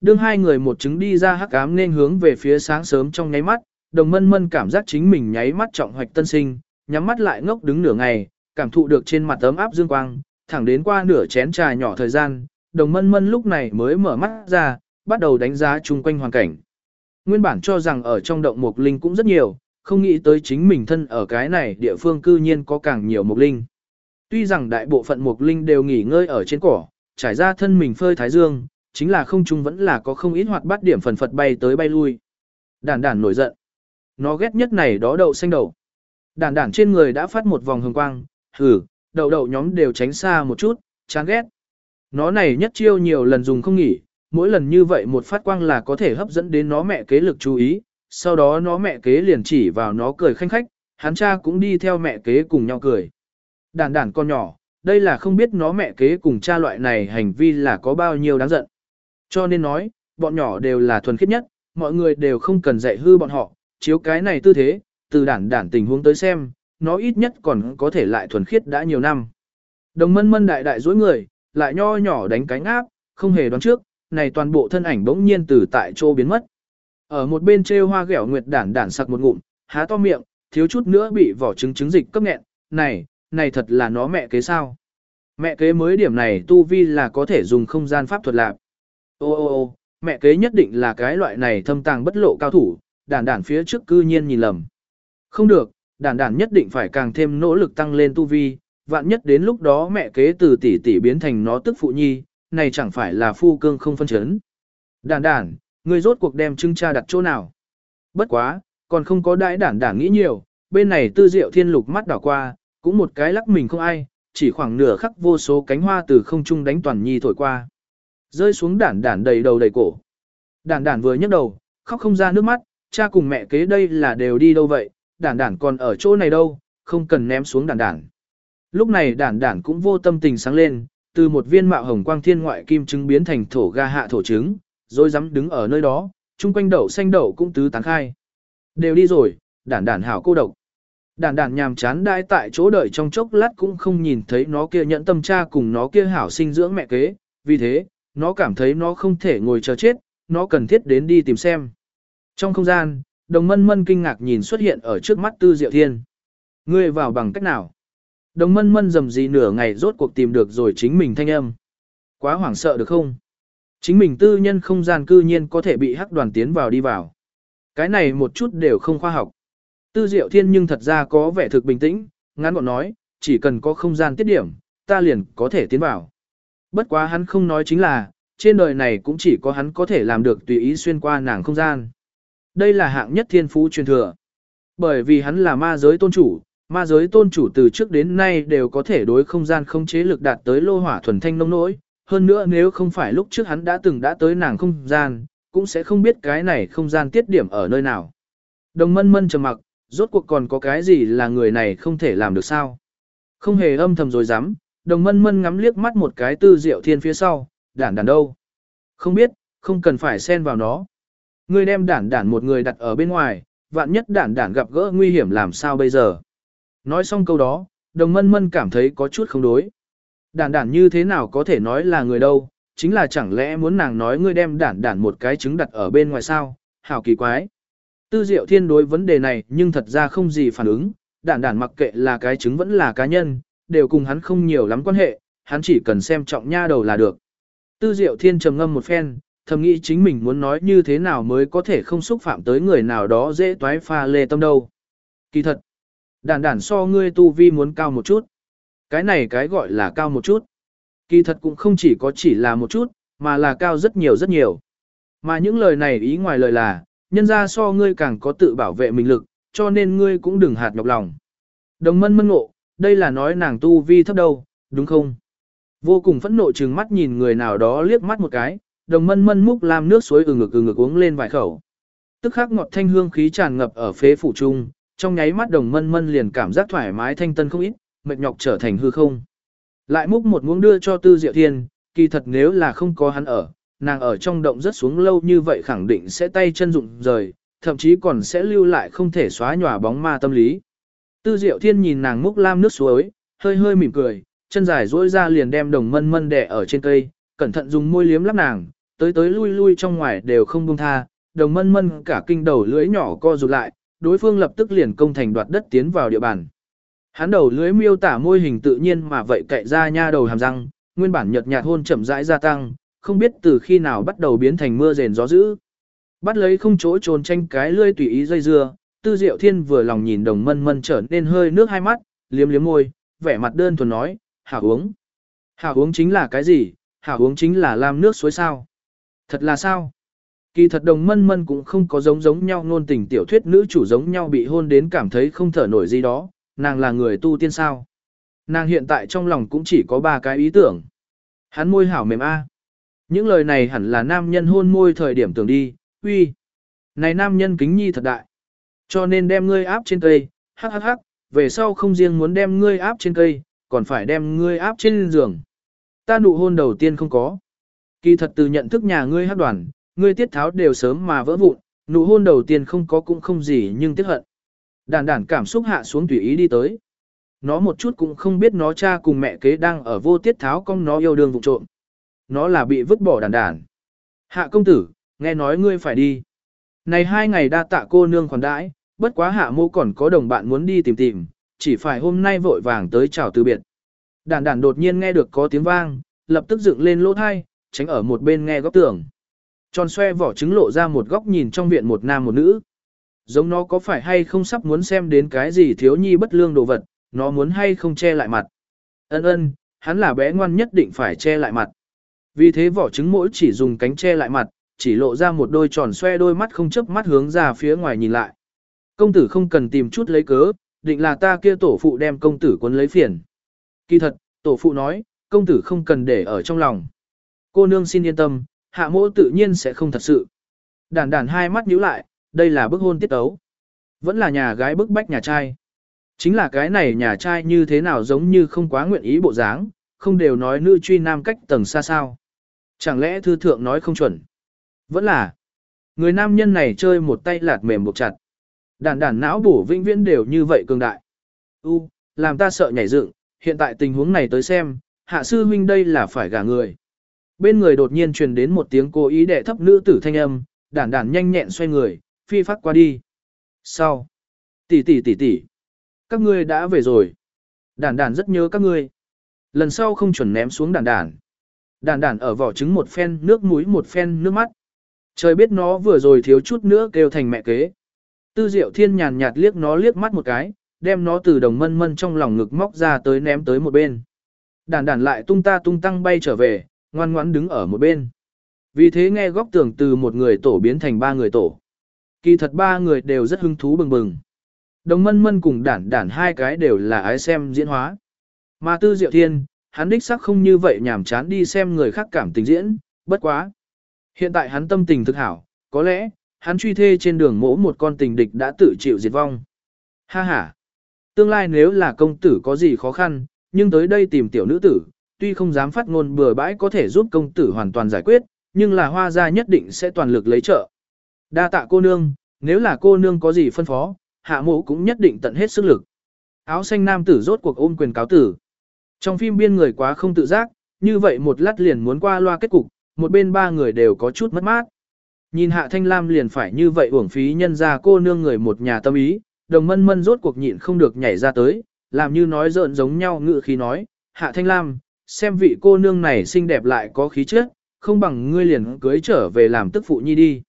Đương hai người một chứng đi ra hắc ám nên hướng về phía sáng sớm trong nháy mắt, đồng mân mân cảm giác chính mình nháy mắt trọng hoạch tân sinh, nhắm mắt lại ngốc đứng nửa ngày, cảm thụ được trên mặt ấm áp dương quang, thẳng đến qua nửa chén trà nhỏ thời gian, đồng mân mân lúc này mới mở mắt ra, bắt đầu đánh giá chung quanh hoàn cảnh. Nguyên bản cho rằng ở trong động mục linh cũng rất nhiều, không nghĩ tới chính mình thân ở cái này địa phương cư nhiên có càng nhiều mục linh. Tuy rằng đại bộ phận mục linh đều nghỉ ngơi ở trên cỏ, trải ra thân mình phơi thái dương, chính là không trung vẫn là có không ít hoạt bát điểm phần phật bay tới bay lui. Đản đản nổi giận. Nó ghét nhất này đó đậu xanh đậu. Đản đản trên người đã phát một vòng hồng quang, hử, đậu đậu nhóm đều tránh xa một chút, chán ghét. Nó này nhất chiêu nhiều lần dùng không nghỉ, mỗi lần như vậy một phát quang là có thể hấp dẫn đến nó mẹ kế lực chú ý, sau đó nó mẹ kế liền chỉ vào nó cười khanh khách, hắn cha cũng đi theo mẹ kế cùng nhau cười. Đản đản con nhỏ, đây là không biết nó mẹ kế cùng cha loại này hành vi là có bao nhiêu đáng giận. Cho nên nói, bọn nhỏ đều là thuần khiết nhất, mọi người đều không cần dạy hư bọn họ, chiếu cái này tư thế, từ đản đản tình huống tới xem, nó ít nhất còn có thể lại thuần khiết đã nhiều năm. Đồng mân mân đại đại dối người, lại nho nhỏ đánh cánh áp, không hề đoán trước, này toàn bộ thân ảnh bỗng nhiên từ tại chỗ biến mất. Ở một bên treo hoa ghẻo nguyệt đản đản sặc một ngụm, há to miệng, thiếu chút nữa bị vỏ trứng trứng dịch cấp nghẹn, này, này thật là nó mẹ kế sao. Mẹ kế mới điểm này tu vi là có thể dùng không gian pháp thuật lạc. Ô ô ô, mẹ kế nhất định là cái loại này thâm tàng bất lộ cao thủ, đản đản phía trước cư nhiên nhìn lầm. Không được, đản đản nhất định phải càng thêm nỗ lực tăng lên tu vi, vạn nhất đến lúc đó mẹ kế từ tỷ tỷ biến thành nó tức phụ nhi, này chẳng phải là phu cương không phân chấn. Đản đản, người rốt cuộc đem trưng cha đặt chỗ nào? Bất quá, còn không có đãi đản đản nghĩ nhiều, bên này tư diệu thiên lục mắt đảo qua, cũng một cái lắc mình không ai, chỉ khoảng nửa khắc vô số cánh hoa từ không trung đánh toàn nhi thổi qua. Rơi xuống đản đản đầy đầu đầy cổ. Đản đản vừa nhấc đầu, khóc không ra nước mắt, cha cùng mẹ kế đây là đều đi đâu vậy, đản đản còn ở chỗ này đâu, không cần ném xuống đản đản. Lúc này đản đản cũng vô tâm tình sáng lên, từ một viên mạo hồng quang thiên ngoại kim trứng biến thành thổ ga hạ thổ trứng, rồi dám đứng ở nơi đó, chung quanh đậu xanh đậu cũng tứ tán khai. Đều đi rồi, đản đản hảo cô độc. Đản đản nhàm chán đãi tại chỗ đợi trong chốc lát cũng không nhìn thấy nó kia nhận tâm cha cùng nó kia hảo sinh dưỡng mẹ kế, vì thế, nó cảm thấy nó không thể ngồi chờ chết, nó cần thiết đến đi tìm xem. Trong không gian, đồng mân mân kinh ngạc nhìn xuất hiện ở trước mắt tư diệu thiên. Ngươi vào bằng cách nào? Đồng mân mân dầm gì nửa ngày rốt cuộc tìm được rồi chính mình thanh âm. Quá hoảng sợ được không? Chính mình tư nhân không gian cư nhiên có thể bị hắc đoàn tiến vào đi vào. Cái này một chút đều không khoa học. Tư diệu thiên nhưng thật ra có vẻ thực bình tĩnh, ngắn gọn nói, chỉ cần có không gian tiết điểm, ta liền có thể tiến vào. Bất quá hắn không nói chính là, trên đời này cũng chỉ có hắn có thể làm được tùy ý xuyên qua nàng không gian. Đây là hạng nhất thiên phú truyền thừa. Bởi vì hắn là ma giới tôn chủ, ma giới tôn chủ từ trước đến nay đều có thể đối không gian không chế lực đạt tới lô hỏa thuần thanh nông nỗi. Hơn nữa nếu không phải lúc trước hắn đã từng đã tới nàng không gian, cũng sẽ không biết cái này không gian tiết điểm ở nơi nào. Đồng mân mân trầm mặc, rốt cuộc còn có cái gì là người này không thể làm được sao? Không hề âm thầm rồi dám, đồng mân mân ngắm liếc mắt một cái tư diệu thiên phía sau, đản đản đâu? Không biết, không cần phải xen vào nó. Ngươi đem đản đản một người đặt ở bên ngoài, vạn nhất đản đản gặp gỡ nguy hiểm làm sao bây giờ? Nói xong câu đó, đồng mân mân cảm thấy có chút không đối. Đản đản như thế nào có thể nói là người đâu, chính là chẳng lẽ muốn nàng nói ngươi đem đản đản một cái trứng đặt ở bên ngoài sao, hảo kỳ quái. Tư diệu thiên đối vấn đề này nhưng thật ra không gì phản ứng, đản đản mặc kệ là cái trứng vẫn là cá nhân, đều cùng hắn không nhiều lắm quan hệ, hắn chỉ cần xem trọng nha đầu là được. Tư diệu thiên trầm ngâm một phen, thầm nghĩ chính mình muốn nói như thế nào mới có thể không xúc phạm tới người nào đó dễ toái pha lê tâm đâu. Kỳ thật, đản đản so ngươi tu vi muốn cao một chút. Cái này cái gọi là cao một chút. Kỳ thật cũng không chỉ có chỉ là một chút, mà là cao rất nhiều rất nhiều. Mà những lời này ý ngoài lời là, nhân ra so ngươi càng có tự bảo vệ mình lực, cho nên ngươi cũng đừng hạt nhọc lòng. Đồng mân mân ngộ, đây là nói nàng tu vi thấp đâu, đúng không? Vô cùng phẫn nộ trừng mắt nhìn người nào đó liếc mắt một cái, đồng mân mân múc làm nước suối ừ ngực ừ ngực uống lên vài khẩu. Tức khắc ngọt thanh hương khí tràn ngập ở phế phủ trung, trong nháy mắt đồng mân mân liền cảm giác thoải mái thanh tân không ít, mệt nhọc trở thành hư không. Lại múc một muỗng đưa cho tư diệu thiên, kỳ thật nếu là không có hắn ở, nàng ở trong động rất xuống lâu như vậy khẳng định sẽ tay chân rụng rời, thậm chí còn sẽ lưu lại không thể xóa nhòa bóng ma tâm lý. Tư diệu thiên nhìn nàng múc lam nước suối, hơi hơi mỉm cười, chân dài duỗi ra liền đem đồng mân mân đè ở trên cây, cẩn thận dùng môi liếm lắp nàng, tới tới lui lui trong ngoài đều không buông tha, đồng mân mân cả kinh đầu lưỡi nhỏ co rụt lại, đối phương lập tức liền công thành đoạt đất tiến vào địa bàn. Hắn đầu lưỡi miêu tả môi hình tự nhiên mà vậy cậy ra nha đầu hàm răng, nguyên bản nhợt nhạt hôn chậm rãi gia tăng, không biết từ khi nào bắt đầu biến thành mưa rền gió dữ. Bắt lấy không chỗ trốn tranh cái lươi tùy ý dây dưa, Tư Diệu Thiên vừa lòng nhìn đồng mân mân trở nên hơi nước hai mắt, liếm liếm môi, vẻ mặt đơn thuần nói, hảo uống. Hảo uống chính là cái gì? Hảo uống chính là làm nước suối sao. Thật là sao? Kỳ thật đồng mân mân cũng không có giống giống nhau ngôn tình tiểu thuyết nữ chủ giống nhau bị hôn đến cảm thấy không thở nổi gì đó, nàng là người tu tiên sao. Nàng hiện tại trong lòng cũng chỉ có ba cái ý tưởng. Hắn môi hảo mềm A. Những lời này hẳn là nam nhân hôn môi thời điểm tưởng đi, uy. Này nam nhân kính nhi thật đại. Cho nên đem ngươi áp trên cây, hắc hắc hắc, về sau không riêng muốn đem ngươi áp trên cây, còn phải đem ngươi áp trên giường. Ta nụ hôn đầu tiên không có. Kỳ thật từ nhận thức nhà ngươi hát đoàn, ngươi tiết tháo đều sớm mà vỡ vụn, nụ hôn đầu tiên không có cũng không gì nhưng tiếc hận. Đàn đàn cảm xúc hạ xuống tùy ý đi tới. Nó một chút cũng không biết nó cha cùng mẹ kế đang ở vô tiết tháo con nó yêu đương vụ trộm. Nó là bị vứt bỏ đàn đàn. Hạ công tử, nghe nói ngươi phải đi. Này hai ngày đa tạ cô nương khoản đãi, bất quá hạ mô còn có đồng bạn muốn đi tìm tìm, chỉ phải hôm nay vội vàng tới chào từ biệt. Đàn đàn đột nhiên nghe được có tiếng vang, lập tức dựng lên lỗ thai, tránh ở một bên nghe góc tường. Tròn xoe vỏ trứng lộ ra một góc nhìn trong viện một nam một nữ. Giống nó có phải hay không sắp muốn xem đến cái gì thiếu nhi bất lương đồ vật, nó muốn hay không che lại mặt. Ân ân, hắn là bé ngoan nhất định phải che lại mặt. Vì thế vỏ trứng mỗi chỉ dùng cánh che lại mặt, chỉ lộ ra một đôi tròn xoe đôi mắt không chớp mắt hướng ra phía ngoài nhìn lại. Công tử không cần tìm chút lấy cớ, định là ta kia tổ phụ đem công tử cuốn lấy phiền. Kỳ thật, tổ phụ nói, công tử không cần để ở trong lòng. Cô nương xin yên tâm, hạ mỗ tự nhiên sẽ không thật sự. Đàn đàn hai mắt nhíu lại, đây là bức hôn tiết tấu. Vẫn là nhà gái bức bách nhà trai. Chính là cái này nhà trai như thế nào giống như không quá nguyện ý bộ dáng, không đều nói nữ truy nam cách tầng xa sao. Chẳng lẽ thư thượng nói không chuẩn? Vẫn là, người nam nhân này chơi một tay lạt mềm buộc chặt. Đàn đàn não bổ vĩnh viễn đều như vậy cường đại. U, làm ta sợ nhảy dựng, hiện tại tình huống này tới xem, hạ sư huynh đây là phải gả người. Bên người đột nhiên truyền đến một tiếng cố ý đệ thấp nữ tử thanh âm, đản đản nhanh nhẹn xoay người, phi phát qua đi. Sau, tỷ tỷ tỷ tỷ, các ngươi đã về rồi. Đản đản rất nhớ các ngươi. Lần sau không chuẩn ném xuống đản đản. Đản đản ở vỏ trứng một phen nước mũi một phen nước mắt. Trời biết nó vừa rồi thiếu chút nữa kêu thành mẹ kế. Tư diệu thiên nhàn nhạt liếc nó liếc mắt một cái, đem nó từ đồng mân mân trong lòng ngực móc ra tới ném tới một bên. Đản đản lại tung ta tung tăng bay trở về, ngoan ngoãn đứng ở một bên. Vì thế nghe góc tường từ một người tổ biến thành ba người tổ. Kỳ thật ba người đều rất hứng thú bừng bừng. Đồng mân mân cùng đản đản hai cái đều là ái xem diễn hóa. Mà tư diệu thiên, hắn đích sắc không như vậy nhảm chán đi xem người khác cảm tình diễn, bất quá. Hiện tại hắn tâm tình thực hảo, có lẽ, hắn truy thê trên đường mỗ một con tình địch đã tự chịu diệt vong. Ha ha! Tương lai nếu là công tử có gì khó khăn, nhưng tới đây tìm tiểu nữ tử, tuy không dám phát ngôn bừa bãi có thể giúp công tử hoàn toàn giải quyết, nhưng là hoa gia nhất định sẽ toàn lực lấy trợ. Đa tạ cô nương, nếu là cô nương có gì phân phó, hạ mộ cũng nhất định tận hết sức lực. Áo xanh nam tử rốt cuộc ôm quyền cáo tử. Trong phim biên người quá không tự giác, như vậy một lát liền muốn qua loa kết cục, một bên ba người đều có chút mất mát. Nhìn hạ thanh lam liền phải như vậy uổng phí nhân ra cô nương người một nhà tâm ý, đồng mân mân rốt cuộc nhịn không được nhảy ra tới, làm như nói rợn giống nhau ngự khí nói, hạ thanh lam, xem vị cô nương này xinh đẹp lại có khí chất, không bằng ngươi liền cưới trở về làm tức phụ nhi đi.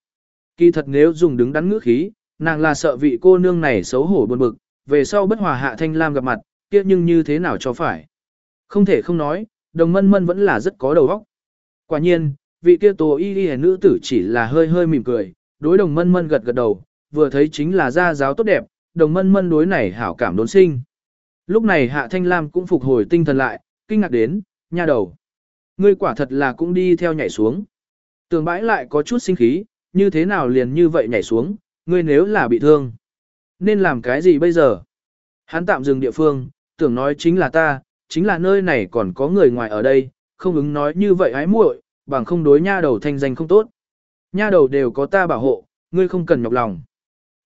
Kỳ thật nếu dùng đứng đắn ngữ khí, nàng là sợ vị cô nương này xấu hổ buồn bực, về sau bất hòa hạ thanh lam gặp mặt, tiếc nhưng như thế nào cho phải. Không thể không nói, đồng mân mân vẫn là rất có đầu óc. Quả nhiên, vị kia tù y y nữ tử chỉ là hơi hơi mỉm cười, đối đồng mân mân gật gật đầu, vừa thấy chính là gia giáo tốt đẹp, đồng mân mân đối này hảo cảm đốn sinh. Lúc này hạ thanh lam cũng phục hồi tinh thần lại, kinh ngạc đến, nha đầu. Ngươi quả thật là cũng đi theo nhảy xuống. Tường bãi lại có chút sinh khí, như thế nào liền như vậy nhảy xuống, ngươi nếu là bị thương. Nên làm cái gì bây giờ? Hắn tạm dừng địa phương, tưởng nói chính là ta, chính là nơi này còn có người ngoài ở đây, không ứng nói như vậy ái muội, bằng không đối nha đầu thanh danh không tốt. Nha đầu đều có ta bảo hộ, ngươi không cần nhọc lòng.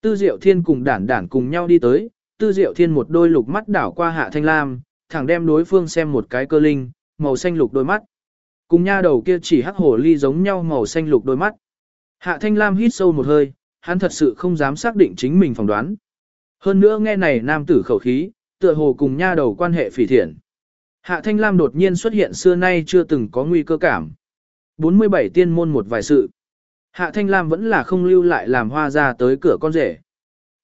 Tư Diệu Thiên cùng đản đản cùng nhau đi tới, Tư Diệu Thiên một đôi lục mắt đảo qua Hạ Thanh Lam, thẳng đem đối phương xem một cái cơ linh, màu xanh lục đôi mắt. Cùng nha đầu kia chỉ hắc hổ ly giống nhau màu xanh lục đôi mắt. Hạ Thanh Lam hít sâu một hơi, hắn thật sự không dám xác định chính mình phỏng đoán. Hơn nữa nghe này nam tử khẩu khí, tựa hồ cùng nha đầu quan hệ phỉ thiện. Hạ Thanh Lam đột nhiên xuất hiện xưa nay chưa từng có nguy cơ cảm. 47 tiên môn một vài sự. Hạ Thanh Lam vẫn là không lưu lại làm hoa ra tới cửa con rể.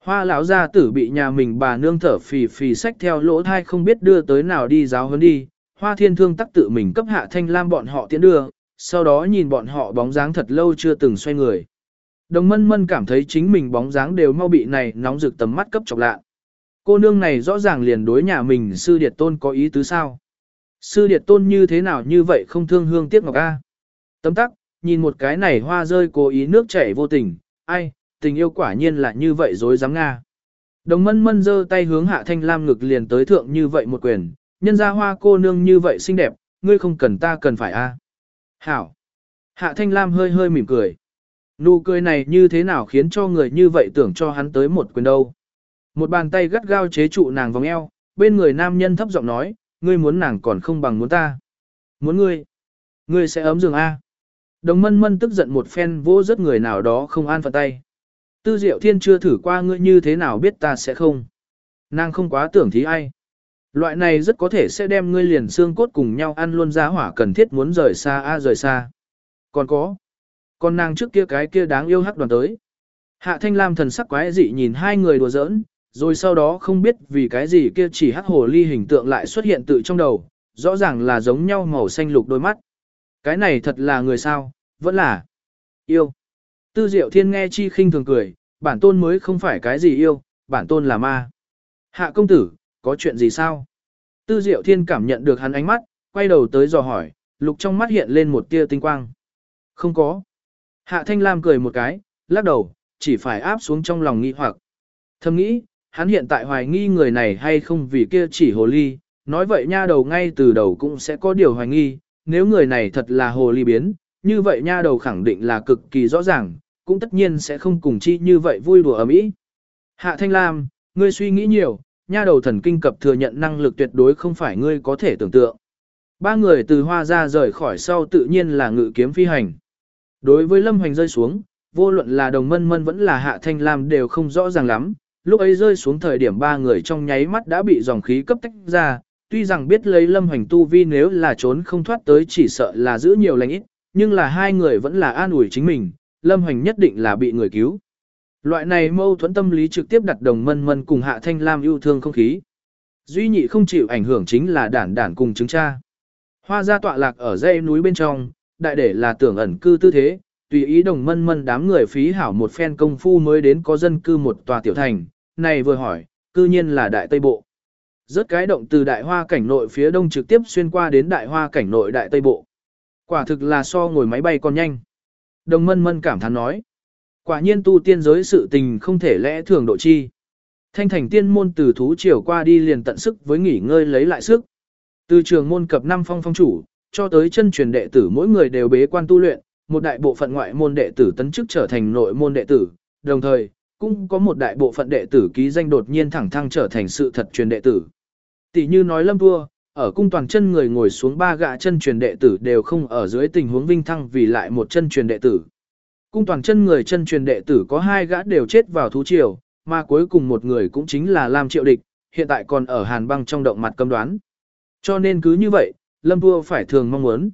Hoa lão gia tử bị nhà mình bà nương thở phì phì sách theo lỗ thai không biết đưa tới nào đi giáo hơn đi. Hoa thiên thương tắc tự mình cấp Hạ Thanh Lam bọn họ tiến đưa, sau đó nhìn bọn họ bóng dáng thật lâu chưa từng xoay người. Đồng mân mân cảm thấy chính mình bóng dáng đều mau bị này nóng rực tầm mắt cấp chọc lạ. Cô nương này rõ ràng liền đối nhà mình sư điệt tôn có ý tứ sao. Sư điệt tôn như thế nào như vậy không thương hương tiếc ngọc a. Tấm tắc, nhìn một cái này hoa rơi cố ý nước chảy vô tình, ai, tình yêu quả nhiên là như vậy dối dám nga. Đồng mân mân giơ tay hướng hạ thanh lam ngực liền tới thượng như vậy một quyền, nhân ra hoa cô nương như vậy xinh đẹp, ngươi không cần ta cần phải a. Hảo. Hạ thanh lam hơi hơi mỉm cười. Nụ cười này như thế nào khiến cho người như vậy tưởng cho hắn tới một quyền đâu. Một bàn tay gắt gao chế trụ nàng vòng eo, bên người nam nhân thấp giọng nói, ngươi muốn nàng còn không bằng muốn ta. Muốn ngươi. Ngươi sẽ ấm giường A. Đồng mân mân tức giận một phen vô rất người nào đó không an phận tay. Tư diệu thiên chưa thử qua ngươi như thế nào biết ta sẽ không. Nàng không quá tưởng thí ai. Loại này rất có thể sẽ đem ngươi liền xương cốt cùng nhau ăn luôn ra hỏa cần thiết muốn rời xa a à rời xa. Còn có. Còn nàng trước kia cái kia đáng yêu hắc đoàn tới. Hạ thanh lam thần sắc quái dị nhìn hai người đùa giỡn, rồi sau đó không biết vì cái gì kia chỉ hắc hồ ly hình tượng lại xuất hiện tự trong đầu, rõ ràng là giống nhau màu xanh lục đôi mắt. Cái này thật là người sao, vẫn là yêu. Tư diệu thiên nghe chi khinh thường cười, bản tôn mới không phải cái gì yêu, bản tôn là ma. Hạ công tử, có chuyện gì sao? Tư diệu thiên cảm nhận được hắn ánh mắt, quay đầu tới dò hỏi, lục trong mắt hiện lên một tia tinh quang. Không có. Hạ thanh lam cười một cái, lắc đầu, chỉ phải áp xuống trong lòng nghi hoặc. Thầm nghĩ, hắn hiện tại hoài nghi người này hay không vì kia chỉ hồ ly, nói vậy nha đầu ngay từ đầu cũng sẽ có điều hoài nghi, nếu người này thật là hồ ly biến, như vậy nha đầu khẳng định là cực kỳ rõ ràng, cũng tất nhiên sẽ không cùng chi như vậy vui đùa ở mỹ. Hạ Thanh Lam, ngươi suy nghĩ nhiều, nha đầu thần kinh cập thừa nhận năng lực tuyệt đối không phải ngươi có thể tưởng tượng. Ba người từ hoa ra rời khỏi sau tự nhiên là ngự kiếm phi hành. Đối với Lâm Hoành rơi xuống, vô luận là đồng mân mân vẫn là Hạ Thanh Lam đều không rõ ràng lắm, lúc ấy rơi xuống thời điểm ba người trong nháy mắt đã bị dòng khí cấp tách ra, tuy rằng biết lấy lâm Hoành tu vi nếu là trốn không thoát tới chỉ sợ là giữ nhiều lành ít, nhưng là hai người vẫn là an ủi chính mình, lâm Hoành nhất định là bị người cứu. Loại này mâu thuẫn tâm lý trực tiếp đặt đồng mân mân cùng hạ thanh lam yêu thương không khí. Duy nhị không chịu ảnh hưởng chính là đản đản cùng chứng cha. Hoa gia tọa lạc ở dãy núi bên trong, đại để là tưởng ẩn cư tư thế, tùy ý đồng mân mân đám người phí hảo một phen công phu mới đến có dân cư một tòa tiểu thành, này vừa hỏi, cư nhiên là đại tây bộ. Rớt cái động từ đại hoa cảnh nội phía đông trực tiếp xuyên qua đến đại hoa cảnh nội đại tây bộ. Quả thực là so ngồi máy bay còn nhanh. Đồng mân mân cảm thán nói. Quả nhiên tu tiên giới sự tình không thể lẽ thường độ chi. Thanh thành tiên môn từ thú chiều qua đi liền tận sức với nghỉ ngơi lấy lại sức. Từ trường môn cập năm phong phong chủ, cho tới chân truyền đệ tử mỗi người đều bế quan tu luyện, một đại bộ phận ngoại môn đệ tử tấn chức trở thành nội môn đệ tử, đồng thời, cũng có một đại bộ phận đệ tử ký danh đột nhiên thẳng thăng trở thành sự thật truyền đệ tử. Tỷ như nói lâm vua, ở cung toàn chân người ngồi xuống ba gạ chân truyền đệ tử đều không ở dưới tình huống vinh thăng vì lại một chân truyền đệ tử. Cung toàn chân người chân truyền đệ tử có hai gã đều chết vào thú triều, mà cuối cùng một người cũng chính là Lam Triệu Địch, hiện tại còn ở Hàn băng trong động mặt cấm đoán. Cho nên cứ như vậy, Lâm Vua phải thường mong muốn.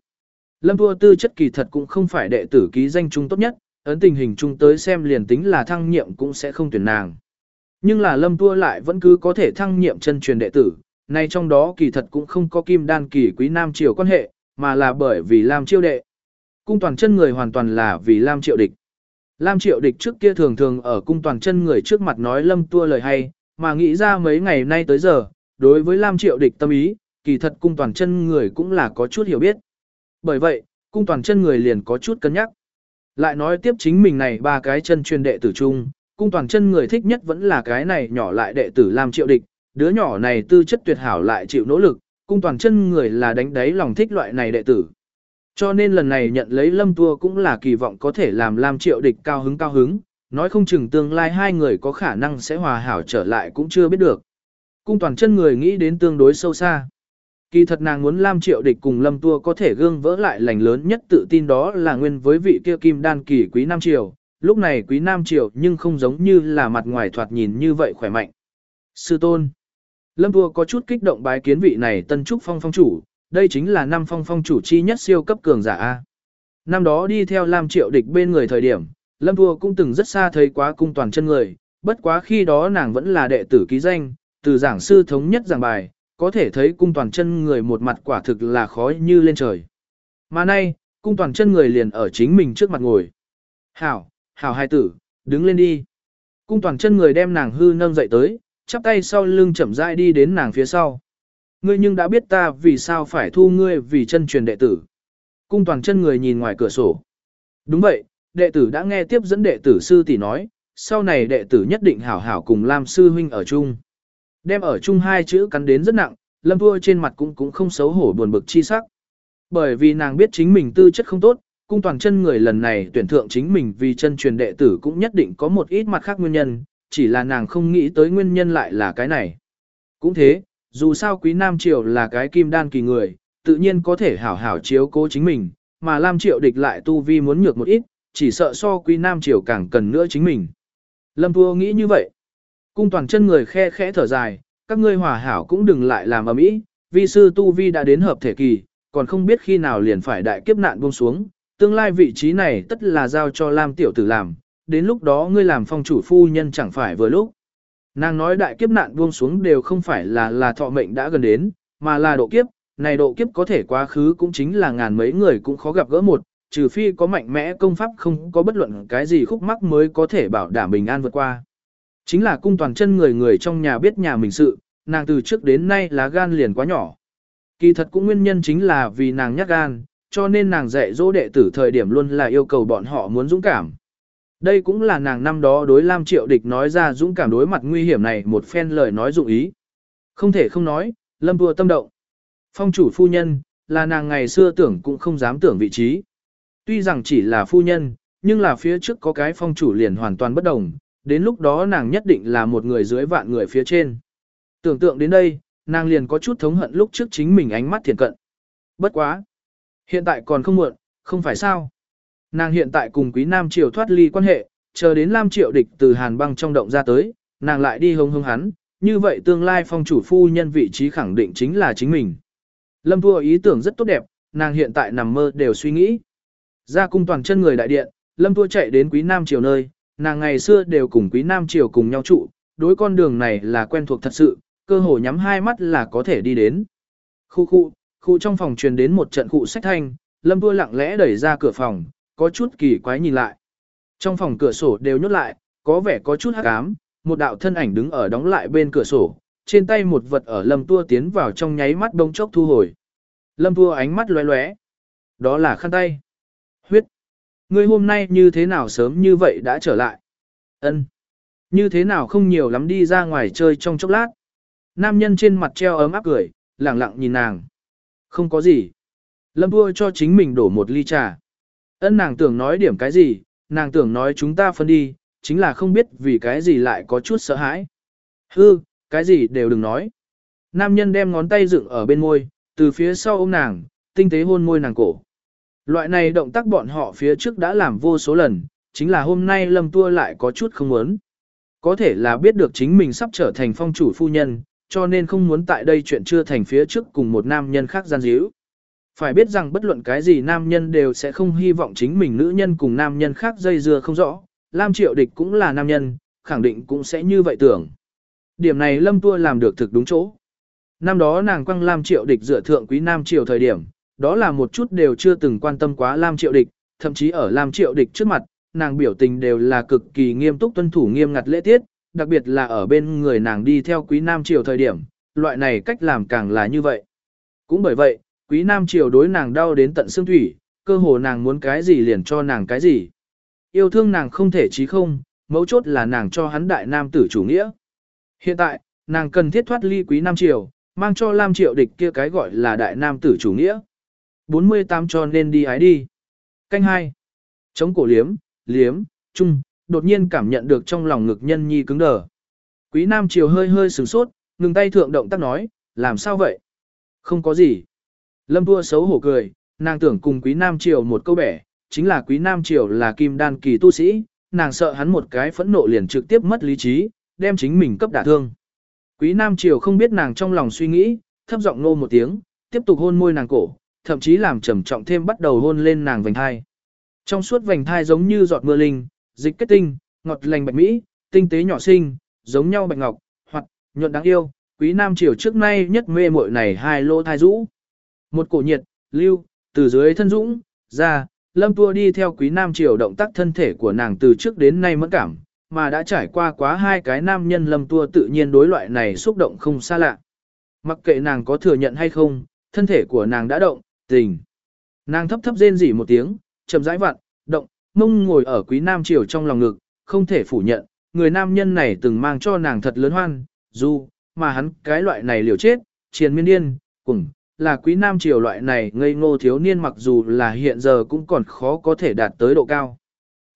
Lâm Vua tư chất kỳ thật cũng không phải đệ tử ký danh chung tốt nhất, ấn tình hình chung tới xem liền tính là thăng nhiệm cũng sẽ không tuyển nàng. Nhưng là Lâm Vua lại vẫn cứ có thể thăng nhiệm chân truyền đệ tử, nay trong đó kỳ thật cũng không có kim đan kỳ quý nam triều quan hệ, mà là bởi vì Lam Chiêu đệ. Cung toàn chân người hoàn toàn là vì Lam Triệu địch. Lam Triệu địch trước kia thường thường ở cung toàn chân người trước mặt nói lâm tua lời hay, mà nghĩ ra mấy ngày nay tới giờ, đối với Lam Triệu địch tâm ý, kỳ thật cung toàn chân người cũng là có chút hiểu biết. Bởi vậy, cung toàn chân người liền có chút cân nhắc. Lại nói tiếp chính mình này ba cái chân truyền đệ tử chung, cung toàn chân người thích nhất vẫn là cái này nhỏ lại đệ tử Lam Triệu địch, đứa nhỏ này tư chất tuyệt hảo lại chịu nỗ lực, cung toàn chân người là đánh đáy lòng thích loại này đệ tử. Cho nên lần này nhận lấy lâm tua cũng là kỳ vọng có thể làm Lam Triệu địch cao hứng cao hứng, nói không chừng tương lai hai người có khả năng sẽ hòa hảo trở lại cũng chưa biết được. Cung toàn chân người nghĩ đến tương đối sâu xa. Kỳ thật nàng muốn Lam Triệu Địch cùng Lâm Tua có thể gương vỡ lại lành lớn nhất tự tin đó là nguyên với vị kia kim đan kỳ quý Nam Triều, lúc này quý Nam Triều nhưng không giống như là mặt ngoài thoạt nhìn như vậy khỏe mạnh. Sư tôn Lâm Tua có chút kích động bái kiến vị này tân trúc phong phong chủ, đây chính là năm phong phong chủ chi nhất siêu cấp cường giả A. Năm đó đi theo Lam Triệu Địch bên người thời điểm, Lâm Tua cũng từng rất xa thấy quá cung toàn chân người, bất quá khi đó nàng vẫn là đệ tử ký danh, từ giảng sư thống nhất giảng bài, có thể thấy cung toàn chân người một mặt quả thực là khó như lên trời. Mà nay, cung toàn chân người liền ở chính mình trước mặt ngồi. Hảo, hảo hai tử, đứng lên đi. Cung toàn chân người đem nàng hư nâng dậy tới, chắp tay sau lưng chậm rãi đi đến nàng phía sau. Ngươi nhưng đã biết ta vì sao phải thu ngươi vì chân truyền đệ tử. Cung toàn chân người nhìn ngoài cửa sổ. Đúng vậy, đệ tử đã nghe tiếp dẫn đệ tử sư tỷ nói, sau này đệ tử nhất định hảo hảo cùng Lam sư huynh ở chung. Đem ở chung hai chữ cắn đến rất nặng, lâm thua trên mặt cũng cũng không xấu hổ buồn bực chi sắc. Bởi vì nàng biết chính mình tư chất không tốt, cung toàn chân người lần này tuyển thượng chính mình vì chân truyền đệ tử cũng nhất định có một ít mặt khác nguyên nhân, chỉ là nàng không nghĩ tới nguyên nhân lại là cái này. Cũng thế, dù sao quý Nam Triều là cái kim đan kỳ người, tự nhiên có thể hảo hảo chiếu cố chính mình, mà Lam triều địch lại tu vi muốn nhược một ít, chỉ sợ so quý Nam Triều càng cần nữa chính mình. Lâm Thua nghĩ như vậy. Cung toàn chân người khe khẽ thở dài, các ngươi hòa hảo cũng đừng lại làm ầm ĩ, vi sư tu vi đã đến hợp thể kỳ, còn không biết khi nào liền phải đại kiếp nạn buông xuống, tương lai vị trí này tất là giao cho Lam tiểu tử làm, đến lúc đó ngươi làm phong chủ phu nhân chẳng phải vừa lúc. Nàng nói đại kiếp nạn buông xuống đều không phải là là thọ mệnh đã gần đến, mà là độ kiếp, này độ kiếp có thể quá khứ cũng chính là ngàn mấy người cũng khó gặp gỡ một, trừ phi có mạnh mẽ công pháp không có bất luận cái gì khúc mắc mới có thể bảo đảm bình an vượt qua. Chính là cung toàn chân người người trong nhà biết nhà mình sự, nàng từ trước đến nay là gan liền quá nhỏ. Kỳ thật cũng nguyên nhân chính là vì nàng nhát gan, cho nên nàng dạy dỗ đệ tử thời điểm luôn là yêu cầu bọn họ muốn dũng cảm. Đây cũng là nàng năm đó đối Lam Triệu Địch nói ra dũng cảm đối mặt nguy hiểm này một phen lời nói dụng ý. Không thể không nói, Lâm Vua tâm động. Phong chủ phu nhân, là nàng ngày xưa tưởng cũng không dám tưởng vị trí. Tuy rằng chỉ là phu nhân, nhưng là phía trước có cái phong chủ liền hoàn toàn bất đồng, đến lúc đó nàng nhất định là một người dưới vạn người phía trên. Tưởng tượng đến đây, nàng liền có chút thống hận lúc trước chính mình ánh mắt thiền cận. Bất quá. Hiện tại còn không muộn, không phải sao. Nàng hiện tại cùng quý Nam Triều thoát ly quan hệ, chờ đến Lam Triệu địch từ hàn băng trong động ra tới, nàng lại đi hông hông hắn, như vậy tương lai phong chủ phu nhân vị trí khẳng định chính là chính mình. Lâm Thua ý tưởng rất tốt đẹp, nàng hiện tại nằm mơ đều suy nghĩ. Ra cung toàn chân người đại điện, Lâm Thua chạy đến quý Nam Triều nơi, nàng ngày xưa đều cùng quý Nam Triều cùng nhau trụ, đối con đường này là quen thuộc thật sự, cơ hồ nhắm hai mắt là có thể đi đến. Khu khu, khu trong phòng truyền đến một trận khu sách thanh, Lâm Thua lặng lẽ đẩy ra cửa phòng, có chút kỳ quái nhìn lại. Trong phòng cửa sổ đều nhốt lại, có vẻ có chút hắc ám, một đạo thân ảnh đứng ở đóng lại bên cửa sổ, trên tay một vật ở Lâm Tua tiến vào trong nháy mắt bông chốc thu hồi. Lâm Tua ánh mắt lóe lóe. Đó là khăn tay. Huyết. Ngươi hôm nay như thế nào sớm như vậy đã trở lại? Ân. Như thế nào không nhiều lắm đi ra ngoài chơi trong chốc lát. Nam nhân trên mặt treo ấm áp cười, lẳng lặng nhìn nàng. Không có gì. Lâm Tua cho chính mình đổ một ly trà. Ân nàng tưởng nói điểm cái gì, nàng tưởng nói chúng ta phân đi, chính là không biết vì cái gì lại có chút sợ hãi. Hư, cái gì đều đừng nói. Nam nhân đem ngón tay dựng ở bên môi, từ phía sau ôm nàng, tinh tế hôn môi nàng cổ. Loại này động tác bọn họ phía trước đã làm vô số lần, chính là hôm nay lâm tua lại có chút không muốn. Có thể là biết được chính mình sắp trở thành phong chủ phu nhân, cho nên không muốn tại đây chuyện chưa thành phía trước cùng một nam nhân khác gian díu. Phải biết rằng bất luận cái gì nam nhân đều sẽ không hy vọng chính mình nữ nhân cùng nam nhân khác dây dưa không rõ. Lam triệu địch cũng là nam nhân, khẳng định cũng sẽ như vậy tưởng. Điểm này lâm tua làm được thực đúng chỗ. Năm đó nàng quăng Lam triệu địch dựa thượng quý nam triều thời điểm, đó là một chút đều chưa từng quan tâm quá Lam triệu địch, thậm chí ở Lam triệu địch trước mặt, nàng biểu tình đều là cực kỳ nghiêm túc tuân thủ nghiêm ngặt lễ tiết, đặc biệt là ở bên người nàng đi theo quý nam triều thời điểm, loại này cách làm càng là như vậy. Cũng bởi vậy, quý nam triều đối nàng đau đến tận xương thủy, cơ hồ nàng muốn cái gì liền cho nàng cái gì. Yêu thương nàng không thể chí không, mấu chốt là nàng cho hắn đại nam tử chủ nghĩa. Hiện tại, nàng cần thiết thoát ly quý nam triều, mang cho Lam triệu địch kia cái gọi là đại nam tử chủ nghĩa. 48 cho nên đi ái đi. Canh 2. Chống cổ liếm, liếm, chung, đột nhiên cảm nhận được trong lòng ngực nhân nhi cứng đờ. Quý nam triều hơi hơi sửng sốt, ngừng tay thượng động tác nói, làm sao vậy? Không có gì. Lâm Tua xấu hổ cười, nàng tưởng cùng Quý Nam Triều một câu bẻ, chính là Quý Nam Triều là kim đan kỳ tu sĩ, nàng sợ hắn một cái phẫn nộ liền trực tiếp mất lý trí, đem chính mình cấp đả thương. Quý Nam Triều không biết nàng trong lòng suy nghĩ, thấp giọng nô một tiếng, tiếp tục hôn môi nàng cổ, thậm chí làm trầm trọng thêm bắt đầu hôn lên nàng vành thai. Trong suốt vành thai giống như giọt mưa linh, dịch kết tinh, ngọt lành bạch mỹ, tinh tế nhỏ xinh, giống nhau bạch ngọc, hoặc nhuận đáng yêu, quý nam triều trước nay nhất mê muội này hai lô thai rũ. Một cổ nhiệt, lưu, từ dưới thân dũng, ra, lâm tua đi theo quý nam triều động tác thân thể của nàng từ trước đến nay mẫn cảm, mà đã trải qua quá hai cái nam nhân lâm tua tự nhiên đối loại này xúc động không xa lạ. Mặc kệ nàng có thừa nhận hay không, thân thể của nàng đã động, tình. Nàng thấp thấp rên rỉ một tiếng, chậm rãi vặn, động, mông ngồi ở quý nam triều trong lòng ngực, không thể phủ nhận, người nam nhân này từng mang cho nàng thật lớn hoan, dù, mà hắn cái loại này liều chết, triền miên điên, cùng, là quý nam triều loại này ngây ngô thiếu niên mặc dù là hiện giờ cũng còn khó có thể đạt tới độ cao.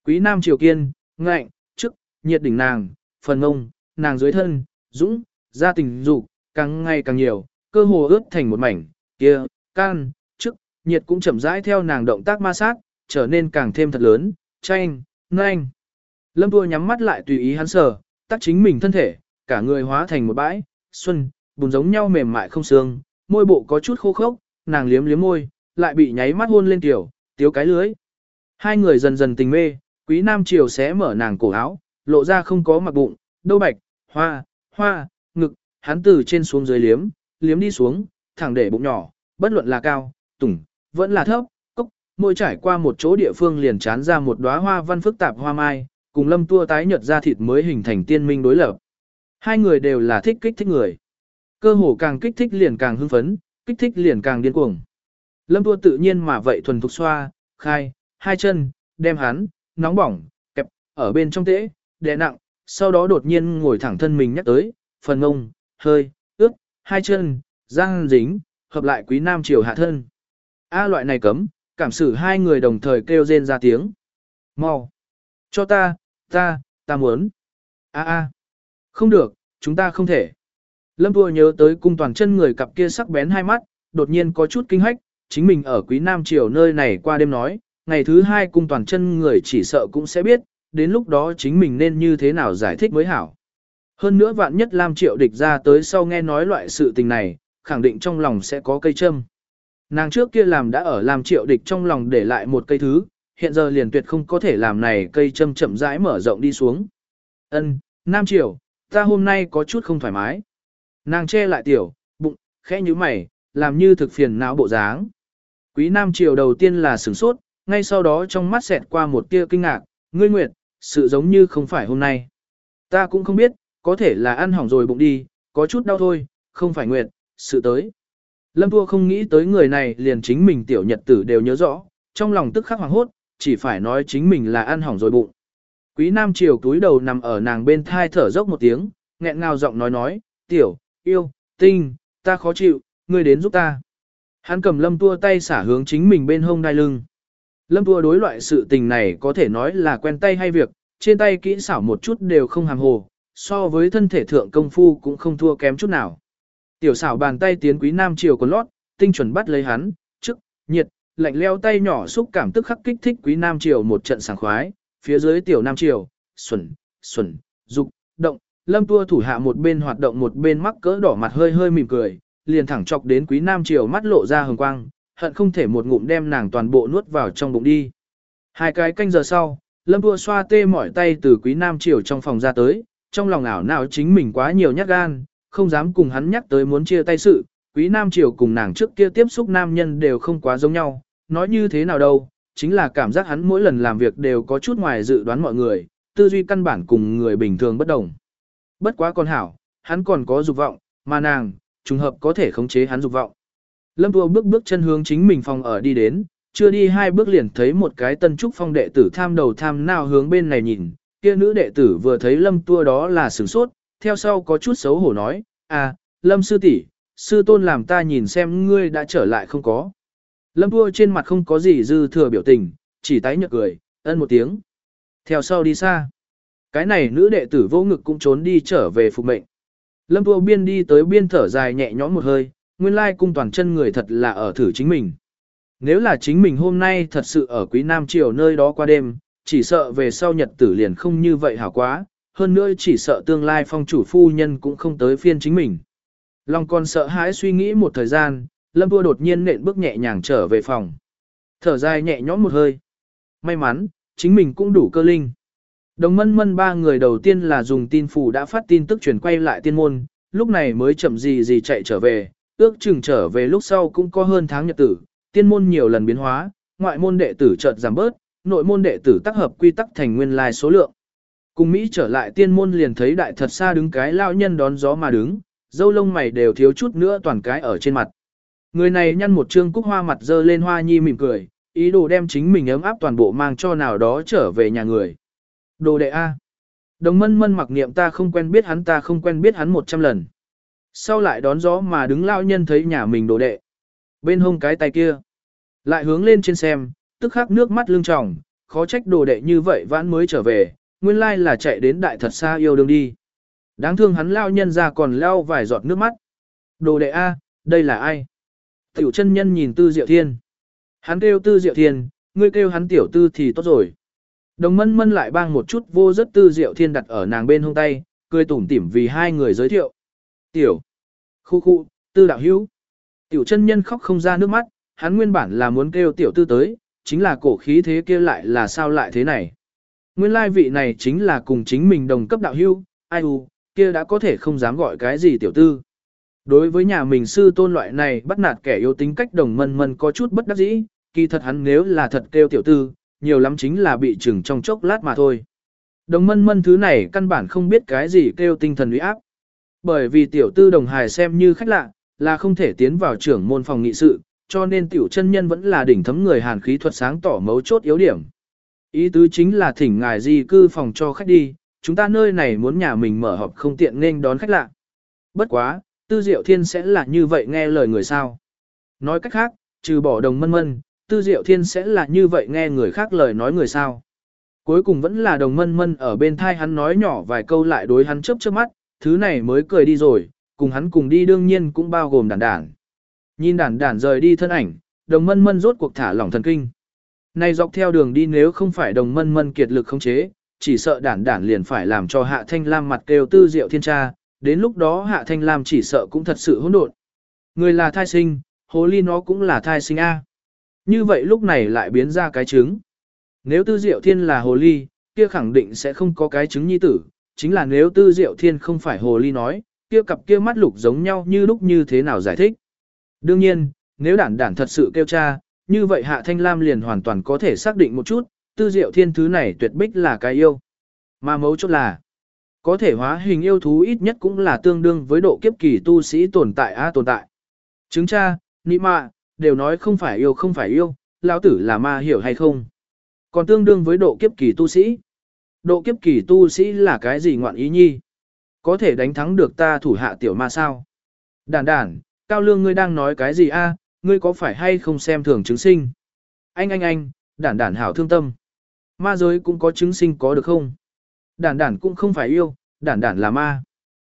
Quý nam triều kiên, ngạnh, chức, nhiệt đỉnh nàng, phần ngông, nàng dưới thân, dũng, gia tình dục càng ngày càng nhiều, cơ hồ ướt thành một mảnh, kia, can, chức, nhiệt cũng chậm rãi theo nàng động tác ma sát, trở nên càng thêm thật lớn, tranh, nhanh. Lâm Tua nhắm mắt lại tùy ý hắn sờ, tác chính mình thân thể, cả người hóa thành một bãi, xuân, bùn giống nhau mềm mại không xương, môi bộ có chút khô khốc, nàng liếm liếm môi, lại bị nháy mắt hôn lên tiểu, tiếu cái lưới. Hai người dần dần tình mê, quý nam triều xé mở nàng cổ áo, lộ ra không có mặc bụng, đâu bạch, hoa, hoa, ngực, hắn từ trên xuống dưới liếm, liếm đi xuống, thẳng để bụng nhỏ, bất luận là cao, tủng, vẫn là thấp, cốc, môi trải qua một chỗ địa phương liền chán ra một đóa hoa văn phức tạp hoa mai, cùng lâm tua tái nhợt ra thịt mới hình thành tiên minh đối lập. Hai người đều là thích kích thích người. Cơ hồ càng kích thích liền càng hưng phấn, kích thích liền càng điên cuồng. Lâm tua tự nhiên mà vậy thuần thục xoa, khai, hai chân, đem hắn, nóng bỏng, kẹp, ở bên trong tễ, đè nặng, sau đó đột nhiên ngồi thẳng thân mình nhắc tới, phần ngông, hơi, ướt, hai chân, răng dính, hợp lại quý nam triều hạ thân. A à, loại này cấm, cảm xử hai người đồng thời kêu rên ra tiếng. Mau! Cho ta, ta, ta muốn. A à, a, không được, chúng ta không thể. Lâm Thua nhớ tới cung toàn chân người cặp kia sắc bén hai mắt, đột nhiên có chút kinh hách, chính mình ở Quý Nam Triều nơi này qua đêm nói, ngày thứ hai cung toàn chân người chỉ sợ cũng sẽ biết, đến lúc đó chính mình nên như thế nào giải thích mới hảo. Hơn nữa vạn nhất Lam Triệu địch ra tới sau nghe nói loại sự tình này, khẳng định trong lòng sẽ có cây châm. Nàng trước kia làm đã ở Lam Triệu địch trong lòng để lại một cây thứ, hiện giờ liền tuyệt không có thể làm này cây châm chậm rãi mở rộng đi xuống. Ân, Nam Triều, ta hôm nay có chút không thoải mái. Nàng che lại tiểu, bụng, khẽ như mày, làm như thực phiền não bộ dáng. Quý Nam Triều đầu tiên là sửng sốt, ngay sau đó trong mắt xẹt qua một tia kinh ngạc, ngươi nguyệt, sự giống như không phải hôm nay. Ta cũng không biết, có thể là ăn hỏng rồi bụng đi, có chút đau thôi, không phải nguyệt, sự tới. Lâm Thua không nghĩ tới người này liền chính mình tiểu nhật tử đều nhớ rõ, trong lòng tức khắc hoàng hốt, chỉ phải nói chính mình là ăn hỏng rồi bụng. Quý Nam Triều túi đầu nằm ở nàng bên thai thở dốc một tiếng, nghẹn ngào giọng nói nói, tiểu, yêu, tinh, ta khó chịu, ngươi đến giúp ta. Hắn cầm lâm tua tay xả hướng chính mình bên hông đai lưng. Lâm tua đối loại sự tình này có thể nói là quen tay hay việc, trên tay kỹ xảo một chút đều không hàm hồ, so với thân thể thượng công phu cũng không thua kém chút nào. Tiểu xảo bàn tay tiến quý nam triều của lót, tinh chuẩn bắt lấy hắn, trước, nhiệt, lạnh leo tay nhỏ xúc cảm tức khắc kích thích quý nam triều một trận sảng khoái, phía dưới tiểu nam triều, xuẩn, xuẩn, dục, lâm tua thủ hạ một bên hoạt động một bên mắc cỡ đỏ mặt hơi hơi mỉm cười, liền thẳng chọc đến quý nam triều mắt lộ ra hồng quang, hận không thể một ngụm đem nàng toàn bộ nuốt vào trong bụng đi. Hai cái canh giờ sau, lâm tua xoa tê mỏi tay từ quý nam triều trong phòng ra tới, trong lòng ảo nào chính mình quá nhiều nhát gan, không dám cùng hắn nhắc tới muốn chia tay sự, quý nam triều cùng nàng trước kia tiếp xúc nam nhân đều không quá giống nhau, nói như thế nào đâu, chính là cảm giác hắn mỗi lần làm việc đều có chút ngoài dự đoán mọi người, tư duy căn bản cùng người bình thường bất đồng. Bất quá con hảo, hắn còn có dục vọng, mà nàng, trùng hợp có thể khống chế hắn dục vọng. Lâm Tua bước bước chân hướng chính mình phòng ở đi đến, chưa đi hai bước liền thấy một cái tân trúc phong đệ tử tham đầu tham nào hướng bên này nhìn, kia nữ đệ tử vừa thấy Lâm Tua đó là sửng sốt, theo sau có chút xấu hổ nói, à, Lâm sư tỷ, sư tôn làm ta nhìn xem ngươi đã trở lại không có. Lâm Tua trên mặt không có gì dư thừa biểu tình, chỉ tái nhợt cười, ân một tiếng. Theo sau đi xa. Cái này nữ đệ tử vô ngực cũng trốn đi trở về phục mệnh. Lâm Tua biên đi tới biên thở dài nhẹ nhõm một hơi, nguyên lai cung toàn chân người thật là ở thử chính mình. Nếu là chính mình hôm nay thật sự ở Quý Nam Triều nơi đó qua đêm, chỉ sợ về sau nhật tử liền không như vậy hảo quá, hơn nữa chỉ sợ tương lai phong chủ phu nhân cũng không tới phiên chính mình. Long còn sợ hãi suy nghĩ một thời gian, Lâm Vua đột nhiên nện bước nhẹ nhàng trở về phòng. Thở dài nhẹ nhõm một hơi. May mắn, chính mình cũng đủ cơ linh. Đồng mân mân ba người đầu tiên là dùng tin phủ đã phát tin tức chuyển quay lại tiên môn, lúc này mới chậm gì gì chạy trở về, ước chừng trở về lúc sau cũng có hơn tháng nhật tử, tiên môn nhiều lần biến hóa, ngoại môn đệ tử chợt giảm bớt, nội môn đệ tử tác hợp quy tắc thành nguyên lai số lượng. Cùng Mỹ trở lại tiên môn liền thấy đại thật xa đứng cái lao nhân đón gió mà đứng, dâu lông mày đều thiếu chút nữa toàn cái ở trên mặt. Người này nhăn một trương cúc hoa mặt dơ lên hoa nhi mỉm cười, ý đồ đem chính mình ấm áp toàn bộ mang cho nào đó trở về nhà người. Đồ đệ A. Đồng mân mân mặc niệm ta không quen biết hắn ta không quen biết hắn một trăm lần. Sau lại đón gió mà đứng lao nhân thấy nhà mình đồ đệ. Bên hông cái tay kia. Lại hướng lên trên xem, tức khắc nước mắt lưng tròng, khó trách đồ đệ như vậy vãn mới trở về, nguyên lai là chạy đến đại thật xa yêu đương đi. Đáng thương hắn lao nhân ra còn lao vài giọt nước mắt. Đồ đệ A, đây là ai? Tiểu chân nhân nhìn tư diệu thiên. Hắn kêu tư diệu thiên, ngươi kêu hắn tiểu tư thì tốt rồi. Đồng mân mân lại bang một chút vô rất tư diệu thiên đặt ở nàng bên hông tay, cười tủm tỉm vì hai người giới thiệu. Tiểu. Khu khu, tư đạo hữu. Tiểu chân nhân khóc không ra nước mắt, hắn nguyên bản là muốn kêu tiểu tư tới, chính là cổ khí thế kia lại là sao lại thế này. Nguyên lai vị này chính là cùng chính mình đồng cấp đạo hữu, ai u, kia đã có thể không dám gọi cái gì tiểu tư. Đối với nhà mình sư tôn loại này bắt nạt kẻ yếu tính cách đồng mân mân có chút bất đắc dĩ, kỳ thật hắn nếu là thật kêu tiểu tư, nhiều lắm chính là bị chừng trong chốc lát mà thôi. Đồng mân mân thứ này căn bản không biết cái gì kêu tinh thần uy áp. Bởi vì tiểu tư đồng hài xem như khách lạ, là không thể tiến vào trưởng môn phòng nghị sự, cho nên tiểu chân nhân vẫn là đỉnh thấm người hàn khí thuật sáng tỏ mấu chốt yếu điểm. Ý tứ chính là thỉnh ngài di cư phòng cho khách đi, chúng ta nơi này muốn nhà mình mở họp không tiện nên đón khách lạ. Bất quá, tư diệu thiên sẽ là như vậy nghe lời người sao. Nói cách khác, trừ bỏ đồng mân mân, tư diệu thiên sẽ là như vậy nghe người khác lời nói người sao. Cuối cùng vẫn là đồng mân mân ở bên thai hắn nói nhỏ vài câu lại đối hắn chớp chớp mắt, thứ này mới cười đi rồi, cùng hắn cùng đi đương nhiên cũng bao gồm Đản Đản. Nhìn Đản Đản rời đi thân ảnh, đồng mân mân rốt cuộc thả lỏng thần kinh. Này dọc theo đường đi nếu không phải đồng mân mân kiệt lực khống chế, chỉ sợ đản đản liền phải làm cho hạ thanh lam mặt kêu tư diệu thiên tra, đến lúc đó hạ thanh lam chỉ sợ cũng thật sự hỗn độn. Người là thai sinh, hồ ly nó cũng là thai sinh A. Như vậy lúc này lại biến ra cái trứng. Nếu tư diệu thiên là hồ ly, kia khẳng định sẽ không có cái trứng nhi tử, chính là nếu tư diệu thiên không phải hồ ly nói, kia cặp kia mắt lục giống nhau như lúc như thế nào giải thích. Đương nhiên, nếu đản đản thật sự kêu cha, như vậy hạ thanh lam liền hoàn toàn có thể xác định một chút, tư diệu thiên thứ này tuyệt bích là cái yêu. Mà mấu chốt là, có thể hóa hình yêu thú ít nhất cũng là tương đương với độ kiếp kỳ tu sĩ tồn tại a tồn tại. Chứng cha, nị mạ, đều nói không phải yêu không phải yêu, lão tử là ma hiểu hay không. Còn tương đương với độ kiếp kỳ tu sĩ. Độ kiếp kỳ tu sĩ là cái gì ngoạn ý nhi? Có thể đánh thắng được ta thủ hạ tiểu ma sao? đản đản cao lương ngươi đang nói cái gì a? ngươi có phải hay không xem thường chứng sinh? Anh anh anh, đản đản hảo thương tâm. Ma giới cũng có chứng sinh có được không? Đản đản cũng không phải yêu, đản đản là ma.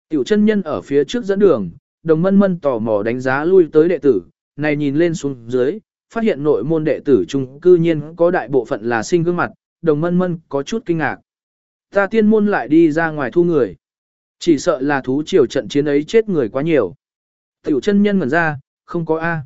Tiểu chân nhân ở phía trước dẫn đường, đồng mân mân tò mò đánh giá lui tới đệ tử, này nhìn lên xuống dưới, phát hiện nội môn đệ tử trung cư nhiên có đại bộ phận là sinh gương mặt, đồng mân mân có chút kinh ngạc. Ta tiên môn lại đi ra ngoài thu người. Chỉ sợ là thú triều trận chiến ấy chết người quá nhiều. Tiểu chân nhân ngẩn ra, không có A.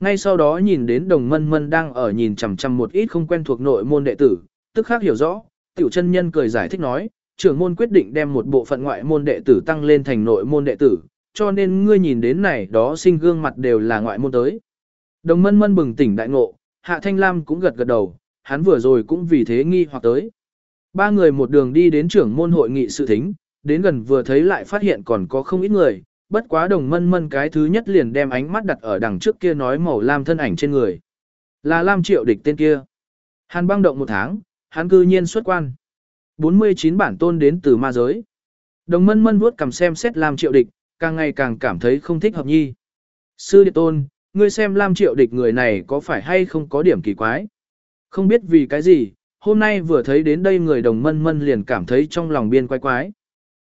Ngay sau đó nhìn đến đồng mân mân đang ở nhìn chằm chằm một ít không quen thuộc nội môn đệ tử, tức khác hiểu rõ, tiểu chân nhân cười giải thích nói, trưởng môn quyết định đem một bộ phận ngoại môn đệ tử tăng lên thành nội môn đệ tử, cho nên ngươi nhìn đến này đó sinh gương mặt đều là ngoại môn tới. Đồng mân mân bừng tỉnh đại ngộ, hạ thanh lam cũng gật gật đầu, hắn vừa rồi cũng vì thế nghi hoặc tới. Ba người một đường đi đến trưởng môn hội nghị sự thính, đến gần vừa thấy lại phát hiện còn có không ít người, bất quá đồng mân mân cái thứ nhất liền đem ánh mắt đặt ở đằng trước kia nói màu lam thân ảnh trên người. Là Lam Triệu địch tên kia. Hàn băng động một tháng, hắn cư nhiên xuất quan. 49 bản tôn đến từ ma giới. Đồng mân mân vuốt cầm xem xét Lam Triệu địch, càng ngày càng cảm thấy không thích hợp nhi. Sư địa tôn, ngươi xem Lam Triệu địch người này có phải hay không có điểm kỳ quái. Không biết vì cái gì, hôm nay vừa thấy đến đây người đồng mân mân liền cảm thấy trong lòng biên quái quái.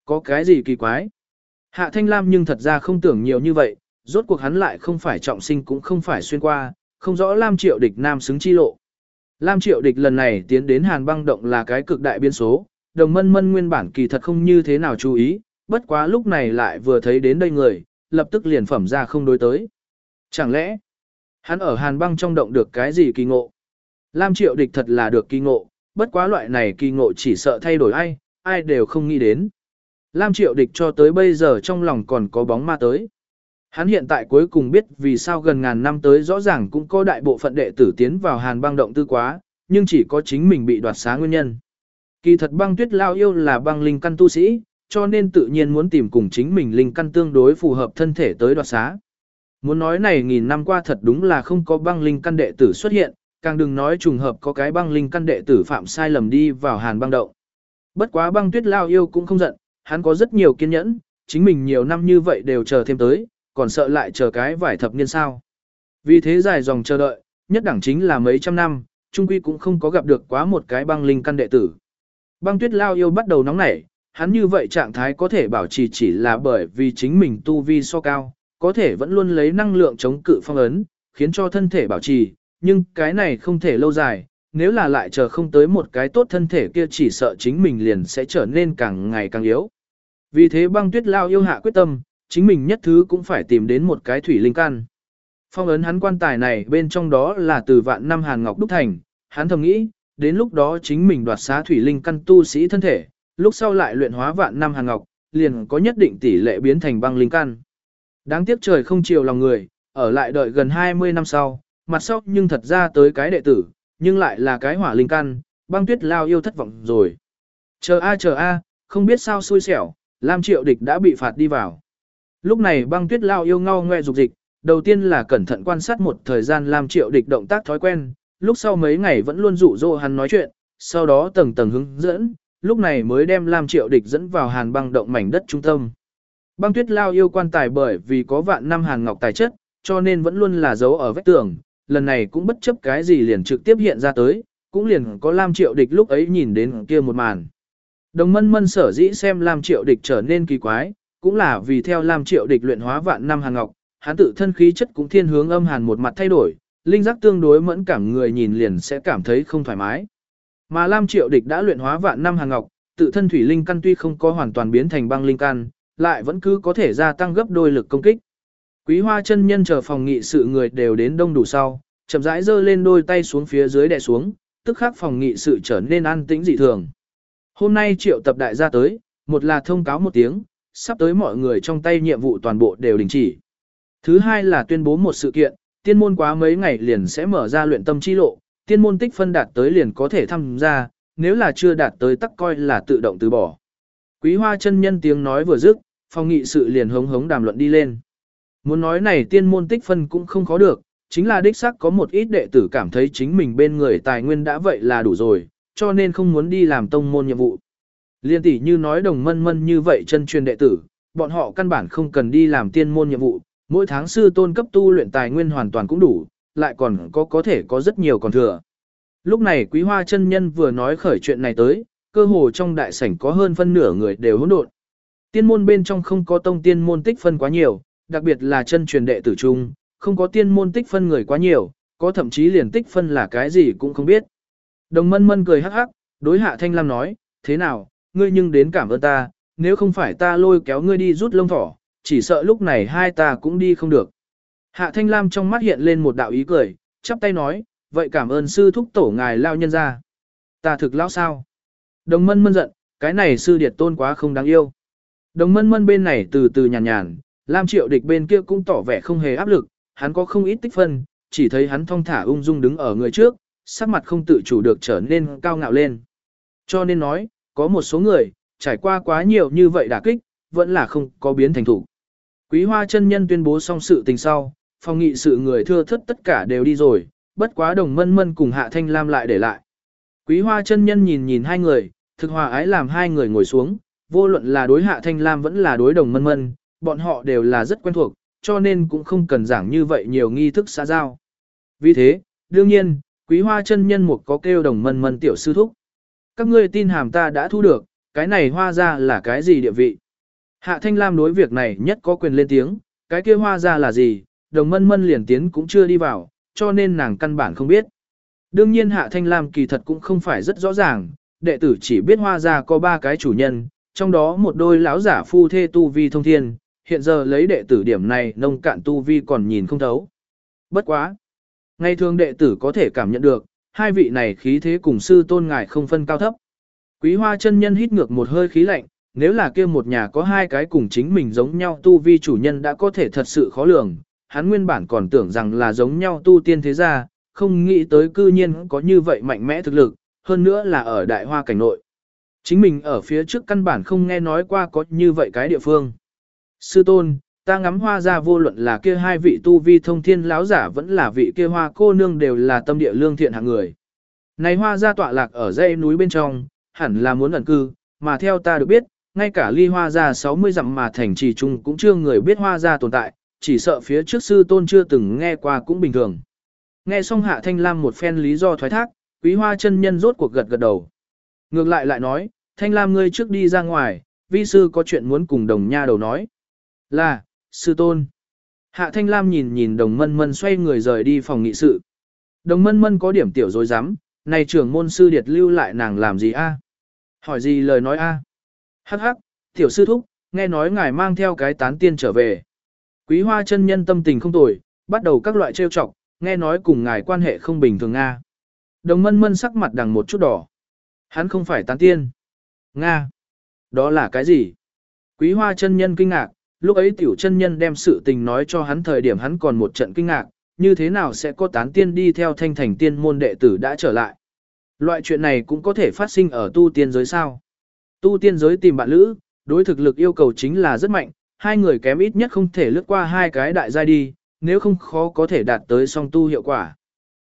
Có cái gì kỳ quái? Hạ Thanh Lam nhưng thật ra không tưởng nhiều như vậy, rốt cuộc hắn lại không phải trọng sinh cũng không phải xuyên qua, không rõ Lam Triệu Địch nam xứng chi lộ. Lam Triệu Địch lần này tiến đến Hàn băng động là cái cực đại biến số, đồng mân mân nguyên bản kỳ thật không như thế nào chú ý, bất quá lúc này lại vừa thấy đến đây người, lập tức liền phẩm ra không đối tới. Chẳng lẽ, hắn ở Hàn băng trong động được cái gì kỳ ngộ? Lam Triệu Địch thật là được kỳ ngộ, bất quá loại này kỳ ngộ chỉ sợ thay đổi ai, ai đều không nghĩ đến. Lam Triệu Địch cho tới bây giờ trong lòng còn có bóng ma tới. Hắn hiện tại cuối cùng biết vì sao gần ngàn năm tới rõ ràng cũng có đại bộ phận đệ tử tiến vào hàn băng động tư quá, nhưng chỉ có chính mình bị đoạt xá nguyên nhân. Kỳ thật băng tuyết lao yêu là băng linh căn tu sĩ, cho nên tự nhiên muốn tìm cùng chính mình linh căn tương đối phù hợp thân thể tới đoạt xá. Muốn nói này nghìn năm qua thật đúng là không có băng linh căn đệ tử xuất hiện, càng đừng nói trùng hợp có cái băng linh căn đệ tử phạm sai lầm đi vào hàn băng động. Bất quá băng tuyết lao yêu cũng không giận, hắn có rất nhiều kiên nhẫn, chính mình nhiều năm như vậy đều chờ thêm tới, còn sợ lại chờ cái vài thập niên sao. Vì thế dài dòng chờ đợi, nhất đẳng chính là mấy trăm năm, trung quy cũng không có gặp được quá một cái băng linh căn đệ tử. Băng tuyết lao yêu bắt đầu nóng nảy, hắn như vậy trạng thái có thể bảo trì chỉ là bởi vì chính mình tu vi so cao, có thể vẫn luôn lấy năng lượng chống cự phong ấn, khiến cho thân thể bảo trì, nhưng cái này không thể lâu dài, nếu là lại chờ không tới một cái tốt thân thể kia chỉ sợ chính mình liền sẽ trở nên càng ngày càng yếu. Vì thế băng tuyết lao yêu hạ quyết tâm, chính mình nhất thứ cũng phải tìm đến một cái thủy linh căn. Phong ấn hắn quan tài này bên trong đó là từ vạn năm hàn ngọc đúc thành, hắn thầm nghĩ, đến lúc đó chính mình đoạt xá thủy linh căn tu sĩ thân thể, lúc sau lại luyện hóa vạn năm hàn ngọc, liền có nhất định tỷ lệ biến thành băng linh căn. Đáng tiếc trời không chiều lòng người, ở lại đợi gần 20 năm sau, mặt sau nhưng thật ra tới cái đệ tử, nhưng lại là cái hỏa linh căn, băng tuyết lao yêu thất vọng rồi. Chờ a chờ a, không biết sao xui xẻo, Lam Triệu Địch đã bị phạt đi vào. Lúc này băng tuyết lao yêu ngao ngoe dục dịch, đầu tiên là cẩn thận quan sát một thời gian Lam Triệu Địch động tác thói quen, lúc sau mấy ngày vẫn luôn dụ dỗ hắn nói chuyện, sau đó tầng tầng hướng dẫn, lúc này mới đem Lam Triệu Địch dẫn vào hàn băng động mảnh đất trung tâm. Băng tuyết lao yêu quan tài bởi vì có vạn năm hàn ngọc tài chất, cho nên vẫn luôn là dấu ở vách tường, lần này cũng bất chấp cái gì liền trực tiếp hiện ra tới, cũng liền có Lam Triệu Địch lúc ấy nhìn đến kia một màn. Đồng mân mân sở dĩ xem Lam Triệu Địch trở nên kỳ quái, cũng là vì theo Lam Triệu Địch luyện hóa vạn năm hàn ngọc, hắn tự thân khí chất cũng thiên hướng âm hàn một mặt thay đổi, linh giác tương đối mẫn cảm người nhìn liền sẽ cảm thấy không thoải mái. Mà Lam Triệu Địch đã luyện hóa vạn năm hàn ngọc, tự thân thủy linh căn tuy không có hoàn toàn biến thành băng linh căn, lại vẫn cứ có thể gia tăng gấp đôi lực công kích. Quý Hoa chân nhân chờ phòng nghị sự người đều đến đông đủ sau, chậm rãi giơ lên đôi tay xuống phía dưới đè xuống, tức khắc phòng nghị sự trở nên an tĩnh dị thường. Hôm nay triệu tập đại gia tới, một là thông cáo một tiếng, sắp tới mọi người trong tay nhiệm vụ toàn bộ đều đình chỉ. Thứ hai là tuyên bố một sự kiện, tiên môn quá mấy ngày liền sẽ mở ra luyện tâm chi lộ, tiên môn tích phân đạt tới liền có thể tham gia, nếu là chưa đạt tới tắc coi là tự động từ bỏ. Quý hoa chân nhân tiếng nói vừa dứt, phòng nghị sự liền hống hống đàm luận đi lên. Muốn nói này tiên môn tích phân cũng không khó được, chính là đích xác có một ít đệ tử cảm thấy chính mình bên người tài nguyên đã vậy là đủ rồi, cho nên không muốn đi làm tông môn nhiệm vụ. Liên tỷ như nói đồng mân mân như vậy chân truyền đệ tử, bọn họ căn bản không cần đi làm tiên môn nhiệm vụ, mỗi tháng sư tôn cấp tu luyện tài nguyên hoàn toàn cũng đủ, lại còn có có thể có rất nhiều còn thừa. Lúc này quý hoa chân nhân vừa nói khởi chuyện này tới, cơ hồ trong đại sảnh có hơn phân nửa người đều hỗn độn. Tiên môn bên trong không có tông tiên môn tích phân quá nhiều, đặc biệt là chân truyền đệ tử trung, không có tiên môn tích phân người quá nhiều, có thậm chí liền tích phân là cái gì cũng không biết. Đồng mân mân cười hắc hắc, đối hạ thanh lam nói, thế nào, ngươi nhưng đến cảm ơn ta, nếu không phải ta lôi kéo ngươi đi rút lông thỏ, chỉ sợ lúc này hai ta cũng đi không được. Hạ thanh lam trong mắt hiện lên một đạo ý cười, chắp tay nói, vậy cảm ơn sư thúc tổ ngài lao nhân ra. Ta thực lão sao? Đồng mân mân giận, cái này sư điệt tôn quá không đáng yêu. Đồng mân mân bên này từ từ nhàn nhàn, Lam triệu địch bên kia cũng tỏ vẻ không hề áp lực, hắn có không ít tích phân, chỉ thấy hắn thong thả ung dung đứng ở người trước, sắc mặt không tự chủ được trở nên cao ngạo lên. Cho nên nói, có một số người, trải qua quá nhiều như vậy đả kích, vẫn là không có biến thành thủ. Quý hoa chân nhân tuyên bố xong sự tình sau, phòng nghị sự người thưa thất tất cả đều đi rồi, bất quá đồng mân mân cùng hạ thanh lam lại để lại. Quý hoa chân nhân nhìn nhìn hai người, thực hòa ái làm hai người ngồi xuống, vô luận là đối hạ thanh lam vẫn là đối đồng mân mân, bọn họ đều là rất quen thuộc, cho nên cũng không cần giảng như vậy nhiều nghi thức xã giao. Vì thế, đương nhiên, quý hoa chân nhân một có kêu đồng mân mân tiểu sư thúc. Các ngươi tin hàm ta đã thu được, cái này hoa ra là cái gì địa vị. Hạ Thanh Lam đối việc này nhất có quyền lên tiếng, cái kia hoa ra là gì, đồng mân mân liền tiến cũng chưa đi vào, cho nên nàng căn bản không biết. Đương nhiên Hạ Thanh Lam kỳ thật cũng không phải rất rõ ràng, đệ tử chỉ biết hoa ra có ba cái chủ nhân, trong đó một đôi lão giả phu thê tu vi thông thiên, hiện giờ lấy đệ tử điểm này nông cạn tu vi còn nhìn không thấu. Bất quá. Ngày thường đệ tử có thể cảm nhận được, hai vị này khí thế cùng sư tôn ngài không phân cao thấp. Quý hoa chân nhân hít ngược một hơi khí lạnh, nếu là kia một nhà có hai cái cùng chính mình giống nhau tu vi chủ nhân đã có thể thật sự khó lường, hắn nguyên bản còn tưởng rằng là giống nhau tu tiên thế gia, không nghĩ tới cư nhiên có như vậy mạnh mẽ thực lực, hơn nữa là ở đại hoa cảnh nội. Chính mình ở phía trước căn bản không nghe nói qua có như vậy cái địa phương. Sư tôn, ta ngắm hoa ra vô luận là kia hai vị tu vi thông thiên lão giả vẫn là vị kia hoa cô nương đều là tâm địa lương thiện hạng người. Này hoa ra tọa lạc ở dãy núi bên trong, hẳn là muốn ẩn cư, mà theo ta được biết, ngay cả ly hoa ra 60 dặm mà thành trì trung cũng chưa người biết hoa ra tồn tại, chỉ sợ phía trước sư tôn chưa từng nghe qua cũng bình thường. Nghe xong hạ thanh lam một phen lý do thoái thác, quý hoa chân nhân rốt cuộc gật gật đầu. Ngược lại lại nói, thanh lam ngươi trước đi ra ngoài, vi sư có chuyện muốn cùng đồng nha đầu nói. Là, sư tôn. Hạ thanh lam nhìn nhìn đồng mân mân xoay người rời đi phòng nghị sự. Đồng mân mân có điểm tiểu dối rắm này trưởng môn sư điệt lưu lại nàng làm gì a? Hỏi gì lời nói a? Hắc hắc, tiểu sư thúc, nghe nói ngài mang theo cái tán tiên trở về. Quý hoa chân nhân tâm tình không tồi, bắt đầu các loại trêu chọc, nghe nói cùng ngài quan hệ không bình thường Nga. Đồng mân mân sắc mặt đằng một chút đỏ. Hắn không phải tán tiên. Nga. Đó là cái gì? Quý hoa chân nhân kinh ngạc, lúc ấy tiểu chân nhân đem sự tình nói cho hắn thời điểm hắn còn một trận kinh ngạc, như thế nào sẽ có tán tiên đi theo thanh thành tiên môn đệ tử đã trở lại. Loại chuyện này cũng có thể phát sinh ở tu tiên giới sao. Tu tiên giới tìm bạn lữ, đối thực lực yêu cầu chính là rất mạnh, hai người kém ít nhất không thể lướt qua hai cái đại giai đi, nếu không khó có thể đạt tới song tu hiệu quả.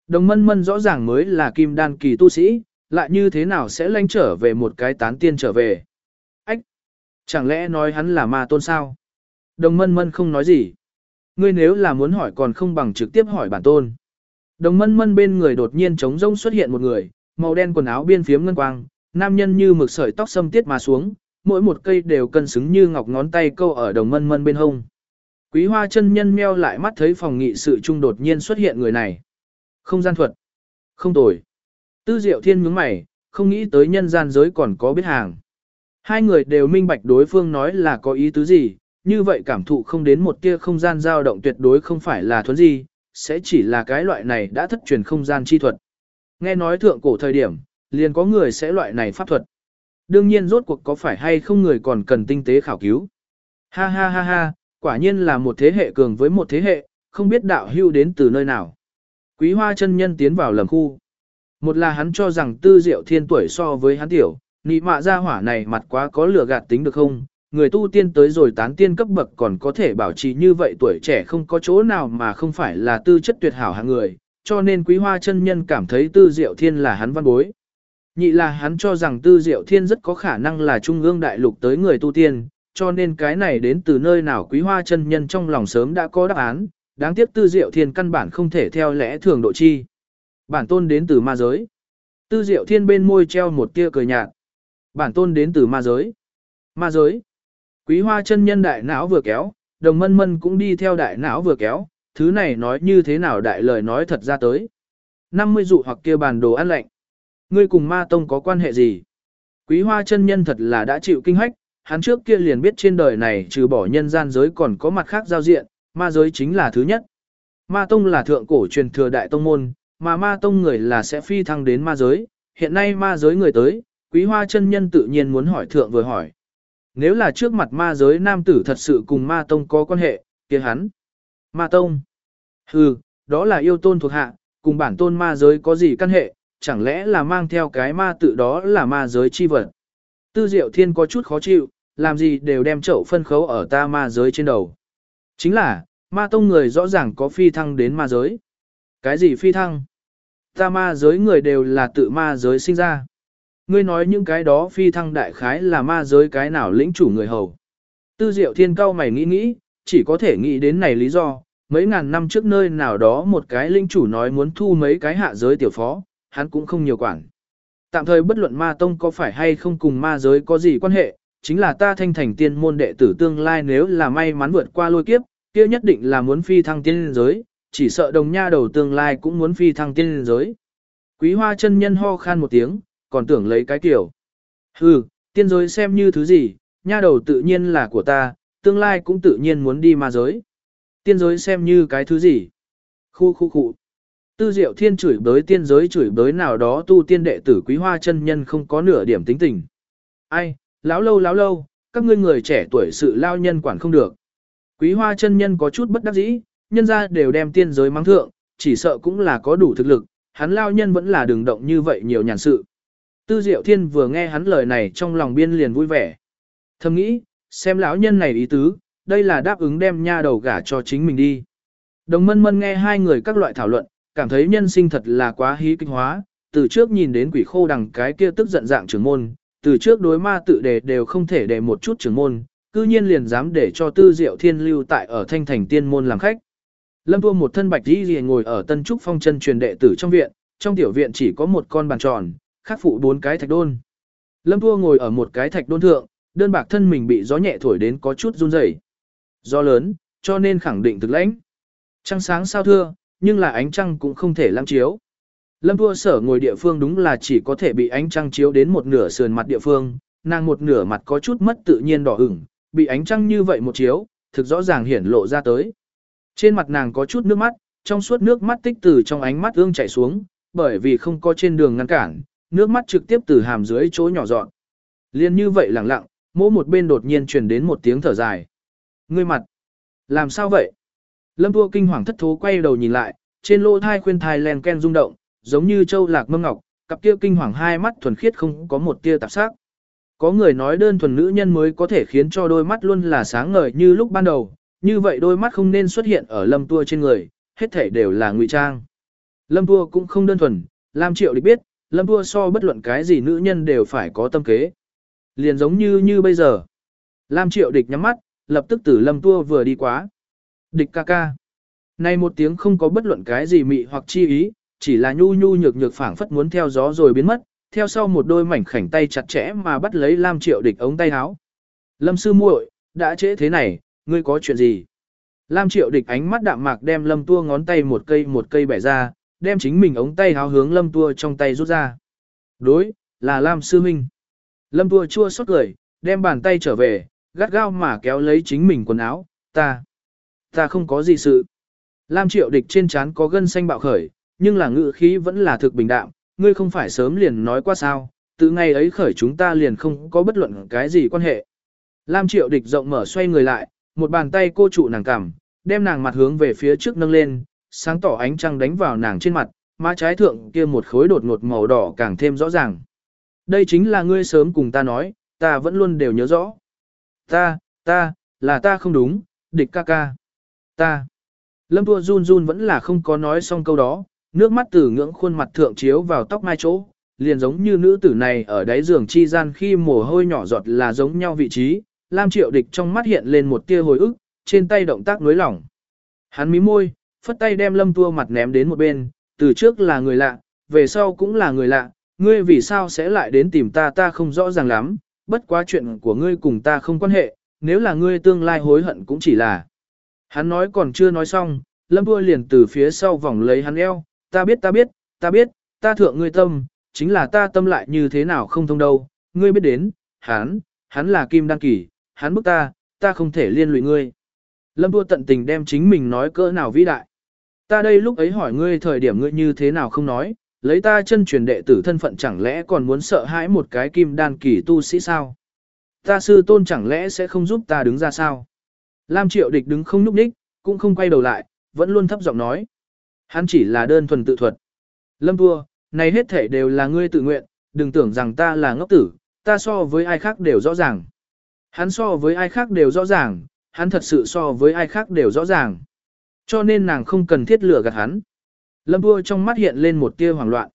Đồng mân mân rõ ràng mới là kim đan kỳ tu sĩ, lại như thế nào sẽ lanh trở về một cái tán tiên trở về. Ách! Chẳng lẽ nói hắn là ma tôn sao? Đồng mân mân không nói gì. Ngươi nếu là muốn hỏi còn không bằng trực tiếp hỏi bản tôn. Đồng mân mân bên người đột nhiên trống rông xuất hiện một người, màu đen quần áo biên phiếm ngân quang, nam nhân như mực sợi tóc xâm tiết mà xuống, mỗi một cây đều cân xứng như ngọc ngón tay câu ở đồng mân mân bên hông. Quý hoa chân nhân meo lại mắt thấy phòng nghị sự trung đột nhiên xuất hiện người này. Không gian thuật. Không tồi. Tư diệu thiên nhướng mày, không nghĩ tới nhân gian giới còn có biết hàng. Hai người đều minh bạch đối phương nói là có ý tứ gì, như vậy cảm thụ không đến một tia không gian dao động tuyệt đối không phải là thuấn gì, sẽ chỉ là cái loại này đã thất truyền không gian chi thuật. Nghe nói thượng cổ thời điểm, liền có người sẽ loại này pháp thuật. Đương nhiên rốt cuộc có phải hay không người còn cần tinh tế khảo cứu. Ha ha ha ha, quả nhiên là một thế hệ cường với một thế hệ, không biết đạo hưu đến từ nơi nào. Quý hoa chân nhân tiến vào lầm khu. Một là hắn cho rằng tư diệu thiên tuổi so với hắn tiểu, nị mạ ra hỏa này mặt quá có lửa gạt tính được không, người tu tiên tới rồi tán tiên cấp bậc còn có thể bảo trì như vậy tuổi trẻ không có chỗ nào mà không phải là tư chất tuyệt hảo hạng người, cho nên quý hoa chân nhân cảm thấy tư diệu thiên là hắn văn bối. Nhị là hắn cho rằng tư diệu thiên rất có khả năng là trung ương đại lục tới người tu tiên, cho nên cái này đến từ nơi nào quý hoa chân nhân trong lòng sớm đã có đáp án, đáng tiếc tư diệu thiên căn bản không thể theo lẽ thường độ chi. Bản tôn đến từ ma giới. Tư diệu thiên bên môi treo một tia cười nhạt. Bản tôn đến từ ma giới. Ma giới. Quý hoa chân nhân đại não vừa kéo, đồng mân mân cũng đi theo đại não vừa kéo, thứ này nói như thế nào đại lời nói thật ra tới. 50 dụ hoặc kia bàn đồ ăn lạnh. Ngươi cùng ma tông có quan hệ gì? Quý hoa chân nhân thật là đã chịu kinh hách, hắn trước kia liền biết trên đời này trừ bỏ nhân gian giới còn có mặt khác giao diện, ma giới chính là thứ nhất. Ma tông là thượng cổ truyền thừa đại tông môn, mà ma tông người là sẽ phi thăng đến ma giới, hiện nay ma giới người tới, quý hoa chân nhân tự nhiên muốn hỏi thượng vừa hỏi. Nếu là trước mặt ma giới nam tử thật sự cùng ma tông có quan hệ, kia hắn. Ma tông. Hừ, đó là yêu tôn thuộc hạ, cùng bản tôn ma giới có gì căn hệ, chẳng lẽ là mang theo cái ma tự đó là ma giới chi vật. Tư diệu thiên có chút khó chịu, làm gì đều đem chậu phân khấu ở ta ma giới trên đầu. Chính là, ma tông người rõ ràng có phi thăng đến ma giới. Cái gì phi thăng? Ta ma giới người đều là tự ma giới sinh ra. Ngươi nói những cái đó phi thăng đại khái là ma giới cái nào lĩnh chủ người hầu. Tư diệu thiên cao mày nghĩ nghĩ, chỉ có thể nghĩ đến này lý do, mấy ngàn năm trước nơi nào đó một cái lĩnh chủ nói muốn thu mấy cái hạ giới tiểu phó, hắn cũng không nhiều quản. Tạm thời bất luận ma tông có phải hay không cùng ma giới có gì quan hệ, chính là ta thanh thành tiên môn đệ tử tương lai nếu là may mắn vượt qua lôi kiếp, kia nhất định là muốn phi thăng tiên giới, chỉ sợ đồng nha đầu tương lai cũng muốn phi thăng tiên giới. Quý hoa chân nhân ho khan một tiếng, còn tưởng lấy cái kiểu. Hừ, tiên giới xem như thứ gì, nha đầu tự nhiên là của ta, tương lai cũng tự nhiên muốn đi ma giới. Tiên giới xem như cái thứ gì? Khu khu khu. Tư diệu thiên chửi bới tiên giới chửi bới nào đó tu tiên đệ tử quý hoa chân nhân không có nửa điểm tính tình. Ai, lão lâu lão lâu, các ngươi người trẻ tuổi sự lao nhân quản không được. Quý hoa chân nhân có chút bất đắc dĩ, nhân ra đều đem tiên giới mang thượng, chỉ sợ cũng là có đủ thực lực, hắn lao nhân vẫn là đường động như vậy nhiều nhàn sự. Tư Diệu Thiên vừa nghe hắn lời này trong lòng biên liền vui vẻ. Thầm nghĩ, xem lão nhân này ý tứ, đây là đáp ứng đem nha đầu gả cho chính mình đi. Đồng mân mân nghe hai người các loại thảo luận, cảm thấy nhân sinh thật là quá hí kinh hóa, từ trước nhìn đến quỷ khô đằng cái kia tức giận dạng trưởng môn, từ trước đối ma tự đề đều không thể để một chút trưởng môn, cư nhiên liền dám để cho tư diệu thiên lưu tại ở thanh thành tiên môn làm khách. Lâm Thua một thân bạch đi liền ngồi ở tân trúc phong chân truyền đệ tử trong viện, trong tiểu viện chỉ có một con bàn tròn, khắc phụ bốn cái thạch đôn. Lâm Thua ngồi ở một cái thạch đôn thượng, đơn bạc thân mình bị gió nhẹ thổi đến có chút run rẩy. Gió lớn, cho nên khẳng định thực lãnh. Trăng sáng sao thưa, nhưng là ánh trăng cũng không thể lăng chiếu. Lâm Tua sở ngồi địa phương đúng là chỉ có thể bị ánh trăng chiếu đến một nửa sườn mặt địa phương, nàng một nửa mặt có chút mất tự nhiên đỏ ửng, bị ánh trăng như vậy một chiếu, thực rõ ràng hiển lộ ra tới. Trên mặt nàng có chút nước mắt, trong suốt nước mắt tích từ trong ánh mắt ương chảy xuống, bởi vì không có trên đường ngăn cản, nước mắt trực tiếp từ hàm dưới chỗ nhỏ dọn. Liên như vậy lặng lặng, mỗi một bên đột nhiên truyền đến một tiếng thở dài. Ngươi mặt, làm sao vậy? Lâm Thua kinh hoàng thất thố quay đầu nhìn lại, trên lỗ thai khuyên thai len ken rung động, giống như châu lạc mâm ngọc, cặp kia kinh hoàng hai mắt thuần khiết không có một tia tạp sắc. Có người nói đơn thuần nữ nhân mới có thể khiến cho đôi mắt luôn là sáng ngời như lúc ban đầu, như vậy đôi mắt không nên xuất hiện ở lâm tua trên người, hết thể đều là ngụy trang. Lâm tua cũng không đơn thuần, Lam Triệu địch biết, lâm tua so bất luận cái gì nữ nhân đều phải có tâm kế. Liền giống như như bây giờ. Lam Triệu địch nhắm mắt, lập tức từ lâm tua vừa đi quá. Địch ca ca. Này một tiếng không có bất luận cái gì mị hoặc chi ý, chỉ là nhu nhu nhược nhược phảng phất muốn theo gió rồi biến mất, theo sau một đôi mảnh khảnh tay chặt chẽ mà bắt lấy Lam Triệu Địch ống tay áo. Lâm sư muội, đã trễ thế này, ngươi có chuyện gì? Lam Triệu Địch ánh mắt đạm mạc đem Lâm Tua ngón tay một cây một cây bẻ ra, đem chính mình ống tay áo hướng Lâm Tua trong tay rút ra. Đối, là Lam sư huynh. Lâm Tua chua xót cười, đem bàn tay trở về, gắt gao mà kéo lấy chính mình quần áo, ta, ta không có gì sự. Lam Triệu Địch trên trán có gân xanh bạo khởi, nhưng là ngự khí vẫn là thực bình đạm, ngươi không phải sớm liền nói qua sao, từ ngày ấy khởi chúng ta liền không có bất luận cái gì quan hệ. Lam triệu địch rộng mở xoay người lại, một bàn tay cô trụ nàng cằm, đem nàng mặt hướng về phía trước nâng lên, sáng tỏ ánh trăng đánh vào nàng trên mặt, má trái thượng kia một khối đột ngột màu đỏ càng thêm rõ ràng. Đây chính là ngươi sớm cùng ta nói, ta vẫn luôn đều nhớ rõ. Ta, ta, là ta không đúng, địch ca ca. Ta. Lâm Tua run run vẫn là không có nói xong câu đó, nước mắt từ ngưỡng khuôn mặt thượng chiếu vào tóc mai chỗ, liền giống như nữ tử này ở đáy giường chi gian khi mồ hôi nhỏ giọt là giống nhau vị trí, Lam Triệu Địch trong mắt hiện lên một tia hồi ức, trên tay động tác nối lỏng. Hắn mí môi, phất tay đem Lâm Tua mặt ném đến một bên, từ trước là người lạ, về sau cũng là người lạ, ngươi vì sao sẽ lại đến tìm ta ta không rõ ràng lắm, bất quá chuyện của ngươi cùng ta không quan hệ, nếu là ngươi tương lai hối hận cũng chỉ là. Hắn nói còn chưa nói xong, Lâm Tua liền từ phía sau vòng lấy hắn eo, ta biết ta biết, ta biết, ta thượng ngươi tâm, chính là ta tâm lại như thế nào không thông đâu, ngươi biết đến, hắn, hắn là kim đăng Kỷ, hắn bức ta, ta không thể liên lụy ngươi. Lâm Đua tận tình đem chính mình nói cỡ nào vĩ đại. Ta đây lúc ấy hỏi ngươi thời điểm ngươi như thế nào không nói, lấy ta chân truyền đệ tử thân phận chẳng lẽ còn muốn sợ hãi một cái kim đan kỳ tu sĩ sao? Ta sư tôn chẳng lẽ sẽ không giúp ta đứng ra sao? Lam triệu địch đứng không núp đích, cũng không quay đầu lại, vẫn luôn thấp giọng nói. Hắn chỉ là đơn thuần tự thuật. Lâm Tua, này hết thể đều là ngươi tự nguyện, đừng tưởng rằng ta là ngốc tử, ta so với ai khác đều rõ ràng. Hắn so với ai khác đều rõ ràng, hắn thật sự so với ai khác đều rõ ràng. Cho nên nàng không cần thiết lừa gạt hắn. Lâm Tua trong mắt hiện lên một tia hoảng loạn.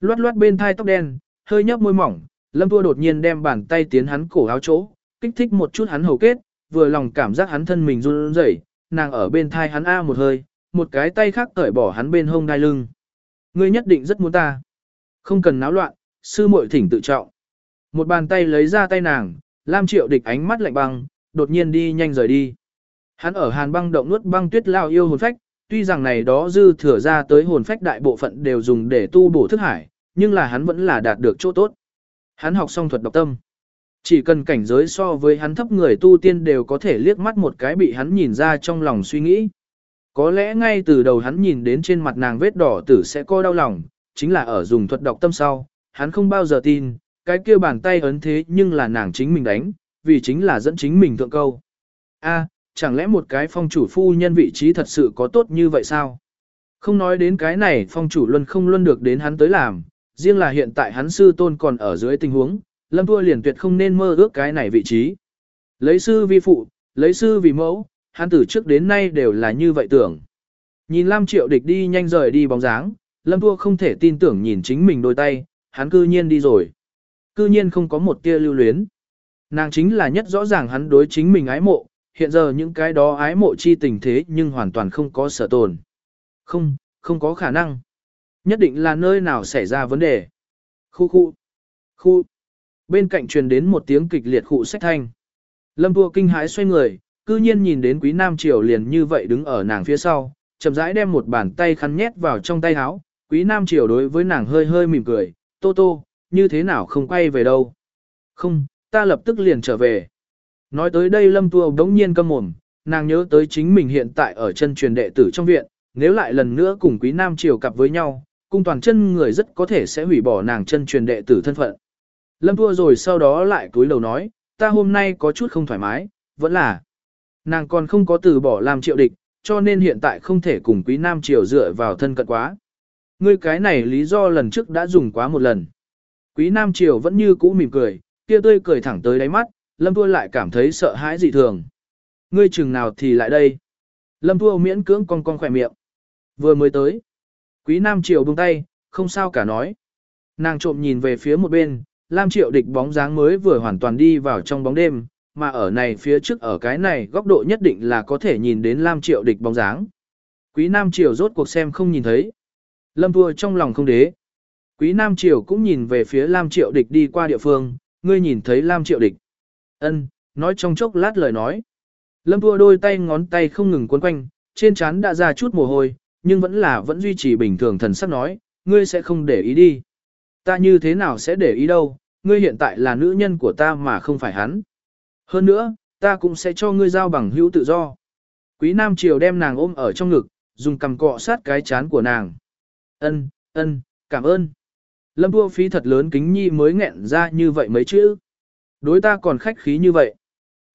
Loát loát bên thai tóc đen, hơi nhấp môi mỏng, Lâm Tua đột nhiên đem bàn tay tiến hắn cổ áo chỗ, kích thích một chút hắn hầu kết, vừa lòng cảm giác hắn thân mình run rẩy, nàng ở bên thai hắn a một hơi, một cái tay khác cởi bỏ hắn bên hông đai lưng. Ngươi nhất định rất muốn ta. Không cần náo loạn, sư muội thỉnh tự trọng. Một bàn tay lấy ra tay nàng, Lam Triệu địch ánh mắt lạnh băng, đột nhiên đi nhanh rời đi. Hắn ở hàn băng động nuốt băng tuyết lao yêu hồn phách, tuy rằng này đó dư thừa ra tới hồn phách đại bộ phận đều dùng để tu bổ thức hải, nhưng là hắn vẫn là đạt được chỗ tốt. Hắn học xong thuật độc tâm. Chỉ cần cảnh giới so với hắn thấp người tu tiên đều có thể liếc mắt một cái bị hắn nhìn ra trong lòng suy nghĩ. Có lẽ ngay từ đầu hắn nhìn đến trên mặt nàng vết đỏ tử sẽ coi đau lòng, chính là ở dùng thuật độc tâm sau, hắn không bao giờ tin, cái kia bàn tay ấn thế nhưng là nàng chính mình đánh, vì chính là dẫn chính mình thượng câu. A, chẳng lẽ một cái phong chủ phu nhân vị trí thật sự có tốt như vậy sao? Không nói đến cái này phong chủ luân không luân được đến hắn tới làm, riêng là hiện tại hắn sư tôn còn ở dưới tình huống, lâm thua liền tuyệt không nên mơ ước cái này vị trí. Lấy sư vi phụ, lấy sư vì mẫu, hắn từ trước đến nay đều là như vậy tưởng. Nhìn Lam Triệu Địch đi nhanh rời đi bóng dáng, Lâm Thua không thể tin tưởng nhìn chính mình đôi tay, hắn cư nhiên đi rồi. Cư nhiên không có một tia lưu luyến. Nàng chính là nhất rõ ràng hắn đối chính mình ái mộ, hiện giờ những cái đó ái mộ chi tình thế nhưng hoàn toàn không có sở tồn. Không, không có khả năng. Nhất định là nơi nào xảy ra vấn đề. Khu khu. Khu. Bên cạnh truyền đến một tiếng kịch liệt khụ sách thanh. Lâm Thua kinh hãi xoay người, cư nhiên nhìn đến Quý Nam Triều liền như vậy đứng ở nàng phía sau, chậm rãi đem một bàn tay khăn nhét vào trong tay áo. Quý Nam Triều đối với nàng hơi hơi mỉm cười, Tô Tô, như thế nào không quay về đâu. Không, ta lập tức liền trở về. Nói tới đây Lâm Tua đống nhiên câm mồm, nàng nhớ tới chính mình hiện tại ở chân truyền đệ tử trong viện, nếu lại lần nữa cùng Quý Nam Triều cặp với nhau, cung toàn chân người rất có thể sẽ hủy bỏ nàng chân truyền đệ tử thân phận. Lâm Thua rồi sau đó lại cúi đầu nói, ta hôm nay có chút không thoải mái, vẫn là. Nàng còn không có từ bỏ làm triệu địch, cho nên hiện tại không thể cùng Quý Nam Triều dựa vào thân cận quá. Ngươi cái này lý do lần trước đã dùng quá một lần. Quý Nam Triều vẫn như cũ mỉm cười, kia tươi cười thẳng tới đáy mắt, Lâm Thua lại cảm thấy sợ hãi dị thường. Ngươi chừng nào thì lại đây. Lâm Thua miễn cưỡng con con khỏe miệng. Vừa mới tới. Quý Nam Triều buông tay, không sao cả nói. Nàng trộm nhìn về phía một bên, Lam Triệu địch bóng dáng mới vừa hoàn toàn đi vào trong bóng đêm, mà ở này phía trước ở cái này góc độ nhất định là có thể nhìn đến Lam Triệu địch bóng dáng. Quý Nam Triều rốt cuộc xem không nhìn thấy. Lâm Thua trong lòng không đế. Quý Nam Triều cũng nhìn về phía Lam Triệu địch đi qua địa phương, ngươi nhìn thấy Lam Triệu địch. Ân, nói trong chốc lát lời nói. Lâm Thua đôi tay ngón tay không ngừng quấn quanh, trên trán đã ra chút mồ hôi, nhưng vẫn là vẫn duy trì bình thường thần sắc nói, ngươi sẽ không để ý đi. Ta như thế nào sẽ để ý đâu, ngươi hiện tại là nữ nhân của ta mà không phải hắn. Hơn nữa, ta cũng sẽ cho ngươi giao bằng hữu tự do. Quý Nam Triều đem nàng ôm ở trong ngực, dùng cầm cọ sát cái chán của nàng. Ân, ân, cảm ơn. Lâm Thua phí thật lớn kính nhi mới nghẹn ra như vậy mấy chữ. Đối ta còn khách khí như vậy.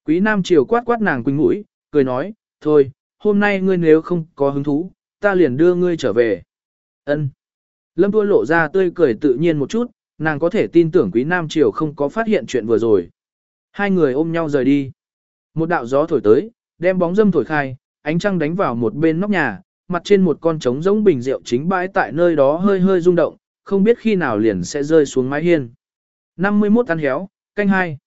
Quý Nam Triều quát quát nàng quỳnh mũi, cười nói, thôi, hôm nay ngươi nếu không có hứng thú, ta liền đưa ngươi trở về. Ân. Lâm Thua lộ ra tươi cười tự nhiên một chút, nàng có thể tin tưởng Quý Nam Triều không có phát hiện chuyện vừa rồi. Hai người ôm nhau rời đi. Một đạo gió thổi tới, đem bóng dâm thổi khai, ánh trăng đánh vào một bên nóc nhà, mặt trên một con trống giống bình rượu chính bãi tại nơi đó hơi hơi rung động, không biết khi nào liền sẽ rơi xuống mái hiên. 51 ăn héo, canh hai.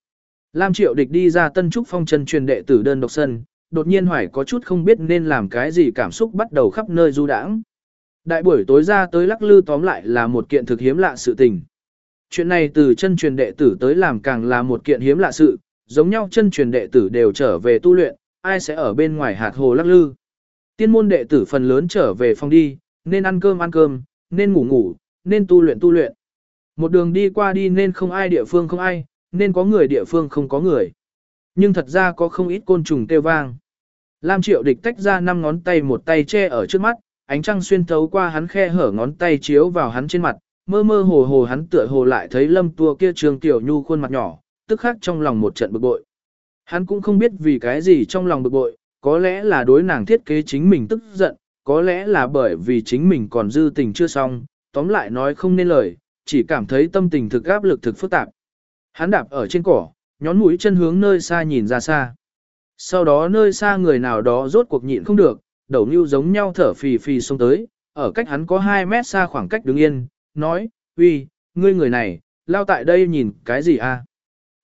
Lam Triệu Địch đi ra Tân Trúc Phong chân truyền đệ tử đơn độc sân, đột nhiên hoài có chút không biết nên làm cái gì cảm xúc bắt đầu khắp nơi du đãng. Đại buổi tối ra tới lắc lư tóm lại là một kiện thực hiếm lạ sự tình. Chuyện này từ chân truyền đệ tử tới làm càng là một kiện hiếm lạ sự, giống nhau chân truyền đệ tử đều trở về tu luyện, ai sẽ ở bên ngoài hạt hồ lắc lư. Tiên môn đệ tử phần lớn trở về phòng đi, nên ăn cơm ăn cơm, nên ngủ ngủ, nên tu luyện tu luyện. Một đường đi qua đi nên không ai địa phương không ai, nên có người địa phương không có người. Nhưng thật ra có không ít côn trùng kêu vang. Lam triệu địch tách ra năm ngón tay một tay che ở trước mắt, ánh trăng xuyên thấu qua hắn khe hở ngón tay chiếu vào hắn trên mặt, mơ mơ hồ hồ hắn tựa hồ lại thấy lâm tua kia trường tiểu nhu khuôn mặt nhỏ, tức khắc trong lòng một trận bực bội. Hắn cũng không biết vì cái gì trong lòng bực bội, có lẽ là đối nàng thiết kế chính mình tức giận, có lẽ là bởi vì chính mình còn dư tình chưa xong, tóm lại nói không nên lời, chỉ cảm thấy tâm tình thực áp lực thực phức tạp. Hắn đạp ở trên cỏ, nhón mũi chân hướng nơi xa nhìn ra xa. Sau đó nơi xa người nào đó rốt cuộc nhịn không được, đầu như giống nhau thở phì phì xông tới, ở cách hắn có 2 mét xa khoảng cách đứng yên, nói, uy, ngươi người này, lao tại đây nhìn cái gì a?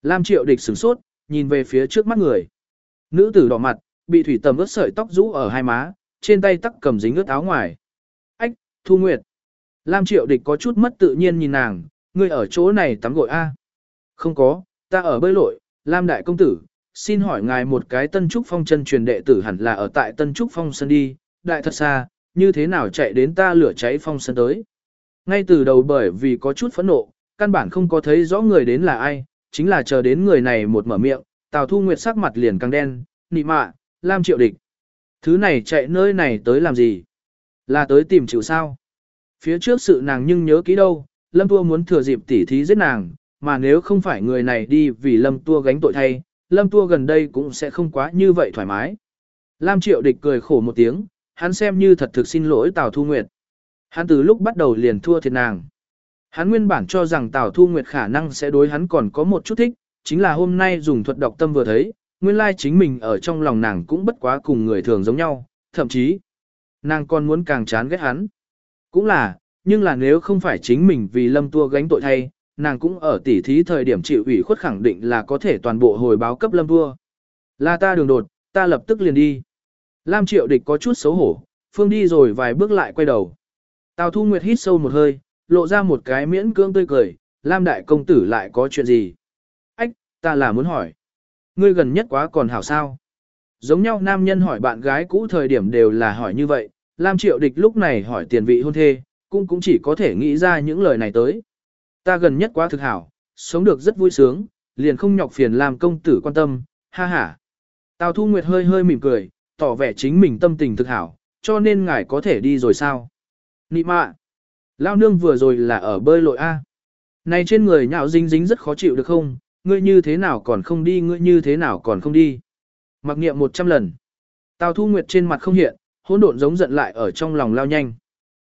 Lam triệu địch sửng sốt, nhìn về phía trước mắt người. Nữ tử đỏ mặt, bị thủy tầm ướt sợi tóc rũ ở hai má, trên tay tắc cầm dính ướt áo ngoài. Ách, Thu Nguyệt. Lam triệu địch có chút mất tự nhiên nhìn nàng, ngươi ở chỗ này tắm gội a? Không có, ta ở bơi lội, Lam đại công tử, xin hỏi ngài một cái Tân Trúc Phong chân truyền đệ tử hẳn là ở tại Tân Trúc Phong sân đi, đại thật xa, như thế nào chạy đến ta lửa cháy phong sân tới. Ngay từ đầu bởi vì có chút phẫn nộ, căn bản không có thấy rõ người đến là ai, chính là chờ đến người này một mở miệng, Tào Thu Nguyệt sắc mặt liền càng đen, nị mạ, Lam Triệu Địch. Thứ này chạy nơi này tới làm gì? Là tới tìm chịu sao? Phía trước sự nàng nhưng nhớ kỹ đâu, Lâm Tua muốn thừa dịp tỉ thí giết nàng, mà nếu không phải người này đi vì Lâm Tua gánh tội thay, Lâm Tua gần đây cũng sẽ không quá như vậy thoải mái. Lam Triệu Địch cười khổ một tiếng, hắn xem như thật thực xin lỗi Tào Thu Nguyệt. Hắn từ lúc bắt đầu liền thua thiệt nàng. Hắn nguyên bản cho rằng Tào Thu Nguyệt khả năng sẽ đối hắn còn có một chút thích, chính là hôm nay dùng thuật đọc tâm vừa thấy, nguyên lai chính mình ở trong lòng nàng cũng bất quá cùng người thường giống nhau, thậm chí, nàng còn muốn càng chán ghét hắn. Cũng là, nhưng là nếu không phải chính mình vì lâm tua gánh tội thay, nàng cũng ở tỉ thí thời điểm chịu ủy khuất khẳng định là có thể toàn bộ hồi báo cấp lâm vua. Là ta đường đột, ta lập tức liền đi. Lam triệu địch có chút xấu hổ, phương đi rồi vài bước lại quay đầu. Tào Thu Nguyệt hít sâu một hơi, lộ ra một cái miễn cưỡng tươi cười, Lam đại công tử lại có chuyện gì? Ách, ta là muốn hỏi. Ngươi gần nhất quá còn hảo sao? Giống nhau nam nhân hỏi bạn gái cũ thời điểm đều là hỏi như vậy, Lam triệu địch lúc này hỏi tiền vị hôn thê, cũng cũng chỉ có thể nghĩ ra những lời này tới. Ta gần nhất quá thực hảo, sống được rất vui sướng, liền không nhọc phiền làm công tử quan tâm, ha ha. Tào Thu Nguyệt hơi hơi mỉm cười, tỏ vẻ chính mình tâm tình thực hảo, cho nên ngài có thể đi rồi sao? Nị mạ! Lao nương vừa rồi là ở bơi lội A. Này trên người nhạo dính dính rất khó chịu được không? Ngươi như thế nào còn không đi, ngươi như thế nào còn không đi? Mặc niệm một trăm lần. Tào Thu Nguyệt trên mặt không hiện, hỗn độn giống giận lại ở trong lòng lao nhanh.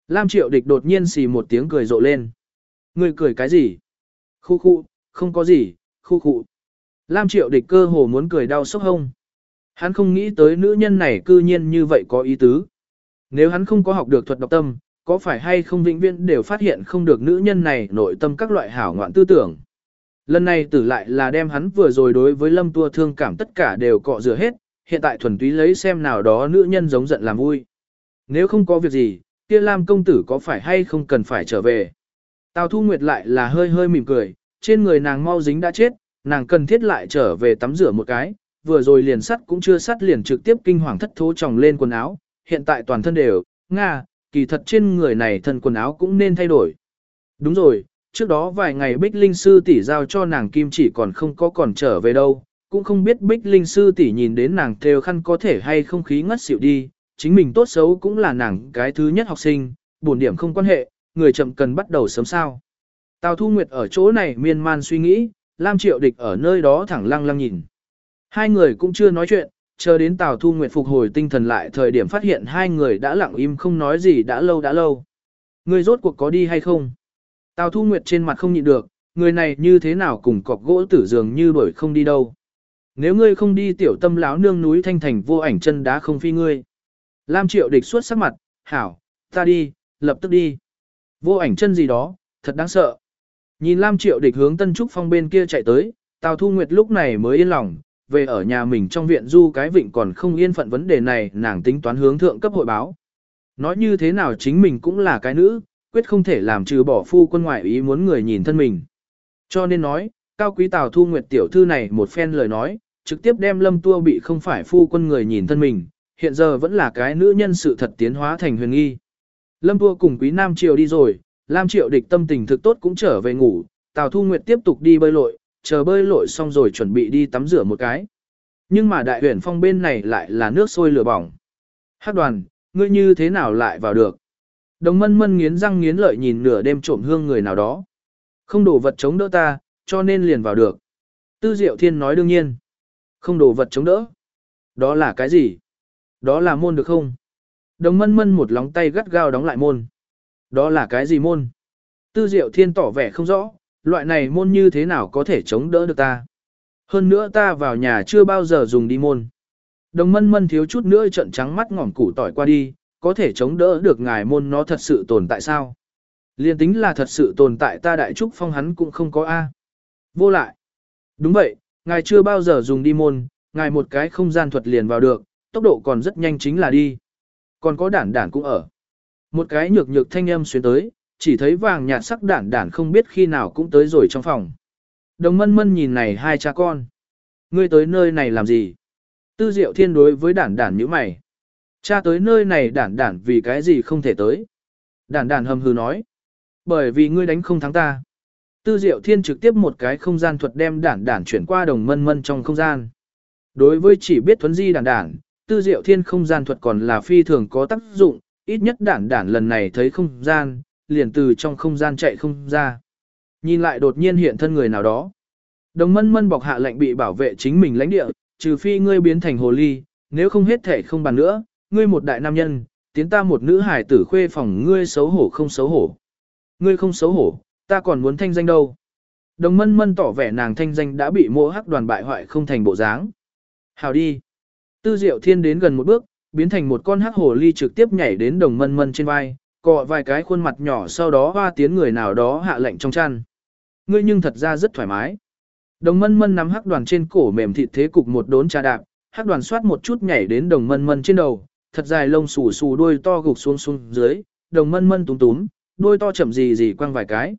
Lam Triệu Địch đột nhiên xì một tiếng cười rộ lên. Ngươi cười cái gì? Khu khu, không có gì, khu khu. Lam Triệu Địch cơ hồ muốn cười đau sốc hông. Hắn không nghĩ tới nữ nhân này cư nhiên như vậy có ý tứ. Nếu hắn không có học được thuật độc tâm, có phải hay không vĩnh viễn đều phát hiện không được nữ nhân này nội tâm các loại hảo ngoạn tư tưởng. Lần này tử lại là đem hắn vừa rồi đối với lâm tua thương cảm tất cả đều cọ rửa hết, hiện tại thuần túy lấy xem nào đó nữ nhân giống giận làm vui. Nếu không có việc gì, kia Lam công tử có phải hay không cần phải trở về. Tào Thu Nguyệt lại là hơi hơi mỉm cười, trên người nàng mau dính đã chết, nàng cần thiết lại trở về tắm rửa một cái, vừa rồi liền sắt cũng chưa sắt liền trực tiếp kinh hoàng thất thố tròng lên quần áo, hiện tại toàn thân đều, nga, kỳ thật trên người này thân quần áo cũng nên thay đổi. Đúng rồi, trước đó vài ngày Bích Linh Sư tỷ giao cho nàng kim chỉ còn không có còn trở về đâu, cũng không biết Bích Linh Sư tỷ nhìn đến nàng theo khăn có thể hay không khí ngất xỉu đi, chính mình tốt xấu cũng là nàng cái thứ nhất học sinh, bổn điểm không quan hệ, người chậm cần bắt đầu sớm sao. Tào Thu Nguyệt ở chỗ này miên man suy nghĩ, Lam Triệu Địch ở nơi đó thẳng lăng lăng nhìn. Hai người cũng chưa nói chuyện, chờ đến Tào Thu Nguyệt phục hồi tinh thần lại thời điểm phát hiện hai người đã lặng im không nói gì đã lâu đã lâu. Người rốt cuộc có đi hay không? Tào Thu Nguyệt trên mặt không nhịn được, người này như thế nào cùng cọc gỗ tử dường như đổi không đi đâu. Nếu ngươi không đi tiểu tâm láo nương núi thanh thành vô ảnh chân đá không phi ngươi. Lam Triệu địch suốt sắc mặt, hảo, ta đi, lập tức đi. Vô ảnh chân gì đó, thật đáng sợ. Nhìn Lam Triệu địch hướng Tân Trúc Phong bên kia chạy tới, Tào Thu Nguyệt lúc này mới yên lòng, về ở nhà mình trong viện du cái vịnh còn không yên phận vấn đề này nàng tính toán hướng thượng cấp hội báo. Nói như thế nào chính mình cũng là cái nữ, quyết không thể làm trừ bỏ phu quân ngoại ý muốn người nhìn thân mình. Cho nên nói, cao quý Tào Thu Nguyệt tiểu thư này một phen lời nói, trực tiếp đem lâm tua bị không phải phu quân người nhìn thân mình, hiện giờ vẫn là cái nữ nhân sự thật tiến hóa thành huyền nghi. Lâm vua cùng quý Nam Triều đi rồi, Lam Triệu địch tâm tình thực tốt cũng trở về ngủ, Tào Thu Nguyệt tiếp tục đi bơi lội, chờ bơi lội xong rồi chuẩn bị đi tắm rửa một cái. Nhưng mà đại huyền phong bên này lại là nước sôi lửa bỏng. Hát đoàn, ngươi như thế nào lại vào được? Đồng mân mân nghiến răng nghiến lợi nhìn nửa đêm trộm hương người nào đó. Không đổ vật chống đỡ ta, cho nên liền vào được. Tư Diệu Thiên nói đương nhiên. Không đổ vật chống đỡ. Đó là cái gì? Đó là môn được không? Đồng mân mân một lóng tay gắt gao đóng lại môn. Đó là cái gì môn? Tư Diệu Thiên tỏ vẻ không rõ, loại này môn như thế nào có thể chống đỡ được ta? Hơn nữa ta vào nhà chưa bao giờ dùng đi môn. Đồng mân mân thiếu chút nữa trận trắng mắt ngỏm củ tỏi qua đi, có thể chống đỡ được ngài môn nó thật sự tồn tại sao? Liên tính là thật sự tồn tại ta đại trúc phong hắn cũng không có A. Vô lại. Đúng vậy, ngài chưa bao giờ dùng đi môn, ngài một cái không gian thuật liền vào được, tốc độ còn rất nhanh chính là đi. Còn có đản đản cũng ở. Một cái nhược nhược thanh âm xuyên tới, chỉ thấy vàng nhạt sắc đản đản không biết khi nào cũng tới rồi trong phòng. Đồng mân mân nhìn này hai cha con. Ngươi tới nơi này làm gì? Tư diệu thiên đối với đản đản như mày. Cha tới nơi này đản đản vì cái gì không thể tới? Đản đản hầm hừ nói. Bởi vì ngươi đánh không thắng ta. Tư diệu thiên trực tiếp một cái không gian thuật đem đản đản chuyển qua đồng mân mân trong không gian. Đối với chỉ biết thuấn di đản đản, tư diệu thiên không gian thuật còn là phi thường có tác dụng, ít nhất đản đản lần này thấy không gian, liền từ trong không gian chạy không ra. Nhìn lại đột nhiên hiện thân người nào đó. Đồng mân mân bọc hạ lệnh bị bảo vệ chính mình lãnh địa, trừ phi ngươi biến thành hồ ly, nếu không hết thể không bàn nữa, ngươi một đại nam nhân, tiến ta một nữ hải tử khuê phòng ngươi xấu hổ không xấu hổ. Ngươi không xấu hổ, ta còn muốn thanh danh đâu. Đồng mân mân tỏ vẻ nàng thanh danh đã bị mộ hắc đoàn bại hoại không thành bộ dáng. Hào đi. Tư diệu thiên đến gần một bước, biến thành một con hắc hồ ly trực tiếp nhảy đến đồng mân mân trên vai, cọ vài cái khuôn mặt nhỏ sau đó hoa tiến người nào đó hạ lệnh trong chăn. Ngươi nhưng thật ra rất thoải mái. Đồng mân mân nắm hắc đoàn trên cổ mềm thịt thế cục một đốn trà đạp, hắc đoàn xoát một chút nhảy đến đồng mân mân trên đầu, thật dài lông xù xù đuôi to gục xuống xuống dưới, đồng mân mân túm túm, đuôi to chậm gì gì quăng vài cái.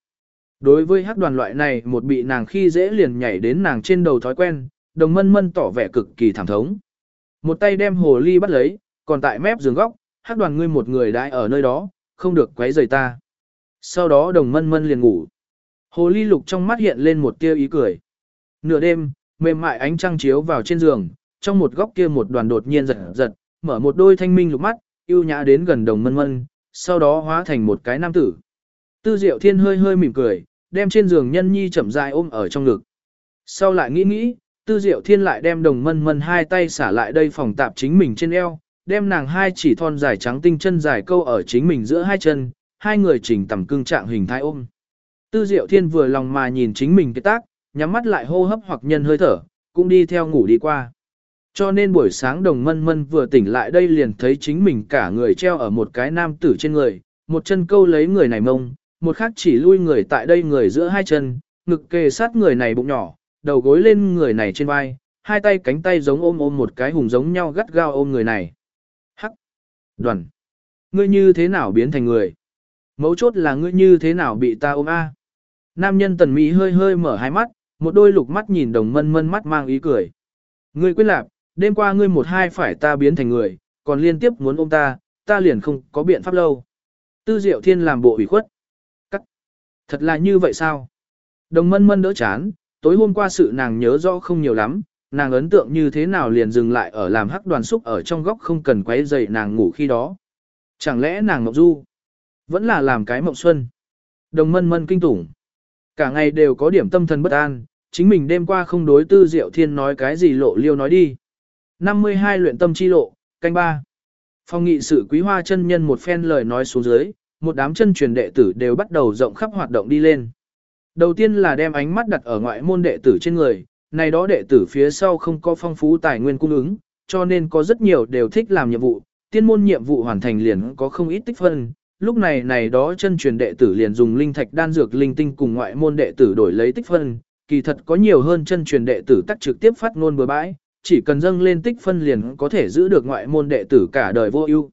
Đối với hắc đoàn loại này một bị nàng khi dễ liền nhảy đến nàng trên đầu thói quen, đồng mân mân tỏ vẻ cực kỳ thảm thống. Một tay đem hồ ly bắt lấy, còn tại mép giường góc, hát đoàn ngươi một người đãi ở nơi đó, không được quấy rầy ta. Sau đó đồng mân mân liền ngủ. Hồ ly lục trong mắt hiện lên một tia ý cười. Nửa đêm, mềm mại ánh trăng chiếu vào trên giường, trong một góc kia một đoàn đột nhiên giật giật, mở một đôi thanh minh lục mắt, yêu nhã đến gần đồng mân mân, sau đó hóa thành một cái nam tử. Tư Diệu Thiên hơi hơi mỉm cười, đem trên giường nhân nhi chậm rãi ôm ở trong ngực. Sau lại nghĩ nghĩ, Tư Diệu Thiên lại đem đồng mân mân hai tay xả lại đây phòng tạp chính mình trên eo, đem nàng hai chỉ thon dài trắng tinh chân dài câu ở chính mình giữa hai chân, hai người chỉnh tầm cương trạng hình thái ôm. Tư Diệu Thiên vừa lòng mà nhìn chính mình cái tác, nhắm mắt lại hô hấp hoặc nhân hơi thở, cũng đi theo ngủ đi qua. Cho nên buổi sáng đồng mân mân vừa tỉnh lại đây liền thấy chính mình cả người treo ở một cái nam tử trên người, một chân câu lấy người này mông, một khác chỉ lui người tại đây người giữa hai chân, ngực kề sát người này bụng nhỏ, đầu gối lên người này trên vai, hai tay cánh tay giống ôm ôm một cái hùng giống nhau gắt gao ôm người này. Hắc! Đoàn! Ngươi như thế nào biến thành người? Mấu chốt là ngươi như thế nào bị ta ôm a? Nam nhân tần mỹ hơi hơi mở hai mắt, một đôi lục mắt nhìn đồng mân mân mắt mang ý cười. Ngươi quyết lạc, đêm qua ngươi một hai phải ta biến thành người, còn liên tiếp muốn ôm ta, ta liền không có biện pháp lâu. Tư diệu thiên làm bộ ủy khuất. Cắt. Thật là như vậy sao? Đồng mân mân đỡ chán, tối hôm qua sự nàng nhớ rõ không nhiều lắm, nàng ấn tượng như thế nào liền dừng lại ở làm hắc đoàn xúc ở trong góc không cần quấy dậy nàng ngủ khi đó. Chẳng lẽ nàng mộng du? Vẫn là làm cái mộng xuân. Đồng mân mân kinh tủng. Cả ngày đều có điểm tâm thần bất an, chính mình đêm qua không đối tư diệu thiên nói cái gì lộ liêu nói đi. 52 luyện tâm chi lộ, canh ba. Phong nghị sự quý hoa chân nhân một phen lời nói xuống dưới, một đám chân truyền đệ tử đều bắt đầu rộng khắp hoạt động đi lên. Đầu tiên là đem ánh mắt đặt ở ngoại môn đệ tử trên người, này đó đệ tử phía sau không có phong phú tài nguyên cung ứng, cho nên có rất nhiều đều thích làm nhiệm vụ, tiên môn nhiệm vụ hoàn thành liền có không ít tích phân. Lúc này này đó chân truyền đệ tử liền dùng linh thạch đan dược linh tinh cùng ngoại môn đệ tử đổi lấy tích phân, kỳ thật có nhiều hơn chân truyền đệ tử tắt trực tiếp phát ngôn bừa bãi, chỉ cần dâng lên tích phân liền có thể giữ được ngoại môn đệ tử cả đời vô ưu.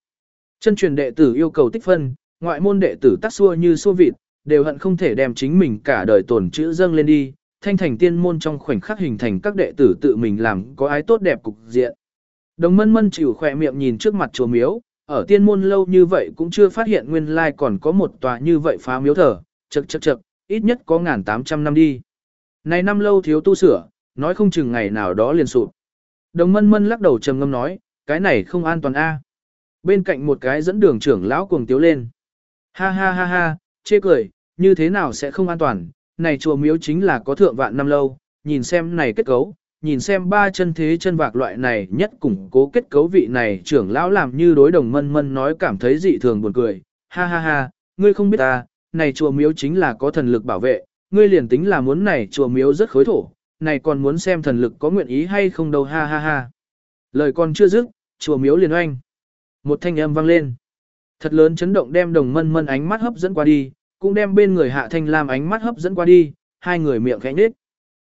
Chân truyền đệ tử yêu cầu tích phân, ngoại môn đệ tử tắt xua như xua vịt, đều hận không thể đem chính mình cả đời tổn chữ dâng lên đi, thanh thành tiên môn trong khoảnh khắc hình thành các đệ tử tự mình làm có ái tốt đẹp cục diện. Đồng mân mân chịu khỏe miệng nhìn trước mặt chùa miếu, ở tiên môn lâu như vậy cũng chưa phát hiện nguyên lai còn có một tòa như vậy phá miếu thờ, chật chật chật, ít nhất có ngàn tám trăm năm đi. Này năm lâu thiếu tu sửa, nói không chừng ngày nào đó liền sụp. Đồng mân mân lắc đầu trầm ngâm nói, cái này không an toàn a. Bên cạnh một cái dẫn đường trưởng lão cuồng tiếu lên. Ha ha ha ha, chê cười, như thế nào sẽ không an toàn, này chùa miếu chính là có thượng vạn năm lâu, nhìn xem này kết cấu, nhìn xem ba chân thế chân vạc loại này nhất củng cố kết cấu vị này trưởng lão làm như đối đồng mân mân nói cảm thấy dị thường buồn cười, ha ha ha, ngươi không biết ta, này chùa miếu chính là có thần lực bảo vệ, ngươi liền tính là muốn này chùa miếu rất khối thổ, này còn muốn xem thần lực có nguyện ý hay không đâu ha ha ha. Lời còn chưa dứt, chùa miếu liền oanh. Một thanh âm vang lên. Thật lớn chấn động đem đồng mân mân ánh mắt hấp dẫn qua đi, cũng đem bên người hạ thanh lam ánh mắt hấp dẫn qua đi, hai người miệng khẽ nhếch.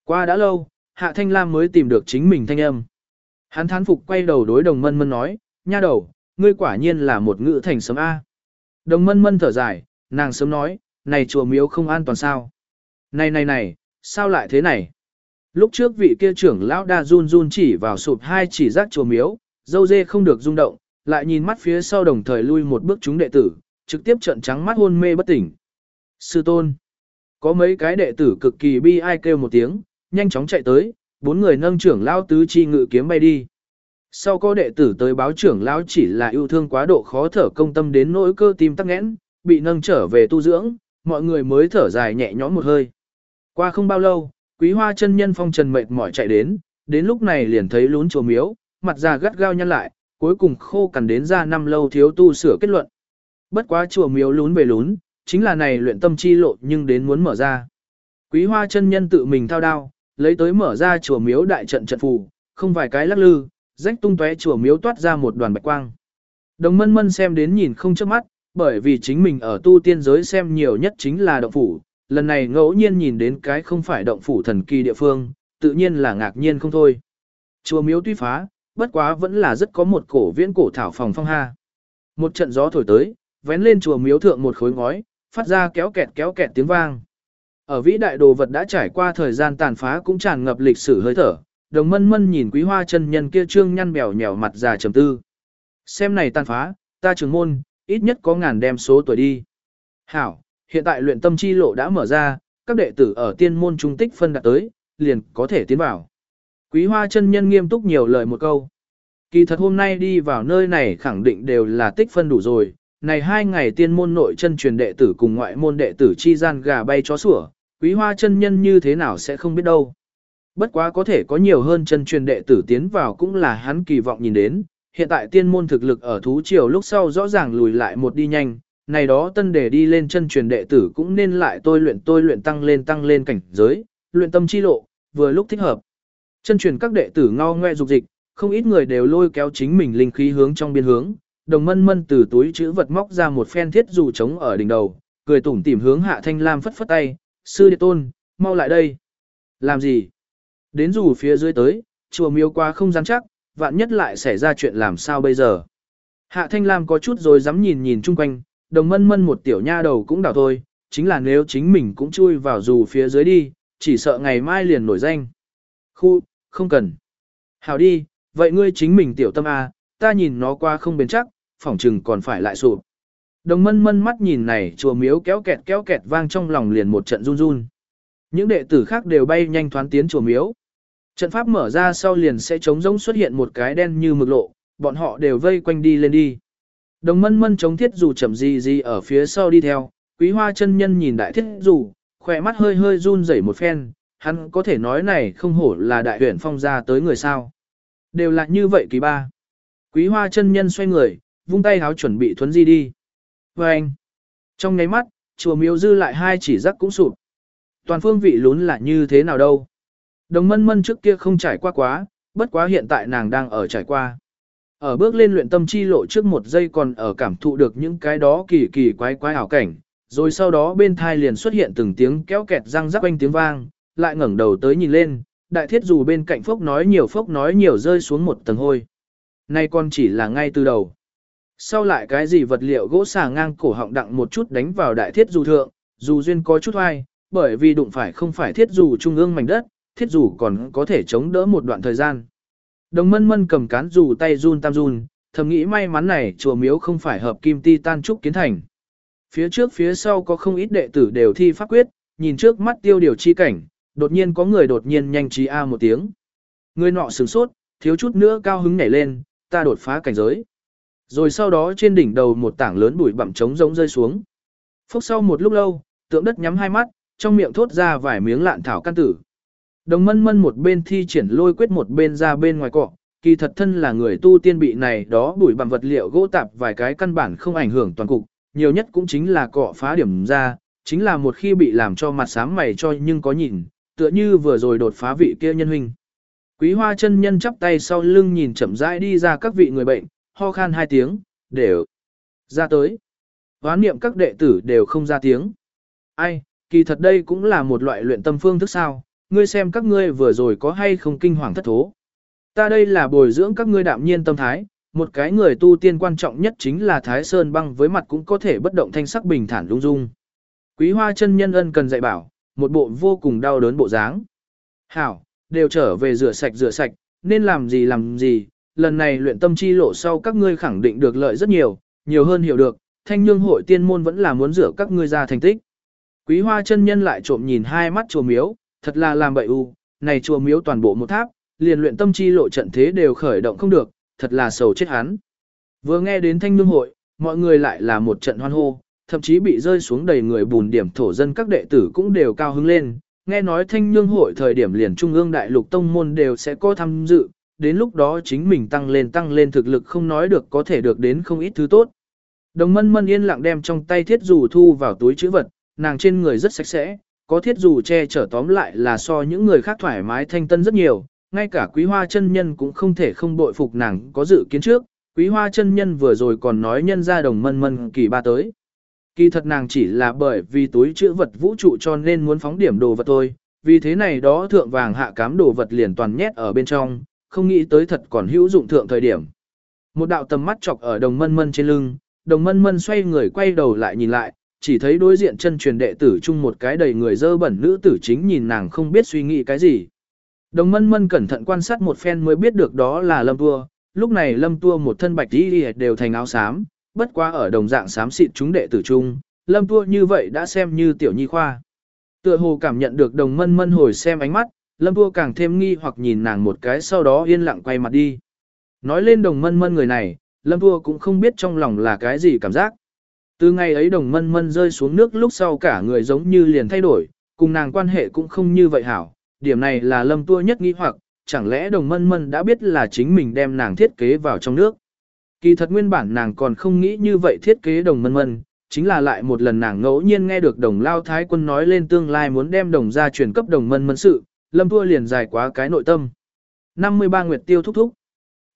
Qua đã lâu, hạ thanh lam mới tìm được chính mình thanh âm. Hắn thán phục quay đầu đối đồng mân mân nói, nha đầu, ngươi quả nhiên là một ngữ thành sớm A. Đồng mân mân thở dài, nàng sớm nói, này chùa miếu không an toàn sao. Này này này, sao lại thế này? Lúc trước vị kia trưởng lão đa run run chỉ vào sụp hai chỉ rác chùa miếu, dâu dê không được rung động, lại nhìn mắt phía sau đồng thời lui một bước chúng đệ tử, trực tiếp trợn trắng mắt hôn mê bất tỉnh. Sư tôn. Có mấy cái đệ tử cực kỳ bi ai kêu một tiếng, nhanh chóng chạy tới, bốn người nâng trưởng lão tứ chi ngự kiếm bay đi. Sau có đệ tử tới báo trưởng lão chỉ là yêu thương quá độ khó thở công tâm đến nỗi cơ tim tắc nghẽn, bị nâng trở về tu dưỡng, mọi người mới thở dài nhẹ nhõm một hơi. Qua không bao lâu, quý hoa chân nhân phong trần mệt mỏi chạy đến, đến lúc này liền thấy lún chùa miếu, mặt già gắt gao nhăn lại, cuối cùng khô cằn đến ra năm lâu thiếu tu sửa kết luận. Bất quá chùa miếu lún về lún, chính là này luyện tâm chi lộ nhưng đến muốn mở ra. Quý hoa chân nhân tự mình thao đao, lấy tới mở ra chùa miếu đại trận trận phù, không vài cái lắc lư, rách tung tóe chùa miếu toát ra một đoàn bạch quang. Đồng mân mân xem đến nhìn không chớp mắt, bởi vì chính mình ở tu tiên giới xem nhiều nhất chính là động phủ, lần này ngẫu nhiên nhìn đến cái không phải động phủ thần kỳ địa phương, tự nhiên là ngạc nhiên không thôi. Chùa miếu tuy phá, bất quá vẫn là rất có một cổ viễn cổ thảo phòng phong ha. Một trận gió thổi tới, vén lên chùa miếu thượng một khối ngói, phát ra kéo kẹt kéo kẹt tiếng vang. Ở vĩ đại đồ vật đã trải qua thời gian tàn phá cũng tràn ngập lịch sử hơi thở, đồng mân mân nhìn quý hoa chân nhân kia trương nhăn bèo nhèo mặt già trầm tư. Xem này tàn phá, ta trường môn, ít nhất có ngàn đem số tuổi đi. Hảo, hiện tại luyện tâm chi lộ đã mở ra, các đệ tử ở tiên môn trung tích phân đạt tới, liền có thể tiến vào. Quý hoa chân nhân nghiêm túc nhiều lời một câu. Kỳ thật hôm nay đi vào nơi này khẳng định đều là tích phân đủ rồi, này hai ngày tiên môn nội chân truyền đệ tử cùng ngoại môn đệ tử chi gian gà bay chó sủa, quý hoa chân nhân như thế nào sẽ không biết đâu. Bất quá có thể có nhiều hơn chân truyền đệ tử tiến vào cũng là hắn kỳ vọng nhìn đến, hiện tại tiên môn thực lực ở thú triều lúc sau rõ ràng lùi lại một đi nhanh, này đó tân để đi lên chân truyền đệ tử cũng nên lại tôi luyện tôi luyện tăng lên tăng lên cảnh giới, luyện tâm chi lộ, vừa lúc thích hợp. Chân truyền các đệ tử ngao ngoe dục dịch, không ít người đều lôi kéo chính mình linh khí hướng trong biên hướng, đồng mân mân từ túi chữ vật móc ra một phen thiết dù trống ở đỉnh đầu, cười tủm tỉm hướng hạ thanh lam phất phất tay, sư Địa tôn, mau lại đây. Làm gì? Đến dù phía dưới tới, chùa miếu qua không dám chắc, vạn nhất lại xảy ra chuyện làm sao bây giờ. Hạ thanh lam có chút rồi dám nhìn nhìn chung quanh, đồng mân mân một tiểu nha đầu cũng đảo thôi, chính là nếu chính mình cũng chui vào dù phía dưới đi, chỉ sợ ngày mai liền nổi danh. Khu, không cần. Hảo đi, vậy ngươi chính mình tiểu tâm A, ta nhìn nó qua không bền chắc, phỏng chừng còn phải lại sụp. Đồng mân mân mắt nhìn này chùa miếu kéo kẹt kéo kẹt vang trong lòng liền một trận run run. Những đệ tử khác đều bay nhanh thoán tiến chùa miếu. Trận pháp mở ra sau liền sẽ trống rỗng xuất hiện một cái đen như mực lộ, bọn họ đều vây quanh đi lên đi. Đồng mân mân chống thiết dù chậm gì gì ở phía sau đi theo, quý hoa chân nhân nhìn đại thiết dù, khỏe mắt hơi hơi run rẩy một phen, hắn có thể nói này không hổ là đại huyển phong ra tới người sao. Đều là như vậy kỳ ba. Quý hoa chân nhân xoay người, vung tay háo chuẩn bị thuấn di đi. Và anh, trong nháy mắt, chùa miếu dư lại hai chỉ rắc cũng sụp. Toàn phương vị lún là như thế nào đâu. Đồng mân mân trước kia không trải qua quá, bất quá hiện tại nàng đang ở trải qua. Ở bước lên luyện tâm chi lộ trước một giây còn ở cảm thụ được những cái đó kỳ kỳ quái quái ảo cảnh, rồi sau đó bên thai liền xuất hiện từng tiếng kéo kẹt răng rắc quanh tiếng vang, lại ngẩng đầu tới nhìn lên, đại thiết dù bên cạnh phốc nói nhiều phốc nói nhiều rơi xuống một tầng hôi. Nay còn chỉ là ngay từ đầu. Sau lại cái gì vật liệu gỗ xà ngang cổ họng đặng một chút đánh vào đại thiết dù thượng, dù duyên có chút hoai, bởi vì đụng phải không phải thiết dù trung ương mảnh đất, thiết dù còn có thể chống đỡ một đoạn thời gian. Đồng mân mân cầm cán dù tay run tam run, thầm nghĩ may mắn này chùa miếu không phải hợp kim ti tan trúc kiến thành. Phía trước phía sau có không ít đệ tử đều thi pháp quyết, nhìn trước mắt tiêu điều chi cảnh, đột nhiên có người đột nhiên nhanh trí a một tiếng. Người nọ sửng sốt, thiếu chút nữa cao hứng nhảy lên, ta đột phá cảnh giới. Rồi sau đó trên đỉnh đầu một tảng lớn bụi bặm trống rỗng rơi xuống. Phúc sau một lúc lâu, tượng đất nhắm hai mắt, trong miệng thốt ra vài miếng lạn thảo căn tử. Đồng mân mân một bên thi triển lôi quyết một bên ra bên ngoài cọ, kỳ thật thân là người tu tiên bị này đó bụi bặm vật liệu gỗ tạp vài cái căn bản không ảnh hưởng toàn cục, nhiều nhất cũng chính là cọ phá điểm ra, chính là một khi bị làm cho mặt sáng mày cho nhưng có nhìn, tựa như vừa rồi đột phá vị kia nhân huynh. Quý hoa chân nhân chắp tay sau lưng nhìn chậm rãi đi ra các vị người bệnh, ho khan hai tiếng, đều ra tới. Hoán niệm các đệ tử đều không ra tiếng. Ai, kỳ thật đây cũng là một loại luyện tâm phương thức sao, ngươi xem các ngươi vừa rồi có hay không kinh hoàng thất thố. Ta đây là bồi dưỡng các ngươi đạm nhiên tâm thái, một cái người tu tiên quan trọng nhất chính là Thái Sơn băng với mặt cũng có thể bất động thanh sắc bình thản lung dung. Quý hoa chân nhân ân cần dạy bảo, một bộ vô cùng đau đớn bộ dáng. Hảo, đều trở về rửa sạch rửa sạch, nên làm gì làm gì, lần này luyện tâm chi lộ sau các ngươi khẳng định được lợi rất nhiều, nhiều hơn hiểu được, thanh nhương hội tiên môn vẫn là muốn rửa các ngươi ra thành tích. Quý hoa chân nhân lại trộm nhìn hai mắt chùa miếu, thật là làm bậy u, này chùa miếu toàn bộ một tháp, liền luyện tâm chi lộ trận thế đều khởi động không được, thật là sầu chết hắn. Vừa nghe đến thanh nhương hội, mọi người lại là một trận hoan hô, thậm chí bị rơi xuống đầy người bùn điểm thổ dân các đệ tử cũng đều cao hứng lên. Nghe nói thanh nhương hội thời điểm liền trung ương đại lục tông môn đều sẽ có tham dự, đến lúc đó chính mình tăng lên tăng lên thực lực không nói được có thể được đến không ít thứ tốt. Đồng mân mân yên lặng đem trong tay thiết dù thu vào túi chữ vật, nàng trên người rất sạch sẽ, có thiết dù che chở tóm lại là so những người khác thoải mái thanh tân rất nhiều, ngay cả quý hoa chân nhân cũng không thể không bội phục nàng có dự kiến trước, quý hoa chân nhân vừa rồi còn nói nhân ra đồng mân mân kỳ ba tới. Kỳ thật nàng chỉ là bởi vì túi chữ vật vũ trụ cho nên muốn phóng điểm đồ vật thôi, vì thế này đó thượng vàng hạ cám đồ vật liền toàn nhét ở bên trong, không nghĩ tới thật còn hữu dụng thượng thời điểm. Một đạo tầm mắt chọc ở đồng mân mân trên lưng, đồng mân mân xoay người quay đầu lại nhìn lại, chỉ thấy đối diện chân truyền đệ tử chung một cái đầy người dơ bẩn nữ tử chính nhìn nàng không biết suy nghĩ cái gì. Đồng mân mân cẩn thận quan sát một phen mới biết được đó là lâm tua, lúc này lâm tua một thân bạch đi đều thành áo xám, bất quá ở đồng dạng xám xịt chúng đệ tử chung, lâm tua như vậy đã xem như tiểu nhi khoa. Tựa hồ cảm nhận được đồng mân mân hồi xem ánh mắt, lâm tua càng thêm nghi hoặc nhìn nàng một cái sau đó yên lặng quay mặt đi. Nói lên đồng mân mân người này, lâm tua cũng không biết trong lòng là cái gì cảm giác. Từ ngày ấy đồng mân mân rơi xuống nước lúc sau cả người giống như liền thay đổi, cùng nàng quan hệ cũng không như vậy hảo. Điểm này là lâm tua nhất nghi hoặc, chẳng lẽ đồng mân mân đã biết là chính mình đem nàng thiết kế vào trong nước. Kỳ thật nguyên bản nàng còn không nghĩ như vậy thiết kế đồng mân mân, chính là lại một lần nàng ngẫu nhiên nghe được đồng lao thái quân nói lên tương lai muốn đem đồng ra truyền cấp đồng mân mân sự, lâm thua liền dài quá cái nội tâm. 53 Nguyệt Tiêu thúc thúc.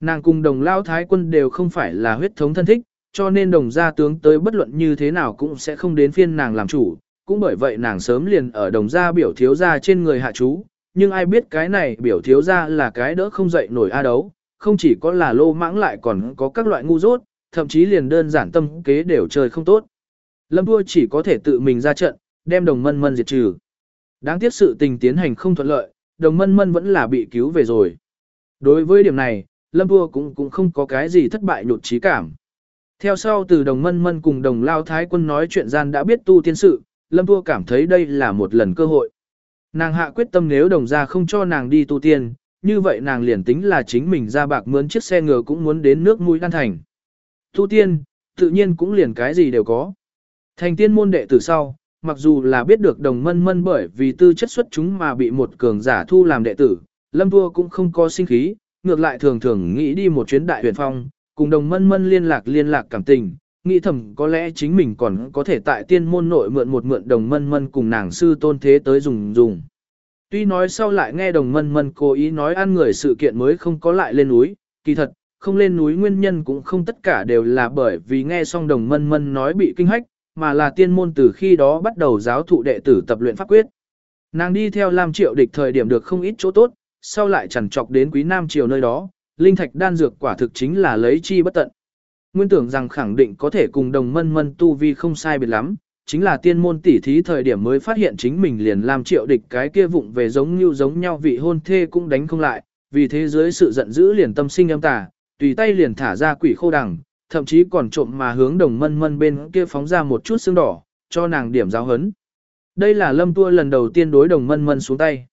Nàng cùng đồng lao thái quân đều không phải là huyết thống thân thích, cho nên đồng gia tướng tới bất luận như thế nào cũng sẽ không đến phiên nàng làm chủ, cũng bởi vậy nàng sớm liền ở đồng gia biểu thiếu gia trên người hạ chú, nhưng ai biết cái này biểu thiếu gia là cái đỡ không dậy nổi a đấu, không chỉ có là lô mãng lại còn có các loại ngu dốt, thậm chí liền đơn giản tâm kế đều chơi không tốt. Lâm đua chỉ có thể tự mình ra trận, đem đồng mân mân diệt trừ. Đáng tiếc sự tình tiến hành không thuận lợi, đồng mân mân vẫn là bị cứu về rồi. Đối với điểm này, Lâm đua cũng cũng không có cái gì thất bại nhột trí cảm. Theo sau từ đồng mân mân cùng đồng lao thái quân nói chuyện gian đã biết tu tiên sự, Lâm đua cảm thấy đây là một lần cơ hội. Nàng hạ quyết tâm nếu đồng gia không cho nàng đi tu tiên, như vậy nàng liền tính là chính mình ra bạc mướn chiếc xe ngựa cũng muốn đến nước mũi đan thành. Tu tiên, tự nhiên cũng liền cái gì đều có. Thành tiên môn đệ từ sau, mặc dù là biết được đồng mân mân bởi vì tư chất xuất chúng mà bị một cường giả thu làm đệ tử, lâm vua cũng không có sinh khí, ngược lại thường thường nghĩ đi một chuyến đại huyền phong, cùng đồng mân mân liên lạc liên lạc cảm tình, nghĩ thầm có lẽ chính mình còn có thể tại tiên môn nội mượn một mượn đồng mân mân cùng nàng sư tôn thế tới dùng dùng. Tuy nói sau lại nghe đồng mân mân cố ý nói ăn người sự kiện mới không có lại lên núi, kỳ thật, không lên núi nguyên nhân cũng không tất cả đều là bởi vì nghe xong đồng mân mân nói bị kinh hách, mà là tiên môn từ khi đó bắt đầu giáo thụ đệ tử tập luyện pháp quyết. Nàng đi theo Lam Triệu địch thời điểm được không ít chỗ tốt, sau lại chẳng chọc đến quý Nam Triều nơi đó, linh thạch đan dược quả thực chính là lấy chi bất tận. Nguyên tưởng rằng khẳng định có thể cùng đồng mân mân tu vi không sai biệt lắm, chính là tiên môn tỉ thí thời điểm mới phát hiện chính mình liền làm triệu địch cái kia vụng về giống như giống nhau vị hôn thê cũng đánh không lại, vì thế dưới sự giận dữ liền tâm sinh âm tà, tùy tay liền thả ra quỷ khô đằng, thậm chí còn trộm mà hướng đồng mân mân bên kia phóng ra một chút xương đỏ, cho nàng điểm giáo hấn. Đây là lâm tua lần đầu tiên đối đồng mân mân xuống tay.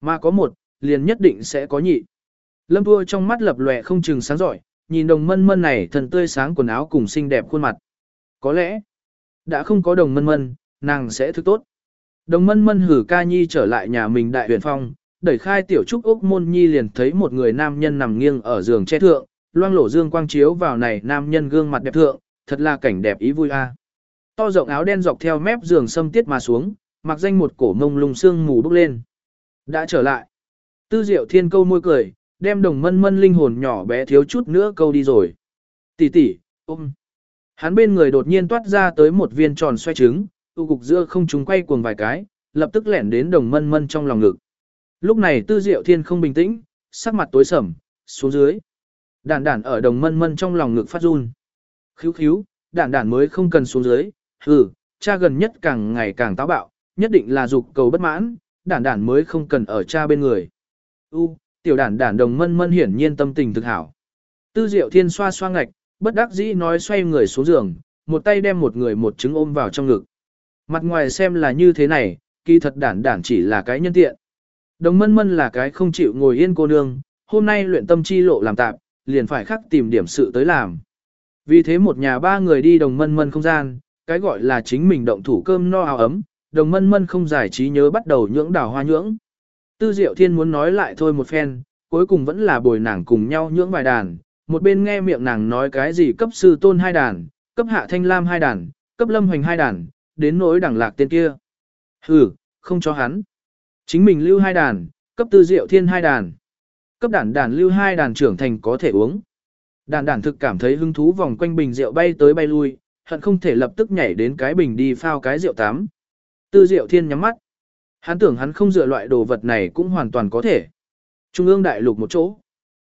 Mà có một, liền nhất định sẽ có nhị. Lâm tua trong mắt lập lòe không chừng sáng giỏi, nhìn đồng mân mân này thần tươi sáng quần áo cùng xinh đẹp khuôn mặt. Có lẽ, đã không có đồng mân mân, nàng sẽ thức tốt. Đồng mân mân hử ca nhi trở lại nhà mình đại huyền phong, đẩy khai tiểu trúc ốc môn nhi liền thấy một người nam nhân nằm nghiêng ở giường che thượng, loang lổ dương quang chiếu vào này nam nhân gương mặt đẹp thượng, thật là cảnh đẹp ý vui a. To rộng áo đen dọc theo mép giường xâm tiết mà xuống, mặc danh một cổ mông lung xương mù bốc lên. Đã trở lại. Tư diệu thiên câu môi cười, đem đồng mân mân linh hồn nhỏ bé thiếu chút nữa câu đi rồi. Tỷ tỷ, ôm. Hắn bên người đột nhiên toát ra tới một viên tròn xoay trứng, tu cục giữa không chúng quay cuồng vài cái, lập tức lẻn đến đồng mân mân trong lòng ngực. Lúc này tư diệu thiên không bình tĩnh, sắc mặt tối sầm, xuống dưới. Đản đản ở đồng mân mân trong lòng ngực phát run. Khíu khíu, đản đản mới không cần xuống dưới, hừ, cha gần nhất càng ngày càng táo bạo, nhất định là dục cầu bất mãn, đản đản mới không cần ở cha bên người. U, tiểu đản đản đồng mân mân hiển nhiên tâm tình thực hảo. Tư Diệu Thiên xoa xoa ngạch, bất đắc dĩ nói xoay người xuống giường, một tay đem một người một trứng ôm vào trong ngực. Mặt ngoài xem là như thế này, kỳ thật đản đản chỉ là cái nhân tiện. Đồng mân mân là cái không chịu ngồi yên cô nương, hôm nay luyện tâm chi lộ làm tạm, liền phải khắc tìm điểm sự tới làm. Vì thế một nhà ba người đi đồng mân mân không gian, cái gọi là chính mình động thủ cơm no áo ấm, đồng mân mân không giải trí nhớ bắt đầu nhưỡng đào hoa nhưỡng. Tư Diệu Thiên muốn nói lại thôi một phen, cuối cùng vẫn là bồi nàng cùng nhau nhưỡng vài đàn, một bên nghe miệng nàng nói cái gì cấp sư tôn hai đàn, cấp hạ thanh lam hai đàn, cấp lâm hoành hai đàn, đến nỗi đẳng lạc tên kia. ừ, không cho hắn. Chính mình lưu hai đàn, cấp tư diệu thiên hai đàn. Cấp đản đản lưu hai đàn trưởng thành có thể uống. đản đản thực cảm thấy hứng thú vòng quanh bình rượu bay tới bay lui, hận không thể lập tức nhảy đến cái bình đi phao cái rượu tắm. Tư diệu thiên nhắm mắt. Hắn tưởng hắn không dựa loại đồ vật này cũng hoàn toàn có thể. Trung ương đại lục một chỗ.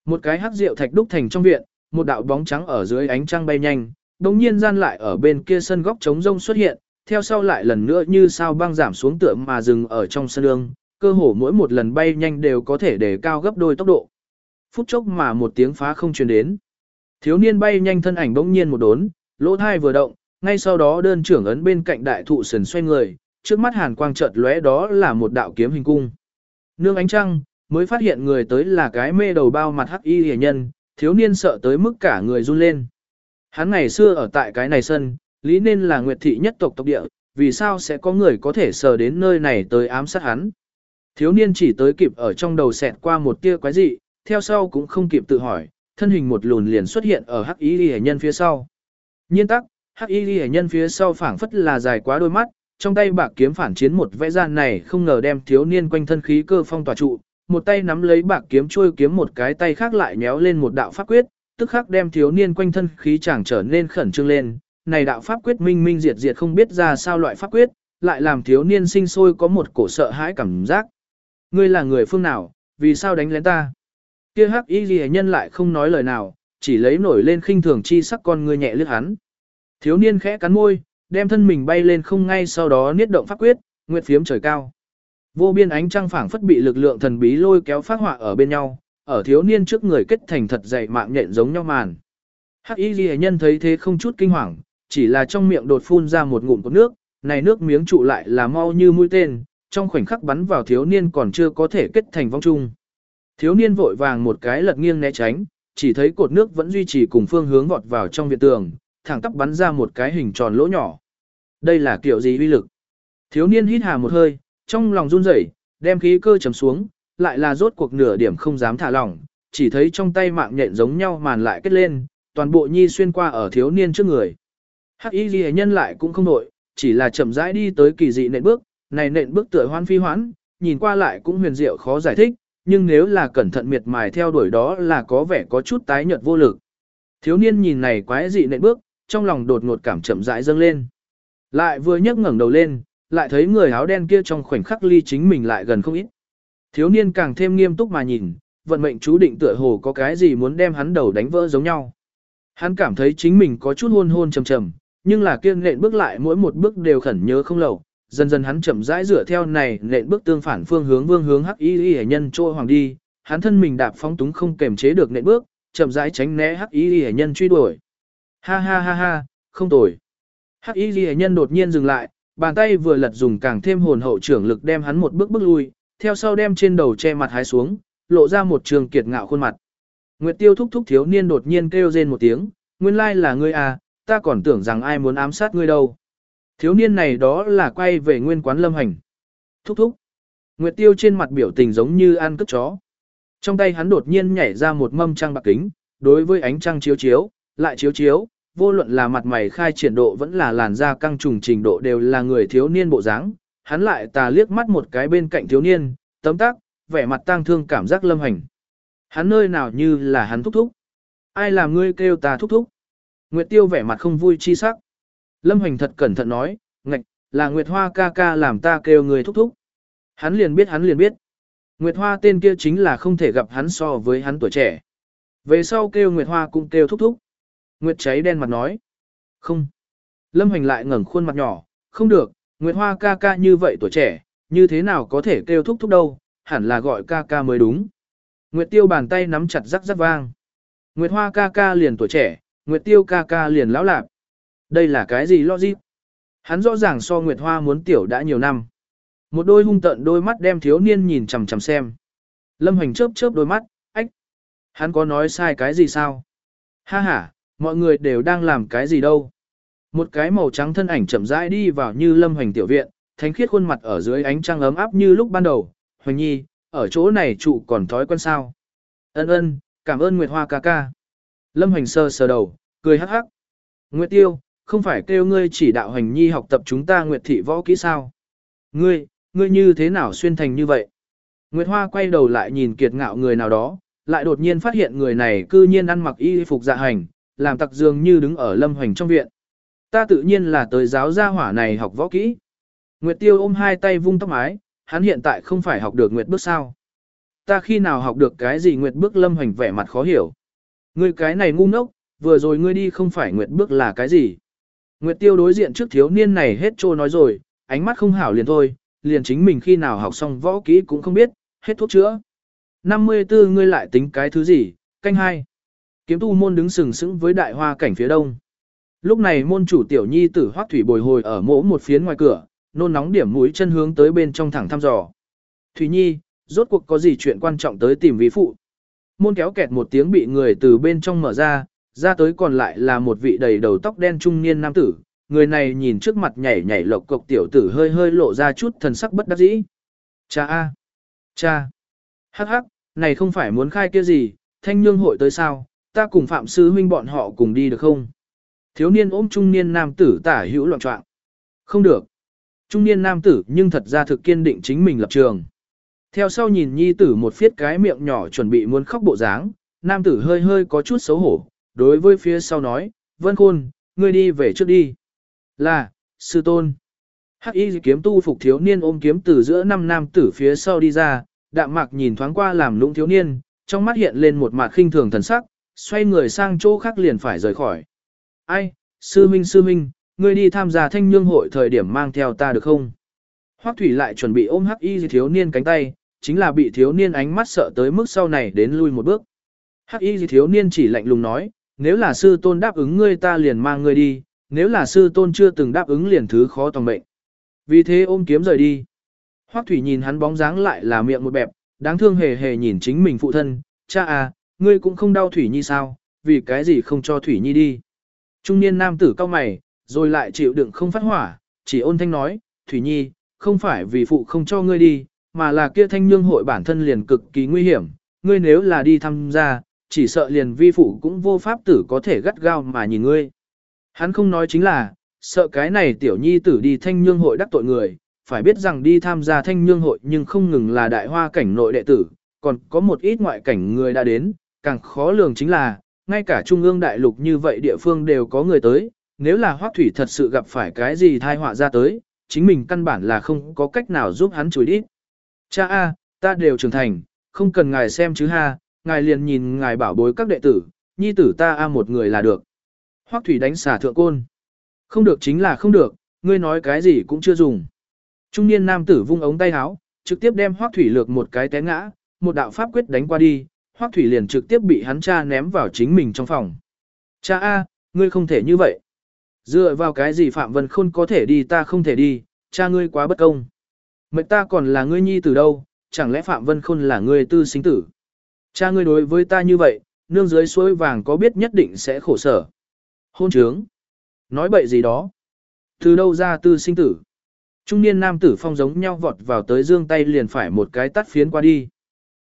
Một cái hắc rượu thạch đúc thành trong viện, một đạo bóng trắng ở dưới ánh trăng bay nhanh, đồng nhiên gian lại ở bên kia sân góc trống rông xuất hiện, theo sau lại lần nữa như sao băng giảm xuống tượng mà dừng ở trong sân đường, cơ hồ mỗi một lần bay nhanh đều có thể để cao gấp đôi tốc độ. Phút chốc mà một tiếng phá không truyền đến. Thiếu niên bay nhanh thân ảnh bỗng nhiên một đốn, lỗ thai vừa động, ngay sau đó đơn trưởng ấn bên cạnh đại thụ sần xoay người, trước mắt hàn quang chợt lóe đó là một đạo kiếm hình cung. Nương ánh trăng, mới phát hiện người tới là cái mê đầu bao mặt hắc y hề nhân, thiếu niên sợ tới mức cả người run lên. Hắn ngày xưa ở tại cái này sân, lý nên là nguyệt thị nhất tộc tộc địa, vì sao sẽ có người có thể sờ đến nơi này tới ám sát hắn. Thiếu niên chỉ tới kịp ở trong đầu xẹt qua một tia quái dị, theo sau cũng không kịp tự hỏi, thân hình một lùn liền xuất hiện ở hắc y hề nhân phía sau. Nhiên tắc, hắc y hề nhân phía sau phảng phất là dài quá đôi mắt, trong tay bạc kiếm phản chiến một vẽ gian này không ngờ đem thiếu niên quanh thân khí cơ phong tỏa trụ, một tay nắm lấy bạc kiếm trôi kiếm một cái tay khác lại méo lên một đạo pháp quyết, tức khắc đem thiếu niên quanh thân khí chàng trở nên khẩn trương lên. Này đạo pháp quyết minh minh diệt diệt không biết ra sao loại pháp quyết, lại làm thiếu niên sinh sôi có một cổ sợ hãi cảm giác. Ngươi là người phương nào, vì sao đánh lén ta? Kia hắc y ghi nhân lại không nói lời nào, chỉ lấy nổi lên khinh thường chi sắc con ngươi nhẹ lướt hắn. Thiếu niên khẽ cắn môi, đem thân mình bay lên không ngay sau đó niết động pháp quyết, nguyệt phiếm trời cao. Vô biên ánh trăng phảng phất bị lực lượng thần bí lôi kéo phát họa ở bên nhau, ở thiếu niên trước người kết thành thật dày mạng nhện giống nhau màn. Hắc Y Lệ nhân thấy thế không chút kinh hoàng, chỉ là trong miệng đột phun ra một ngụm của nước, này nước miếng trụ lại là mau như mũi tên, trong khoảnh khắc bắn vào thiếu niên còn chưa có thể kết thành vong trung. Thiếu niên vội vàng một cái lật nghiêng né tránh, chỉ thấy cột nước vẫn duy trì cùng phương hướng vọt vào trong viện tường, thẳng tắp bắn ra một cái hình tròn lỗ nhỏ. Đây là kiểu gì uy lực? Thiếu niên hít hà một hơi, trong lòng run rẩy, đem khí cơ chấm xuống, lại là rốt cuộc nửa điểm không dám thả lỏng, chỉ thấy trong tay mạng nhện giống nhau màn lại kết lên, toàn bộ nhi xuyên qua ở thiếu niên trước người. Hắc y ghi nhân lại cũng không nổi, chỉ là chậm rãi đi tới kỳ dị nện bước, này nện bước tựa hoan phi hoãn, nhìn qua lại cũng huyền diệu khó giải thích, nhưng nếu là cẩn thận miệt mài theo đuổi đó là có vẻ có chút tái nhợt vô lực. Thiếu niên nhìn này quái dị nện bước, trong lòng đột ngột cảm chậm rãi dâng lên. Lại vừa nhấc ngẩng đầu lên, lại thấy người áo đen kia trong khoảnh khắc ly chính mình lại gần không ít. Thiếu niên càng thêm nghiêm túc mà nhìn, vận mệnh chú định tựa hồ có cái gì muốn đem hắn đầu đánh vỡ giống nhau. Hắn cảm thấy chính mình có chút hôn hôn trầm trầm, nhưng là kiên nện bước lại mỗi một bước đều khẩn nhớ không lậu. Dần dần hắn chậm rãi rửa theo này nện bước tương phản phương hướng vương hướng hắc y y nhân trôi hoàng đi, hắn thân mình đạp phóng túng không kềm chế được nện bước, chậm rãi tránh né hắc y y nhân truy đuổi. Ha ha ha ha, không tồi. Hắc y y nhân đột nhiên dừng lại, Bàn tay vừa lật dùng càng thêm hồn hậu trưởng lực đem hắn một bước bước lui, theo sau đem trên đầu che mặt hái xuống, lộ ra một trường kiệt ngạo khuôn mặt. Nguyệt Tiêu thúc thúc thiếu niên đột nhiên kêu rên một tiếng, nguyên lai là ngươi à, ta còn tưởng rằng ai muốn ám sát ngươi đâu. Thiếu niên này đó là quay về nguyên quán lâm hành. Thúc thúc. Nguyệt Tiêu trên mặt biểu tình giống như ăn cất chó. Trong tay hắn đột nhiên nhảy ra một mâm trăng bạc kính, đối với ánh trăng chiếu chiếu, lại chiếu chiếu, vô luận là mặt mày khai triển độ vẫn là làn da căng trùng trình độ đều là người thiếu niên bộ dáng. Hắn lại tà liếc mắt một cái bên cạnh thiếu niên, tấm tắc, vẻ mặt tang thương cảm giác lâm hành. Hắn nơi nào như là hắn thúc thúc. Ai làm ngươi kêu ta thúc thúc? Nguyệt Tiêu vẻ mặt không vui chi sắc. Lâm Hành thật cẩn thận nói, ngạch, là Nguyệt Hoa ca ca làm ta kêu người thúc thúc. Hắn liền biết hắn liền biết. Nguyệt Hoa tên kia chính là không thể gặp hắn so với hắn tuổi trẻ. Về sau kêu Nguyệt Hoa cũng kêu thúc thúc. Nguyệt cháy đen mặt nói. Không. Lâm Hoành lại ngẩng khuôn mặt nhỏ, không được, Nguyệt Hoa ca ca như vậy tuổi trẻ, như thế nào có thể kêu thúc thúc đâu, hẳn là gọi ca ca mới đúng. Nguyệt Tiêu bàn tay nắm chặt rắc rắc vang. Nguyệt Hoa ca ca liền tuổi trẻ, Nguyệt Tiêu ca ca liền lão lạc. Đây là cái gì logic? Hắn rõ ràng so Nguyệt Hoa muốn tiểu đã nhiều năm. Một đôi hung tận đôi mắt đem thiếu niên nhìn chằm chằm xem. Lâm Hoành chớp chớp đôi mắt, ách. Hắn có nói sai cái gì sao? Ha ha, mọi người đều đang làm cái gì đâu? Một cái màu trắng thân ảnh chậm rãi đi vào như Lâm Hoành tiểu viện, thánh khiết khuôn mặt ở dưới ánh trăng ấm áp như lúc ban đầu. Hoành nhi, ở chỗ này trụ còn thói quen sao? Ân ân, cảm ơn Nguyệt Hoa ca ca. Lâm Hoành sơ sờ đầu, cười hắc hắc. Nguyệt Tiêu, không phải kêu ngươi chỉ đạo Hoành nhi học tập chúng ta Nguyệt thị võ kỹ sao? Ngươi, ngươi như thế nào xuyên thành như vậy? Nguyệt Hoa quay đầu lại nhìn kiệt ngạo người nào đó, lại đột nhiên phát hiện người này cư nhiên ăn mặc y phục dạ hành, làm tặc dường như đứng ở lâm hoành trong viện. Ta tự nhiên là tới giáo gia hỏa này học võ kỹ. Nguyệt Tiêu ôm hai tay vung tóc mái, hắn hiện tại không phải học được Nguyệt bước sao. Ta khi nào học được cái gì Nguyệt bước lâm hoành vẻ mặt khó hiểu. Ngươi cái này ngu ngốc, vừa rồi ngươi đi không phải Nguyệt bước là cái gì. Nguyệt Tiêu đối diện trước thiếu niên này hết trô nói rồi, ánh mắt không hảo liền thôi, liền chính mình khi nào học xong võ kỹ cũng không biết, hết thuốc chữa. 54 ngươi lại tính cái thứ gì, canh hai. Kiếm tu môn đứng sừng sững với đại hoa cảnh phía đông. Lúc này môn chủ tiểu nhi tử hoác thủy bồi hồi ở mỗ một phiến ngoài cửa, nôn nóng điểm mũi chân hướng tới bên trong thẳng thăm dò. Thủy nhi, rốt cuộc có gì chuyện quan trọng tới tìm vị phụ. Môn kéo kẹt một tiếng bị người từ bên trong mở ra, ra tới còn lại là một vị đầy đầu tóc đen trung niên nam tử. Người này nhìn trước mặt nhảy nhảy lộc cộc tiểu tử hơi hơi lộ ra chút thần sắc bất đắc dĩ. Cha A. Cha. Hắc hắc, này không phải muốn khai kia gì, thanh nhương hội tới sao, ta cùng phạm sư huynh bọn họ cùng đi được không? Thiếu niên ôm trung niên nam tử tả hữu loạn trọng. Không được. Trung niên nam tử nhưng thật ra thực kiên định chính mình lập trường. Theo sau nhìn nhi tử một phiết cái miệng nhỏ chuẩn bị muốn khóc bộ dáng, nam tử hơi hơi có chút xấu hổ, đối với phía sau nói, vân khôn, ngươi đi về trước đi. Là, sư tôn. Hắc y kiếm tu phục thiếu niên ôm kiếm từ giữa năm nam tử phía sau đi ra, đạm mạc nhìn thoáng qua làm lũng thiếu niên, trong mắt hiện lên một mặt khinh thường thần sắc, xoay người sang chỗ khác liền phải rời khỏi. Ai, sư minh sư minh, ngươi đi tham gia thanh nhương hội thời điểm mang theo ta được không? Hoắc thủy lại chuẩn bị ôm hắc y thiếu niên cánh tay, chính là bị thiếu niên ánh mắt sợ tới mức sau này đến lui một bước. Hắc y thiếu niên chỉ lạnh lùng nói, nếu là sư tôn đáp ứng ngươi ta liền mang ngươi đi, nếu là sư tôn chưa từng đáp ứng liền thứ khó tòng mệnh. Vì thế ôm kiếm rời đi. Hoắc Thủy nhìn hắn bóng dáng lại là miệng một bẹp, đáng thương hề hề nhìn chính mình phụ thân, cha à, ngươi cũng không đau Thủy Nhi sao, vì cái gì không cho Thủy Nhi đi. Trung niên nam tử cao mày, rồi lại chịu đựng không phát hỏa, chỉ ôn thanh nói, Thủy Nhi, không phải vì phụ không cho ngươi đi, mà là kia thanh nhương hội bản thân liền cực kỳ nguy hiểm, ngươi nếu là đi tham gia, chỉ sợ liền vi phụ cũng vô pháp tử có thể gắt gao mà nhìn ngươi. Hắn không nói chính là, sợ cái này tiểu nhi tử đi thanh nhương hội đắc tội người, phải biết rằng đi tham gia thanh nhương hội nhưng không ngừng là đại hoa cảnh nội đệ tử, còn có một ít ngoại cảnh người đã đến, càng khó lường chính là, ngay cả trung ương đại lục như vậy địa phương đều có người tới, nếu là hoắc thủy thật sự gặp phải cái gì thai họa ra tới, chính mình căn bản là không có cách nào giúp hắn chối đi. Cha A, ta đều trưởng thành, không cần ngài xem chứ ha, ngài liền nhìn ngài bảo bối các đệ tử, nhi tử ta A một người là được. hoắc thủy đánh xả thượng côn. Không được chính là không được, ngươi nói cái gì cũng chưa dùng. Trung niên nam tử vung ống tay áo, trực tiếp đem Hoắc Thủy lược một cái té ngã, một đạo pháp quyết đánh qua đi, Hoắc Thủy liền trực tiếp bị hắn cha ném vào chính mình trong phòng. Cha A, ngươi không thể như vậy. Dựa vào cái gì Phạm Vân Khôn có thể đi ta không thể đi, cha ngươi quá bất công. Mệnh ta còn là ngươi nhi tử đâu, chẳng lẽ Phạm Vân Khôn là ngươi tư sinh tử. Cha ngươi đối với ta như vậy, nương dưới suối vàng có biết nhất định sẽ khổ sở. Hôn trướng. Nói bậy gì đó. Từ đâu ra tư sinh tử. Trung niên nam tử phong giống nhau vọt vào tới dương tay liền phải một cái tắt phiến qua đi.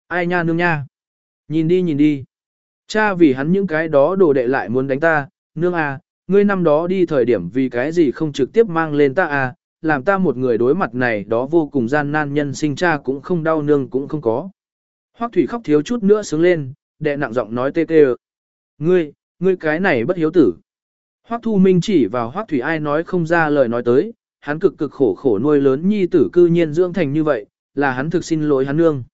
Ai nha nương nha. Nhìn đi nhìn đi. Cha vì hắn những cái đó đồ đệ lại muốn đánh ta, nương à, ngươi năm đó đi thời điểm vì cái gì không trực tiếp mang lên ta à, làm ta một người đối mặt này đó vô cùng gian nan nhân sinh cha cũng không đau nương cũng không có. Hoắc thủy khóc thiếu chút nữa sướng lên, đệ nặng giọng nói tê tê Ngươi, ngươi cái này bất hiếu tử. Hoắc thu minh chỉ vào Hoắc thủy ai nói không ra lời nói tới, hắn cực cực khổ khổ nuôi lớn nhi tử cư nhiên dưỡng thành như vậy, là hắn thực xin lỗi hắn nương.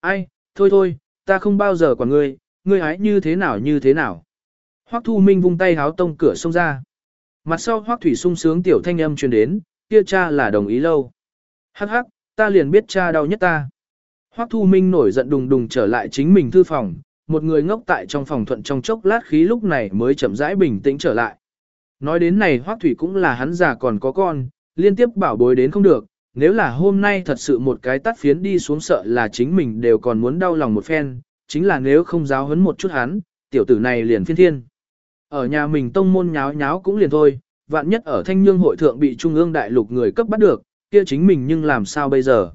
Ai, thôi thôi, ta không bao giờ quản ngươi, ngươi hái như thế nào như thế nào. Hoắc Thu Minh vung tay háo tông cửa xông ra. Mặt sau Hoắc Thủy sung sướng tiểu thanh âm truyền đến, kia cha là đồng ý lâu. Hắc hắc, ta liền biết cha đau nhất ta. Hoắc Thu Minh nổi giận đùng đùng trở lại chính mình thư phòng, một người ngốc tại trong phòng thuận trong chốc lát khí lúc này mới chậm rãi bình tĩnh trở lại. Nói đến này Hoắc Thủy cũng là hắn già còn có con, liên tiếp bảo bối đến không được, nếu là hôm nay thật sự một cái tắt phiến đi xuống sợ là chính mình đều còn muốn đau lòng một phen, chính là nếu không giáo huấn một chút hắn, tiểu tử này liền phiên thiên. Ở nhà mình tông môn nháo nháo cũng liền thôi, vạn nhất ở thanh nhương hội thượng bị trung ương đại lục người cấp bắt được, kia chính mình nhưng làm sao bây giờ.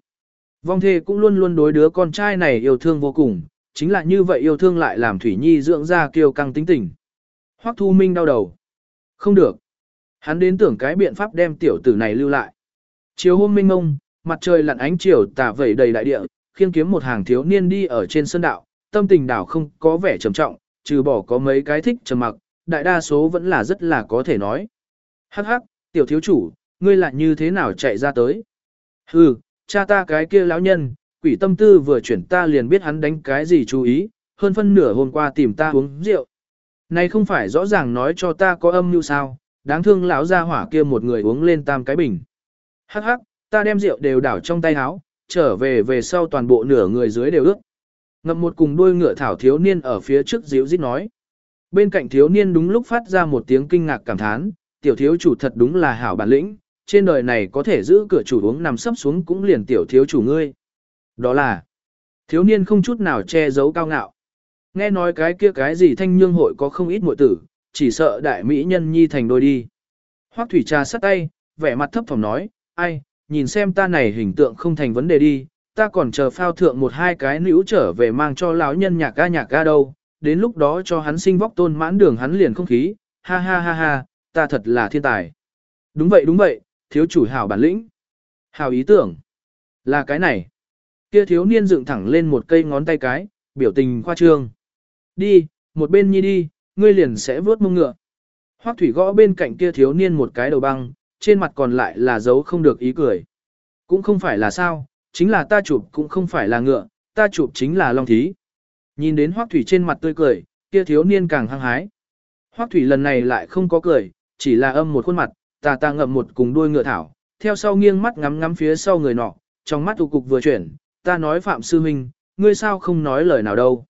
Vong thê cũng luôn luôn đối đứa con trai này yêu thương vô cùng, chính là như vậy yêu thương lại làm Thủy Nhi dưỡng ra kiêu căng tính tình. Hoắc Thu Minh đau đầu. Không được. Hắn đến tưởng cái biện pháp đem tiểu tử này lưu lại. Chiều hôm minh ngông, mặt trời lặn ánh chiều tả vẩy đầy đại địa, khiêng kiếm một hàng thiếu niên đi ở trên sân đạo, tâm tình đảo không có vẻ trầm trọng, trừ bỏ có mấy cái thích trầm mặc, đại đa số vẫn là rất là có thể nói. Hắc hắc, tiểu thiếu chủ, ngươi lại như thế nào chạy ra tới? Hừ, cha ta cái kia lão nhân, quỷ tâm tư vừa chuyển ta liền biết hắn đánh cái gì chú ý, hơn phân nửa hôm qua tìm ta uống rượu. Này không phải rõ ràng nói cho ta có âm mưu sao, đáng thương lão gia hỏa kia một người uống lên tam cái bình. Hắc hắc, ta đem rượu đều đảo trong tay áo, trở về về sau toàn bộ nửa người dưới đều ướt. Ngậm một cùng đuôi ngựa thảo thiếu niên ở phía trước díu dít nói. Bên cạnh thiếu niên đúng lúc phát ra một tiếng kinh ngạc cảm thán, tiểu thiếu chủ thật đúng là hảo bản lĩnh, trên đời này có thể giữ cửa chủ uống nằm sấp xuống cũng liền tiểu thiếu chủ ngươi. Đó là, thiếu niên không chút nào che giấu cao ngạo. Nghe nói cái kia cái gì thanh nhương hội có không ít muội tử, chỉ sợ đại mỹ nhân nhi thành đôi đi. Hoắc thủy trà sắt tay, vẻ mặt thấp thỏm nói, ai, nhìn xem ta này hình tượng không thành vấn đề đi, ta còn chờ phao thượng một hai cái nữ trở về mang cho lão nhân nhạc ca nhạc ca đâu, đến lúc đó cho hắn sinh vóc tôn mãn đường hắn liền không khí, ha ha ha ha, ta thật là thiên tài. Đúng vậy đúng vậy, thiếu chủ hảo bản lĩnh. Hảo ý tưởng. Là cái này. Kia thiếu niên dựng thẳng lên một cây ngón tay cái, biểu tình khoa trương. Đi, một bên nhi đi, ngươi liền sẽ vớt mông ngựa. Hoắc thủy gõ bên cạnh kia thiếu niên một cái đầu băng, trên mặt còn lại là dấu không được ý cười. Cũng không phải là sao, chính là ta chụp cũng không phải là ngựa, ta chụp chính là long thí. Nhìn đến Hoắc thủy trên mặt tươi cười, kia thiếu niên càng hăng hái. Hoắc thủy lần này lại không có cười, chỉ là âm một khuôn mặt, ta ta ngậm một cùng đuôi ngựa thảo, theo sau nghiêng mắt ngắm ngắm phía sau người nọ, trong mắt tụ cục vừa chuyển, ta nói Phạm Sư Minh, ngươi sao không nói lời nào đâu.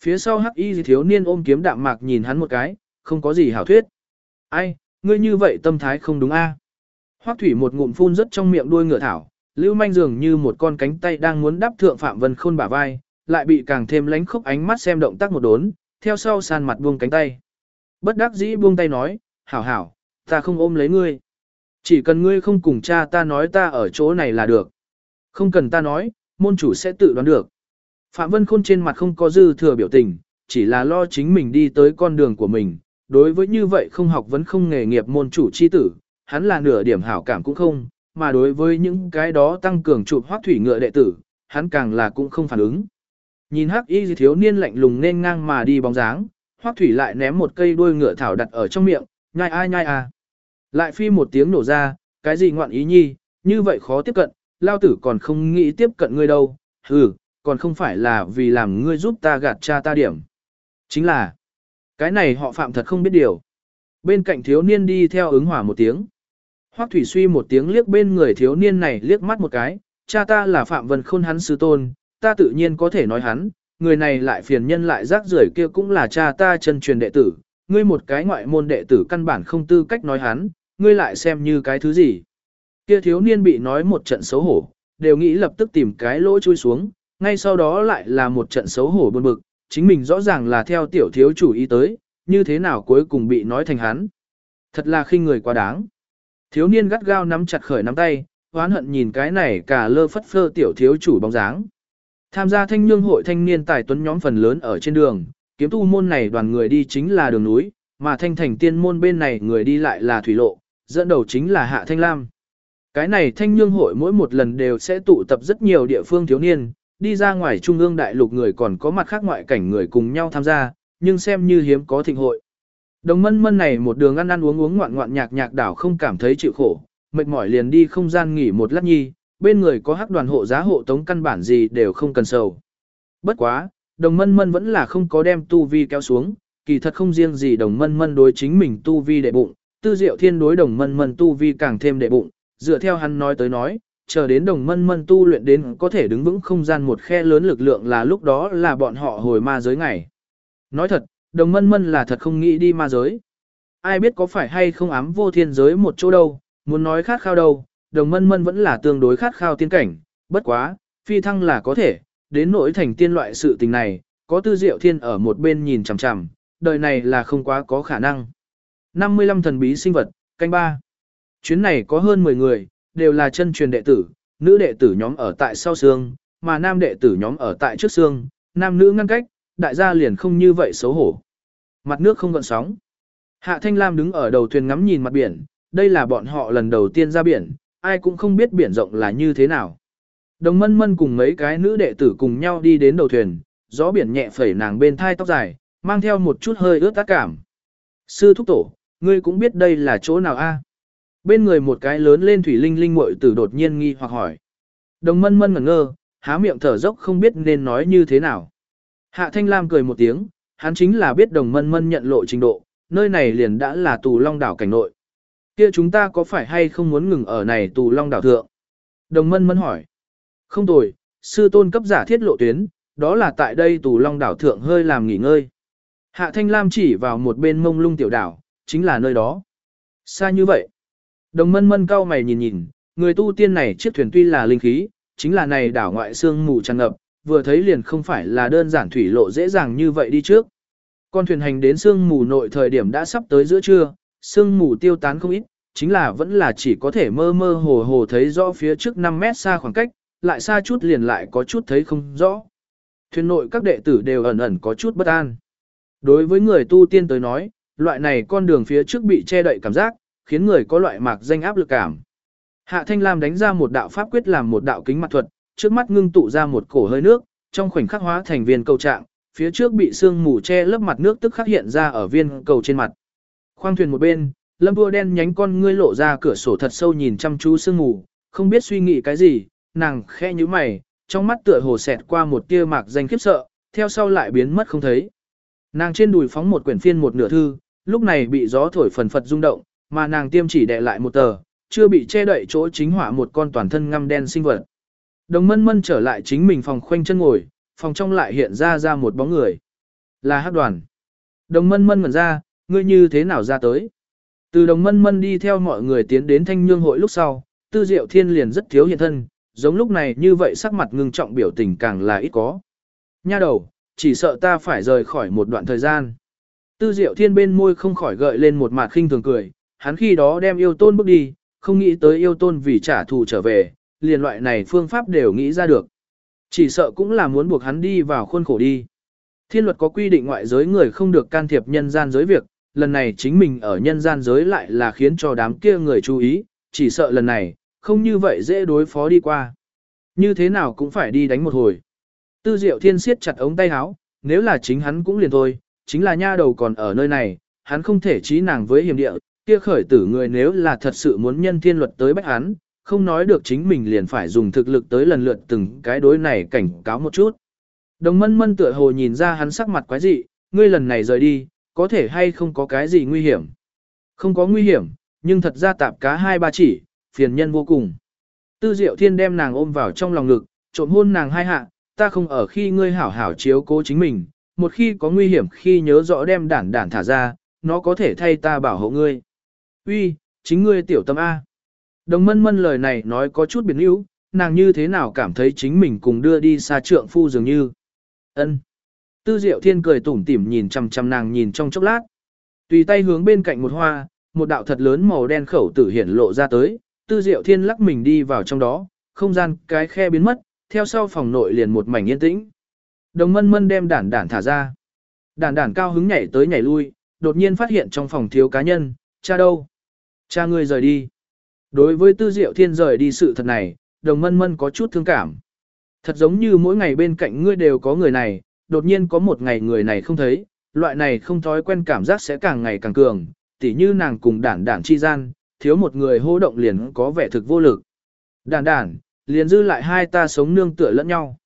Phía sau hắc y thiếu niên ôm kiếm đạm mạc nhìn hắn một cái, không có gì hảo thuyết. Ai, ngươi như vậy tâm thái không đúng a? À? Hoắc thủy một ngụm phun rất trong miệng đuôi ngựa thảo, lưu manh dường như một con cánh tay đang muốn đắp thượng Phạm Vân Khôn bả vai, lại bị càng thêm lánh khốc ánh mắt xem động tác một đốn, theo sau sàn mặt buông cánh tay. Bất đắc dĩ buông tay nói, hảo hảo, ta không ôm lấy ngươi. Chỉ cần ngươi không cùng cha ta nói ta ở chỗ này là được. Không cần ta nói, môn chủ sẽ tự đoán được. Phạm Vân Khôn trên mặt không có dư thừa biểu tình, chỉ là lo chính mình đi tới con đường của mình. Đối với như vậy không học vẫn không nghề nghiệp môn chủ chi tử, hắn là nửa điểm hảo cảm cũng không, mà đối với những cái đó tăng cường chụp hoác thủy ngựa đệ tử, hắn càng là cũng không phản ứng. Nhìn hắc y thiếu niên lạnh lùng nên ngang mà đi bóng dáng, hoác thủy lại ném một cây đuôi ngựa thảo đặt ở trong miệng, nhai ai nhai à. Lại phi một tiếng nổ ra, cái gì ngoạn ý nhi, như vậy khó tiếp cận, lao tử còn không nghĩ tiếp cận ngươi đâu, hừ, còn không phải là vì làm ngươi giúp ta gạt cha ta điểm. Chính là, cái này họ phạm thật không biết điều. Bên cạnh thiếu niên đi theo ứng hỏa một tiếng. Hoắc Thủy Suy một tiếng liếc bên người thiếu niên này liếc mắt một cái, cha ta là Phạm Vân Khôn hắn sư tôn, ta tự nhiên có thể nói hắn, người này lại phiền nhân lại rác rưởi kia cũng là cha ta chân truyền đệ tử, ngươi một cái ngoại môn đệ tử căn bản không tư cách nói hắn, ngươi lại xem như cái thứ gì. Kia thiếu niên bị nói một trận xấu hổ, đều nghĩ lập tức tìm cái lỗ chui xuống, ngay sau đó lại là một trận xấu hổ buồn bực, chính mình rõ ràng là theo tiểu thiếu chủ ý tới, như thế nào cuối cùng bị nói thành hắn. Thật là khinh người quá đáng. Thiếu niên gắt gao nắm chặt khởi nắm tay, hoán hận nhìn cái này cả lơ phất phơ tiểu thiếu chủ bóng dáng. Tham gia thanh nhương hội thanh niên tài tuấn nhóm phần lớn ở trên đường, kiếm tu môn này đoàn người đi chính là đường núi, mà thanh thành tiên môn bên này người đi lại là thủy lộ, dẫn đầu chính là hạ thanh lam. Cái này thanh nhương hội mỗi một lần đều sẽ tụ tập rất nhiều địa phương thiếu niên, đi ra ngoài trung ương đại lục người còn có mặt khác ngoại cảnh người cùng nhau tham gia, nhưng xem như hiếm có thịnh hội. Đồng mân mân này một đường ăn ăn uống uống ngoạn ngoạn nhạc nhạc đảo không cảm thấy chịu khổ, mệt mỏi liền đi không gian nghỉ một lát nhi, bên người có hắc đoàn hộ giá hộ tống căn bản gì đều không cần sầu. Bất quá, đồng mân mân vẫn là không có đem tu vi kéo xuống, kỳ thật không riêng gì đồng mân mân đối chính mình tu vi đệ bụng, tư diệu thiên đối đồng mân mân tu vi càng thêm đệ bụng, dựa theo hắn nói tới nói, chờ đến đồng mân mân tu luyện đến có thể đứng vững không gian một khe lớn lực lượng là lúc đó là bọn họ hồi ma giới ngày. Nói thật, đồng mân mân là thật không nghĩ đi ma giới. Ai biết có phải hay không ám vô thiên giới một chỗ đâu, muốn nói khát khao đâu, đồng mân mân vẫn là tương đối khát khao tiên cảnh, bất quá, phi thăng là có thể, đến nỗi thành tiên loại sự tình này, có tư diệu thiên ở một bên nhìn chằm chằm, đời này là không quá có khả năng. 55 thần bí sinh vật, canh ba. Chuyến này có hơn 10 người, đều là chân truyền đệ tử, nữ đệ tử nhóm ở tại sau xương, mà nam đệ tử nhóm ở tại trước xương, nam nữ ngăn cách, đại gia liền không như vậy xấu hổ. Mặt nước không gợn sóng. Hạ Thanh Lam đứng ở đầu thuyền ngắm nhìn mặt biển, đây là bọn họ lần đầu tiên ra biển, ai cũng không biết biển rộng là như thế nào. Đồng mân mân cùng mấy cái nữ đệ tử cùng nhau đi đến đầu thuyền, gió biển nhẹ phẩy nàng bên thai tóc dài, mang theo một chút hơi ướt tác cảm. Sư thúc tổ, ngươi cũng biết đây là chỗ nào a? Bên người một cái lớn lên thủy linh linh muội tử đột nhiên nghi hoặc hỏi. Đồng mân mân ngẩn ngơ, há miệng thở dốc không biết nên nói như thế nào. Hạ Thanh Lam cười một tiếng, hắn chính là biết đồng mân mân nhận lộ trình độ, nơi này liền đã là tù long đảo cảnh nội. Kia chúng ta có phải hay không muốn ngừng ở này tù long đảo thượng? Đồng mân mân hỏi. Không tồi, sư tôn cấp giả thiết lộ tuyến, đó là tại đây tù long đảo thượng hơi làm nghỉ ngơi. Hạ Thanh Lam chỉ vào một bên mông lung tiểu đảo, chính là nơi đó. Xa như vậy. Đồng mân mân cao mày nhìn nhìn, người tu tiên này chiếc thuyền tuy là linh khí, chính là này đảo ngoại xương mù tràn ngập, vừa thấy liền không phải là đơn giản thủy lộ dễ dàng như vậy đi trước. Con thuyền hành đến sương mù nội thời điểm đã sắp tới giữa trưa, sương mù tiêu tán không ít, chính là vẫn là chỉ có thể mơ mơ hồ hồ thấy rõ phía trước 5 mét xa khoảng cách, lại xa chút liền lại có chút thấy không rõ. Thuyền nội các đệ tử đều ẩn ẩn có chút bất an. Đối với người tu tiên tới nói, loại này con đường phía trước bị che đậy cảm giác, khiến người có loại mạc danh áp lực cảm. Hạ Thanh Lam đánh ra một đạo pháp quyết làm một đạo kính mặt thuật, trước mắt ngưng tụ ra một cổ hơi nước, trong khoảnh khắc hóa thành viên cầu trạng, phía trước bị sương mù che lớp mặt nước tức khắc hiện ra ở viên cầu trên mặt. Khoang thuyền một bên, Lâm Vua đen nhánh con ngươi lộ ra cửa sổ thật sâu nhìn chăm chú sương mù, không biết suy nghĩ cái gì, nàng khẽ như mày, trong mắt tựa hồ xẹt qua một tia mạc danh khiếp sợ, theo sau lại biến mất không thấy. Nàng trên đùi phóng một quyển phiên một nửa thư, lúc này bị gió thổi phần phật rung động, mà nàng tiêm chỉ đệ lại một tờ, chưa bị che đậy chỗ chính hỏa một con toàn thân ngăm đen sinh vật. Đồng mân mân trở lại chính mình phòng khoanh chân ngồi, phòng trong lại hiện ra ra một bóng người. Là Hát đoàn. Đồng mân mân ngẩn ra, ngươi như thế nào ra tới? Từ đồng mân mân đi theo mọi người tiến đến thanh nhương hội lúc sau, tư diệu thiên liền rất thiếu hiện thân, giống lúc này như vậy sắc mặt ngưng trọng biểu tình càng là ít có. Nha đầu, chỉ sợ ta phải rời khỏi một đoạn thời gian. Tư diệu thiên bên môi không khỏi gợi lên một mặt khinh thường cười, hắn khi đó đem yêu tôn bước đi, không nghĩ tới yêu tôn vì trả thù trở về, liền loại này phương pháp đều nghĩ ra được. Chỉ sợ cũng là muốn buộc hắn đi vào khuôn khổ đi. Thiên luật có quy định ngoại giới người không được can thiệp nhân gian giới việc, lần này chính mình ở nhân gian giới lại là khiến cho đám kia người chú ý, chỉ sợ lần này, không như vậy dễ đối phó đi qua. Như thế nào cũng phải đi đánh một hồi. Tư diệu thiên siết chặt ống tay áo, nếu là chính hắn cũng liền thôi, chính là nha đầu còn ở nơi này, hắn không thể trí nàng với hiểm địa, kia khởi tử người nếu là thật sự muốn nhân thiên luật tới bách án, không nói được chính mình liền phải dùng thực lực tới lần lượt từng cái đối này cảnh cáo một chút. Đồng mân mân tựa hồ nhìn ra hắn sắc mặt quái dị, ngươi lần này rời đi, có thể hay không có cái gì nguy hiểm. Không có nguy hiểm, nhưng thật ra tạp cá hai ba chỉ, phiền nhân vô cùng. Tư diệu thiên đem nàng ôm vào trong lòng ngực, trộm hôn nàng hai hạ, ta không ở khi ngươi hảo hảo chiếu cố chính mình, một khi có nguy hiểm khi nhớ rõ đem đản đản thả ra, nó có thể thay ta bảo hộ ngươi. Uy, chính ngươi tiểu tâm A. Đồng mân mân lời này nói có chút biến yếu, nàng như thế nào cảm thấy chính mình cùng đưa đi xa trượng phu dường như. ân Tư diệu thiên cười tủm tỉm nhìn chằm chằm nàng nhìn trong chốc lát. Tùy tay hướng bên cạnh một hoa, một đạo thật lớn màu đen khẩu tử hiển lộ ra tới, tư diệu thiên lắc mình đi vào trong đó, không gian cái khe biến mất, theo sau phòng nội liền một mảnh yên tĩnh. Đồng mân mân đem đản đản thả ra. Đản đản cao hứng nhảy tới nhảy lui, đột nhiên phát hiện trong phòng thiếu cá nhân, cha đâu? Cha ngươi rời đi. Đối với tư diệu thiên rời đi sự thật này, đồng mân mân có chút thương cảm. Thật giống như mỗi ngày bên cạnh ngươi đều có người này, đột nhiên có một ngày người này không thấy, loại này không thói quen cảm giác sẽ càng ngày càng cường, tỉ như nàng cùng đản đản chi gian, thiếu một người hô động liền có vẻ thực vô lực. Đản đản, liền dư lại hai ta sống nương tựa lẫn nhau.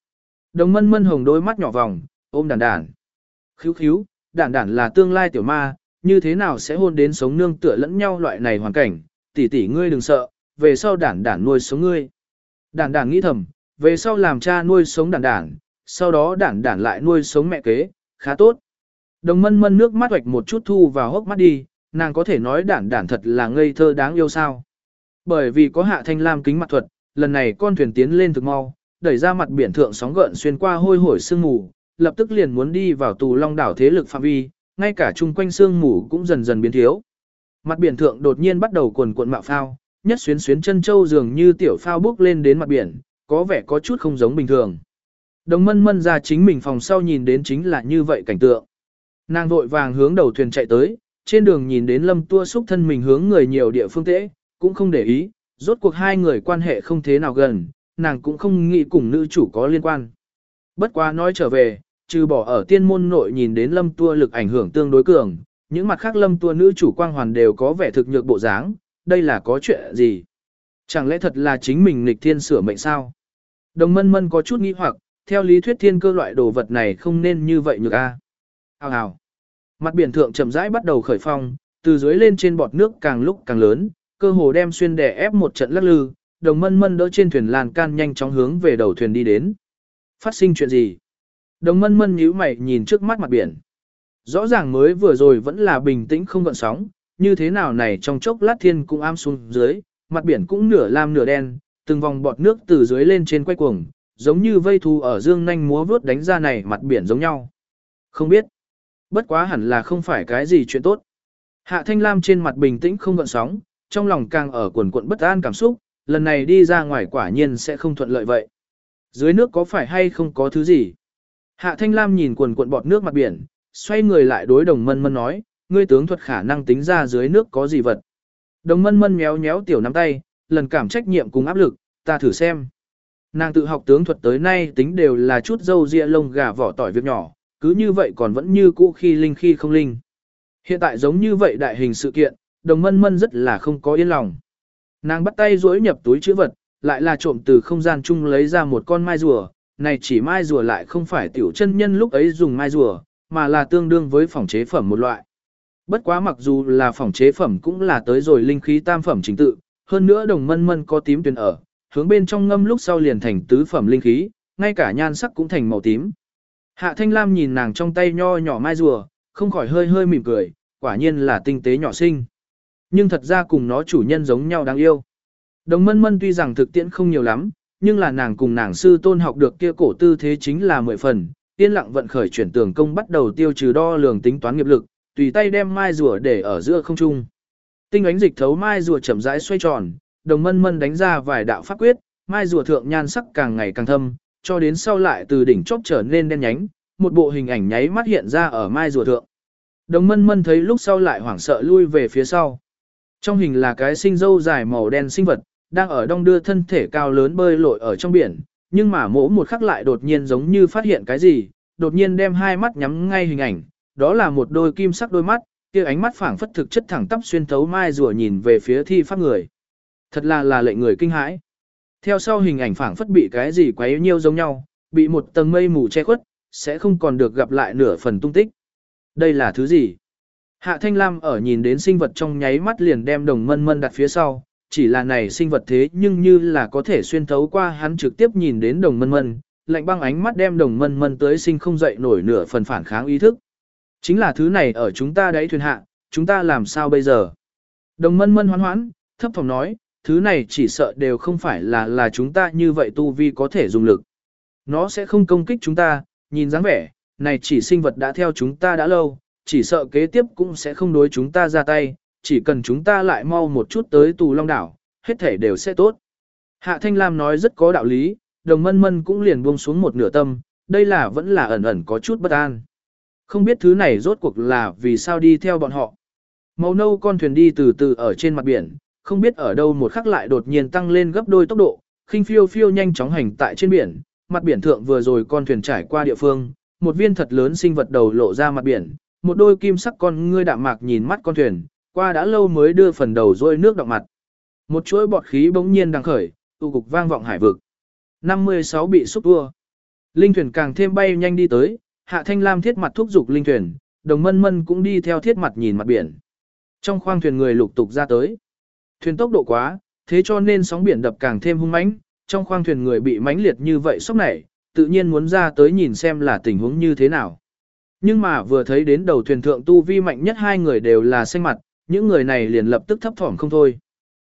Đồng mân mân hồng đôi mắt nhỏ vòng, ôm đản đản. Khíu khíu, đản đản là tương lai tiểu ma, như thế nào sẽ hôn đến sống nương tựa lẫn nhau loại này hoàn cảnh, tỷ tỷ ngươi đừng sợ, về sau đản đản nuôi sống ngươi. Đản đản nghĩ thầm, về sau làm cha nuôi sống đản đản, sau đó đản đản lại nuôi sống mẹ kế, khá tốt. Đồng mân mân nước mắt hoạch một chút thu vào hốc mắt đi, nàng có thể nói đản đản thật là ngây thơ đáng yêu sao. Bởi vì có hạ thanh lam kính mặt thuật, lần này con thuyền tiến lên thực mau, đẩy ra mặt biển thượng sóng gợn xuyên qua hôi hổi sương mù, lập tức liền muốn đi vào tù long đảo thế lực phạm vi, ngay cả chung quanh sương mù cũng dần dần biến thiếu. Mặt biển thượng đột nhiên bắt đầu cuồn cuộn mạo phao, nhất xuyến xuyến chân châu dường như tiểu phao bước lên đến mặt biển, có vẻ có chút không giống bình thường. Đồng mân mân ra chính mình phòng sau nhìn đến chính là như vậy cảnh tượng. Nàng vội vàng hướng đầu thuyền chạy tới, trên đường nhìn đến lâm tua xúc thân mình hướng người nhiều địa phương tễ, cũng không để ý, rốt cuộc hai người quan hệ không thế nào gần, nàng cũng không nghĩ cùng nữ chủ có liên quan. Bất quá nói trở về, trừ bỏ ở tiên môn nội nhìn đến lâm tua lực ảnh hưởng tương đối cường, những mặt khác lâm tua nữ chủ quang hoàn đều có vẻ thực nhược bộ dáng, đây là có chuyện gì? Chẳng lẽ thật là chính mình nghịch thiên sửa mệnh sao? Đồng mân mân có chút nghi hoặc, theo lý thuyết thiên cơ loại đồ vật này không nên như vậy nhược a. À? Hào hào. Mặt biển thượng chậm rãi bắt đầu khởi phong, từ dưới lên trên bọt nước càng lúc càng lớn, cơ hồ đem xuyên đè ép một trận lắc lư, đồng mân mân đỡ trên thuyền lan can nhanh chóng hướng về đầu thuyền đi đến. Phát sinh chuyện gì? Đồng mân mân nhíu mày nhìn trước mắt mặt biển. Rõ ràng mới vừa rồi vẫn là bình tĩnh không gợn sóng, như thế nào này trong chốc lát thiên cũng am xuống dưới, mặt biển cũng nửa lam nửa đen, từng vòng bọt nước từ dưới lên trên quay cuồng, giống như vây thu ở dương nhanh múa vướt đánh ra này mặt biển giống nhau. Không biết. Bất quá hẳn là không phải cái gì chuyện tốt. Hạ Thanh Lam trên mặt bình tĩnh không gợn sóng, trong lòng càng ở quần cuộn bất an cảm xúc, lần này đi ra ngoài quả nhiên sẽ không thuận lợi vậy. Dưới nước có phải hay không có thứ gì? Hạ Thanh Lam nhìn quần cuộn bọt nước mặt biển, xoay người lại đối đồng mân mân nói, ngươi tướng thuật khả năng tính ra dưới nước có gì vật. Đồng mân mân méo méo tiểu nắm tay, lần cảm trách nhiệm cùng áp lực, ta thử xem. Nàng tự học tướng thuật tới nay tính đều là chút dâu ria lông gà vỏ tỏi việc nhỏ, cứ như vậy còn vẫn như cũ khi linh khi không linh. Hiện tại giống như vậy đại hình sự kiện, đồng mân mân rất là không có yên lòng. Nàng bắt tay duỗi nhập túi chữ vật, lại là trộm từ không gian chung lấy ra một con mai rùa, này chỉ mai rùa lại không phải tiểu chân nhân lúc ấy dùng mai rùa, mà là tương đương với phòng chế phẩm một loại. Bất quá mặc dù là phòng chế phẩm cũng là tới rồi linh khí tam phẩm chính tự, hơn nữa đồng mân mân có tím tuyền ở, hướng bên trong ngâm lúc sau liền thành tứ phẩm linh khí, ngay cả nhan sắc cũng thành màu tím. Hạ Thanh Lam nhìn nàng trong tay nho nhỏ mai rùa, không khỏi hơi hơi mỉm cười, quả nhiên là tinh tế nhỏ xinh. Nhưng thật ra cùng nó chủ nhân giống nhau đáng yêu. Đồng mân mân tuy rằng thực tiễn không nhiều lắm, nhưng là nàng cùng nàng sư tôn học được kia cổ tư thế chính là mười phần, yên lặng vận khởi chuyển tường công bắt đầu tiêu trừ đo lường tính toán nghiệp lực, tùy tay đem mai rùa để ở giữa không trung. Tinh ánh dịch thấu mai rùa chậm rãi xoay tròn, đồng mân mân đánh ra vài đạo pháp quyết, mai rùa thượng nhan sắc càng ngày càng thâm, cho đến sau lại từ đỉnh chóp trở nên đen nhánh, một bộ hình ảnh nháy mắt hiện ra ở mai rùa thượng. Đồng mân mân thấy lúc sau lại hoảng sợ lui về phía sau. Trong hình là cái sinh dâu dài màu đen sinh vật, đang ở đông đưa thân thể cao lớn bơi lội ở trong biển, nhưng mà mỗ một khắc lại đột nhiên giống như phát hiện cái gì, đột nhiên đem hai mắt nhắm ngay hình ảnh, đó là một đôi kim sắc đôi mắt, kia ánh mắt phảng phất thực chất thẳng tắp xuyên thấu mai rùa nhìn về phía thi pháp người. Thật là là lệnh người kinh hãi. Theo sau hình ảnh phảng phất bị cái gì quấy nhiêu giống nhau, bị một tầng mây mù che khuất, sẽ không còn được gặp lại nửa phần tung tích. Đây là thứ gì? Hạ Thanh Lam ở nhìn đến sinh vật trong nháy mắt liền đem đồng mân mân đặt phía sau, chỉ là này sinh vật thế nhưng như là có thể xuyên thấu qua hắn trực tiếp nhìn đến đồng mân mân, lạnh băng ánh mắt đem đồng mân mân tới sinh không dậy nổi nửa phần phản kháng ý thức. Chính là thứ này ở chúng ta đấy thuyền hạ, chúng ta làm sao bây giờ? Đồng mân mân hoán hoãn, thấp phòng nói, thứ này chỉ sợ đều không phải là là chúng ta như vậy tu vi có thể dùng lực. Nó sẽ không công kích chúng ta, nhìn dáng vẻ, này chỉ sinh vật đã theo chúng ta đã lâu, chỉ sợ kế tiếp cũng sẽ không đối chúng ta ra tay, chỉ cần chúng ta lại mau một chút tới tù long đảo, hết thể đều sẽ tốt. Hạ Thanh Lam nói rất có đạo lý, đồng mân mân cũng liền buông xuống một nửa tâm, đây là vẫn là ẩn ẩn có chút bất an. Không biết thứ này rốt cuộc là vì sao đi theo bọn họ. Màu nâu con thuyền đi từ từ ở trên mặt biển, không biết ở đâu một khắc lại đột nhiên tăng lên gấp đôi tốc độ, khinh phiêu phiêu nhanh chóng hành tại trên biển, mặt biển thượng vừa rồi con thuyền trải qua địa phương, một viên thật lớn sinh vật đầu lộ ra mặt biển, một đôi kim sắc con ngươi đạm mạc nhìn mắt con thuyền, qua đã lâu mới đưa phần đầu rôi nước đọng mặt. Một chuỗi bọt khí bỗng nhiên đang khởi, tu cục vang vọng hải vực. 56 bị xúc tua. Linh thuyền càng thêm bay nhanh đi tới, hạ thanh lam thiết mặt thúc giục linh thuyền, đồng mân mân cũng đi theo thiết mặt nhìn mặt biển. Trong khoang thuyền người lục tục ra tới. Thuyền tốc độ quá, thế cho nên sóng biển đập càng thêm hung mãnh, trong khoang thuyền người bị mãnh liệt như vậy sốc nảy, tự nhiên muốn ra tới nhìn xem là tình huống như thế nào. Nhưng mà vừa thấy đến đầu thuyền thượng tu vi mạnh nhất hai người đều là xanh mặt, những người này liền lập tức thấp thỏm không thôi.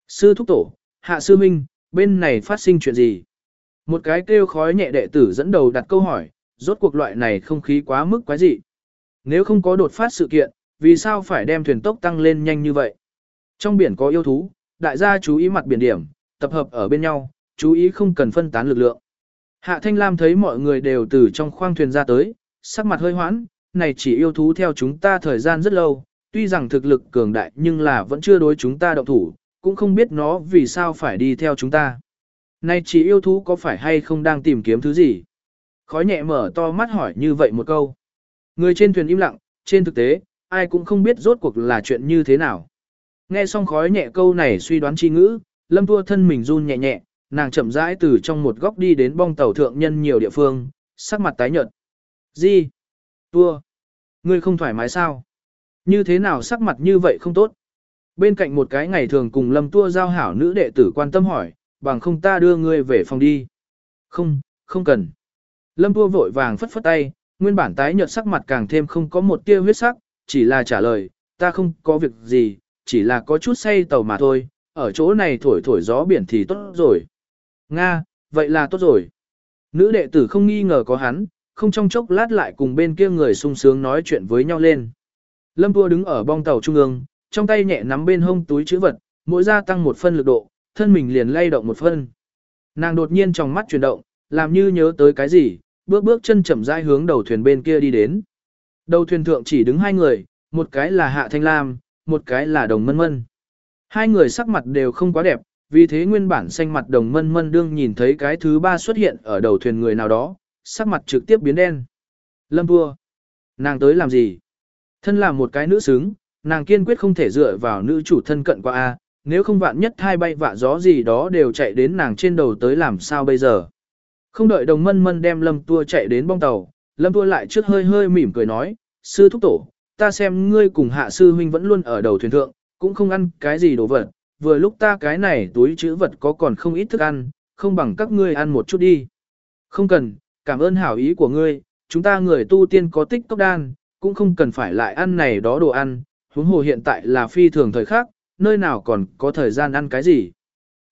Sư thúc tổ, hạ sư minh, bên này phát sinh chuyện gì? Một cái kêu khói nhẹ đệ tử dẫn đầu đặt câu hỏi, rốt cuộc loại này không khí quá mức quái dị. Nếu không có đột phát sự kiện, vì sao phải đem thuyền tốc tăng lên nhanh như vậy? Trong biển có yêu thú, đại gia chú ý mặt biển điểm, tập hợp ở bên nhau, chú ý không cần phân tán lực lượng. Hạ Thanh Lam thấy mọi người đều từ trong khoang thuyền ra tới, sắc mặt hơi hoãn, này chỉ yêu thú theo chúng ta thời gian rất lâu, tuy rằng thực lực cường đại nhưng là vẫn chưa đối chúng ta động thủ, cũng không biết nó vì sao phải đi theo chúng ta. Nay chỉ yêu thú có phải hay không đang tìm kiếm thứ gì? Khói nhẹ mở to mắt hỏi như vậy một câu. Người trên thuyền im lặng, trên thực tế, ai cũng không biết rốt cuộc là chuyện như thế nào. Nghe xong khói nhẹ câu này suy đoán chi ngữ, lâm tua thân mình run nhẹ nhẹ, nàng chậm rãi từ trong một góc đi đến bong tàu thượng nhân nhiều địa phương, sắc mặt tái nhợt. Gì? Tua? Ngươi không thoải mái sao? Như thế nào sắc mặt như vậy không tốt? Bên cạnh một cái ngày thường cùng lâm tua giao hảo nữ đệ tử quan tâm hỏi, bằng không ta đưa ngươi về phòng đi. Không, không cần. Lâm tua vội vàng phất phất tay, nguyên bản tái nhợt sắc mặt càng thêm không có một tia huyết sắc, chỉ là trả lời, ta không có việc gì, chỉ là có chút say tàu mà thôi, ở chỗ này thổi thổi gió biển thì tốt rồi. Nga, vậy là tốt rồi. Nữ đệ tử không nghi ngờ có hắn, không trong chốc lát lại cùng bên kia người sung sướng nói chuyện với nhau lên. Lâm Tua đứng ở bong tàu trung ương, trong tay nhẹ nắm bên hông túi chữ vật, mỗi gia tăng một phân lực độ, thân mình liền lay động một phân. Nàng đột nhiên trong mắt chuyển động, làm như nhớ tới cái gì, bước bước chân chậm rãi hướng đầu thuyền bên kia đi đến. Đầu thuyền thượng chỉ đứng hai người, một cái là Hạ Thanh Lam, một cái là Đồng Mân Mân. Hai người sắc mặt đều không quá đẹp, vì thế nguyên bản xanh mặt Đồng Mân Mân đương nhìn thấy cái thứ ba xuất hiện ở đầu thuyền người nào đó, sắc mặt trực tiếp biến đen. Lâm vua, nàng tới làm gì? Thân là một cái nữ xứng, nàng kiên quyết không thể dựa vào nữ chủ thân cận qua A, nếu không vạn nhất hai bay vạ gió gì đó đều chạy đến nàng trên đầu tới làm sao bây giờ. Không đợi đồng mân mân đem lâm tua chạy đến bong tàu, lâm tua lại trước hơi hơi mỉm cười nói, sư thúc tổ, ta xem ngươi cùng hạ sư huynh vẫn luôn ở đầu thuyền thượng, cũng không ăn cái gì đồ vật, vừa lúc ta cái này túi chữ vật có còn không ít thức ăn, không bằng các ngươi ăn một chút đi. Không cần, cảm ơn hảo ý của ngươi, chúng ta người tu tiên có tích cốc đan, cũng không cần phải lại ăn này đó đồ ăn, huống hồ hiện tại là phi thường thời khác, nơi nào còn có thời gian ăn cái gì.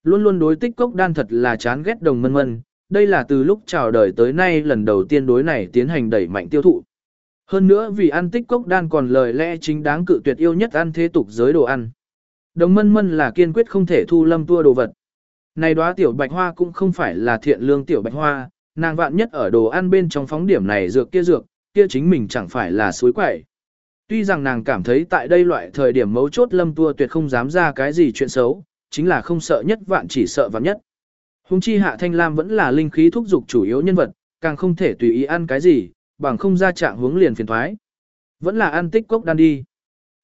Luôn luôn đối tích cốc đan thật là chán ghét đồng mân mân, đây là từ lúc chào đời tới nay lần đầu tiên đối này tiến hành đẩy mạnh tiêu thụ. Hơn nữa vì ăn tích cốc đan còn lời lẽ chính đáng cự tuyệt yêu nhất ăn thế tục giới đồ ăn. Đồng mân mân là kiên quyết không thể thu lâm tua đồ vật. Này đóa tiểu bạch hoa cũng không phải là thiện lương tiểu bạch hoa, nàng vạn nhất ở đồ ăn bên trong phóng điểm này dược kia dược, kia chính mình chẳng phải là suối quẩy. Tuy rằng nàng cảm thấy tại đây loại thời điểm mấu chốt lâm tua tuyệt không dám ra cái gì chuyện xấu, chính là không sợ nhất vạn chỉ sợ vạn nhất. Hùng chi hạ thanh lam vẫn là linh khí thúc dục chủ yếu nhân vật, càng không thể tùy ý ăn cái gì, bằng không ra trạng hướng liền phiền thoái. Vẫn là ăn tích cốc đan đi.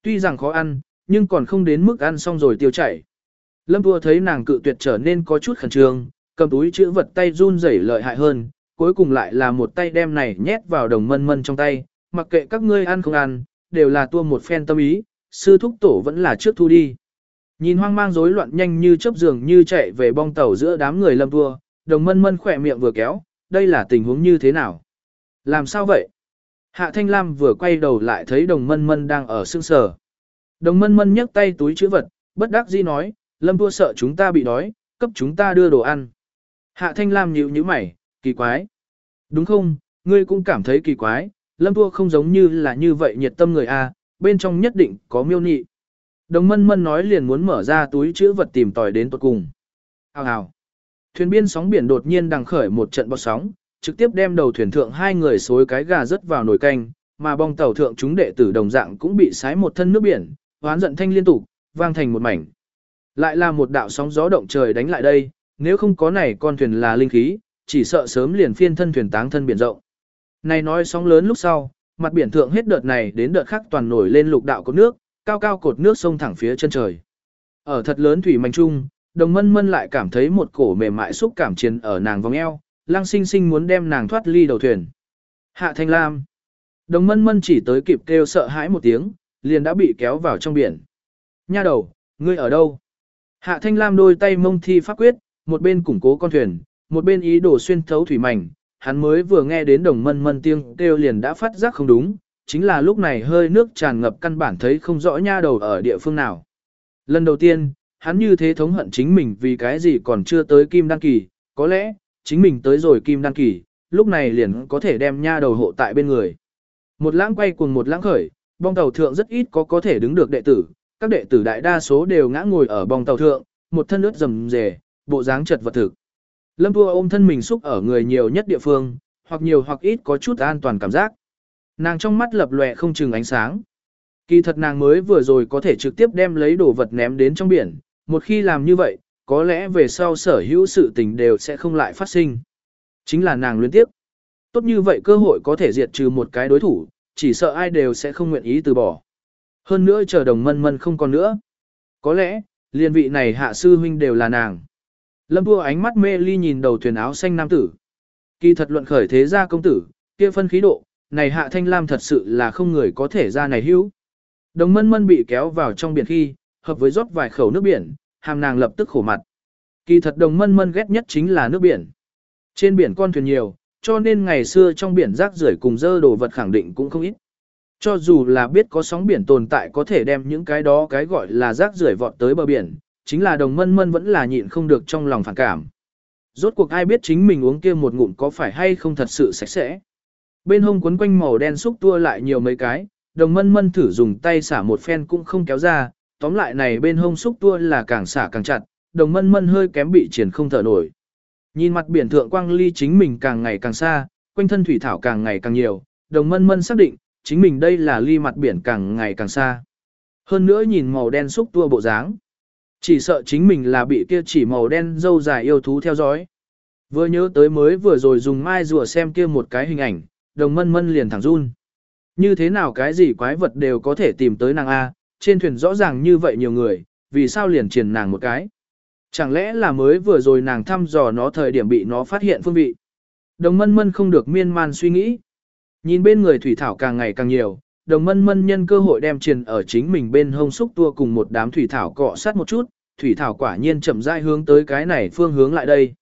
Tuy rằng khó ăn, nhưng còn không đến mức ăn xong rồi tiêu chảy. Lâm tua thấy nàng cự tuyệt trở nên có chút khẩn trương, cầm túi chữ vật tay run rẩy lợi hại hơn, cuối cùng lại là một tay đem này nhét vào đồng mân mân trong tay, mặc kệ các ngươi ăn không ăn, đều là tua một phen tâm ý, sư thúc tổ vẫn là trước thu đi. Nhìn hoang mang rối loạn nhanh như chớp giường như chạy về bong tàu giữa đám người lâm vua, đồng mân mân khỏe miệng vừa kéo, đây là tình huống như thế nào? Làm sao vậy? Hạ Thanh Lam vừa quay đầu lại thấy đồng mân mân đang ở sương sờ. Đồng mân mân nhấc tay túi chữ vật, bất đắc dĩ nói, lâm vua sợ chúng ta bị đói, cấp chúng ta đưa đồ ăn. Hạ Thanh Lam nhíu nhíu mày, kỳ quái. Đúng không, ngươi cũng cảm thấy kỳ quái, lâm thua không giống như là như vậy nhiệt tâm người A, bên trong nhất định có miêu nị. Đồng mân mân nói liền muốn mở ra túi chữ vật tìm tòi đến tuột cùng. Hào hào. Thuyền biên sóng biển đột nhiên đằng khởi một trận bọt sóng, trực tiếp đem đầu thuyền thượng hai người xối cái gà rớt vào nồi canh, mà bong tàu thượng chúng đệ tử đồng dạng cũng bị sái một thân nước biển, hoán giận thanh liên tục, vang thành một mảnh. Lại là một đạo sóng gió động trời đánh lại đây, nếu không có này con thuyền là linh khí, chỉ sợ sớm liền phiên thân thuyền táng thân biển rộng. Này nói sóng lớn lúc sau, mặt biển thượng hết đợt này đến đợt khác toàn nổi lên lục đạo cột nước, cao cao cột nước sông thẳng phía chân trời. Ở thật lớn thủy manh trung, đồng mân mân lại cảm thấy một cổ mềm mại xúc cảm chiến ở nàng vòng eo, lang sinh sinh muốn đem nàng thoát ly đầu thuyền. Hạ thanh lam. Đồng mân mân chỉ tới kịp kêu sợ hãi một tiếng, liền đã bị kéo vào trong biển. Nha đầu, ngươi ở đâu? Hạ thanh lam đôi tay mông thi pháp quyết, một bên củng cố con thuyền, một bên ý đồ xuyên thấu thủy mảnh, hắn mới vừa nghe đến đồng mân mân tiếng kêu liền đã phát giác không đúng, chính là lúc này hơi nước tràn ngập căn bản thấy không rõ nha đầu ở địa phương nào. Lần đầu tiên, hắn như thế thống hận chính mình vì cái gì còn chưa tới kim đăng kỳ, có lẽ, chính mình tới rồi kim đăng kỳ, lúc này liền có thể đem nha đầu hộ tại bên người. Một lãng quay cùng một lãng khởi, bong tàu thượng rất ít có có thể đứng được đệ tử, các đệ tử đại đa số đều ngã ngồi ở bong tàu thượng, một thân ướt rầm rề, bộ dáng chật vật thực. Lâm Thua ôm thân mình xúc ở người nhiều nhất địa phương, hoặc nhiều hoặc ít có chút an toàn cảm giác. Nàng trong mắt lập lòe không chừng ánh sáng. Kỳ thật nàng mới vừa rồi có thể trực tiếp đem lấy đồ vật ném đến trong biển, một khi làm như vậy, có lẽ về sau sở hữu sự tình đều sẽ không lại phát sinh. Chính là nàng luyến tiếp. Tốt như vậy cơ hội có thể diệt trừ một cái đối thủ, chỉ sợ ai đều sẽ không nguyện ý từ bỏ. Hơn nữa chờ đồng mân mân không còn nữa. Có lẽ, liên vị này hạ sư huynh đều là nàng. Lâm Vua ánh mắt mê ly nhìn đầu thuyền áo xanh nam tử. Kỳ thật luận khởi thế gia công tử, kia phân khí độ, này hạ thanh lam thật sự là không người có thể ra này hữu. Đồng mân mân bị kéo vào trong biển khi, hợp với rót vài khẩu nước biển, hàm nàng lập tức khổ mặt. Kỳ thật đồng mân mân ghét nhất chính là nước biển. Trên biển con thuyền nhiều, cho nên ngày xưa trong biển rác rưởi cùng dơ đồ vật khẳng định cũng không ít. Cho dù là biết có sóng biển tồn tại có thể đem những cái đó cái gọi là rác rưởi vọt tới bờ biển, chính là đồng mân mân vẫn là nhịn không được trong lòng phản cảm. Rốt cuộc ai biết chính mình uống kia một ngụm có phải hay không thật sự sạch sẽ. Bên hông quấn quanh màu đen xúc tua lại nhiều mấy cái, đồng mân mân thử dùng tay xả một phen cũng không kéo ra, tóm lại này bên hông xúc tua là càng xả càng chặt, đồng mân mân hơi kém bị triển không thở nổi. Nhìn mặt biển thượng quang ly chính mình càng ngày càng xa, quanh thân thủy thảo càng ngày càng nhiều, đồng mân mân xác định, chính mình đây là ly mặt biển càng ngày càng xa. Hơn nữa nhìn màu đen xúc tua bộ dáng. Chỉ sợ chính mình là bị kia chỉ màu đen dâu dài yêu thú theo dõi. Vừa nhớ tới mới vừa rồi dùng mai rùa xem kia một cái hình ảnh, đồng mân mân liền thẳng run. Như thế nào cái gì quái vật đều có thể tìm tới nàng A, trên thuyền rõ ràng như vậy nhiều người, vì sao liền triển nàng một cái. Chẳng lẽ là mới vừa rồi nàng thăm dò nó thời điểm bị nó phát hiện phương vị. Đồng mân mân không được miên man suy nghĩ. Nhìn bên người thủy thảo càng ngày càng nhiều, đồng mân mân nhân cơ hội đem truyền ở chính mình bên hông xúc tua cùng một đám thủy thảo cọ sát một chút, thủy thảo quả nhiên chậm rãi hướng tới cái này phương hướng lại đây.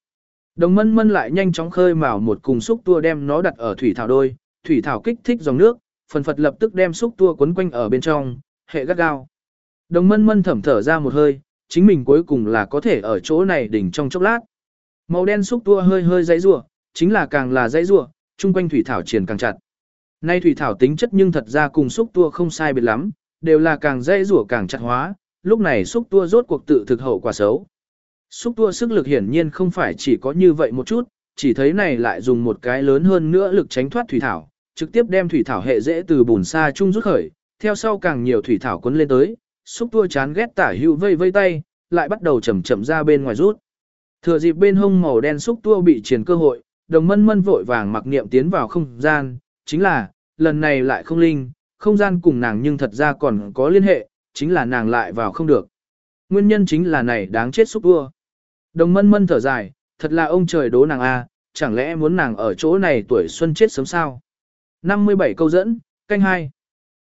Đồng mân mân lại nhanh chóng khơi mào một cùng xúc tua đem nó đặt ở thủy thảo đôi, thủy thảo kích thích dòng nước, phần phật lập tức đem xúc tua quấn quanh ở bên trong, hệ gắt gao. Đồng mân mân thẩm thở ra một hơi, chính mình cuối cùng là có thể ở chỗ này đỉnh trong chốc lát. Màu đen xúc tua hơi hơi dãy rủa, chính là càng là dãy rủa, chung quanh thủy thảo triển càng chặt. Nay thủy thảo tính chất nhưng thật ra cùng xúc tua không sai biệt lắm, đều là càng dễ rủa càng chặt hóa, lúc này xúc tua rốt cuộc tự thực hậu quả xấu. Xúc tua sức lực hiển nhiên không phải chỉ có như vậy một chút, chỉ thấy này lại dùng một cái lớn hơn nữa lực tránh thoát thủy thảo, trực tiếp đem thủy thảo hệ dễ từ bùn xa chung rút khởi, theo sau càng nhiều thủy thảo cuốn lên tới, xúc tua chán ghét tả hữu vây vây tay, lại bắt đầu chậm chậm ra bên ngoài rút. Thừa dịp bên hông màu đen xúc tua bị triển cơ hội, đồng mân mân vội vàng mặc niệm tiến vào không gian, chính là, lần này lại không linh, không gian cùng nàng nhưng thật ra còn có liên hệ, chính là nàng lại vào không được. Nguyên nhân chính là này đáng chết xúc tua. Đồng mân mân thở dài, thật là ông trời đố nàng a, chẳng lẽ muốn nàng ở chỗ này tuổi xuân chết sớm sao? 57 câu dẫn, canh hai.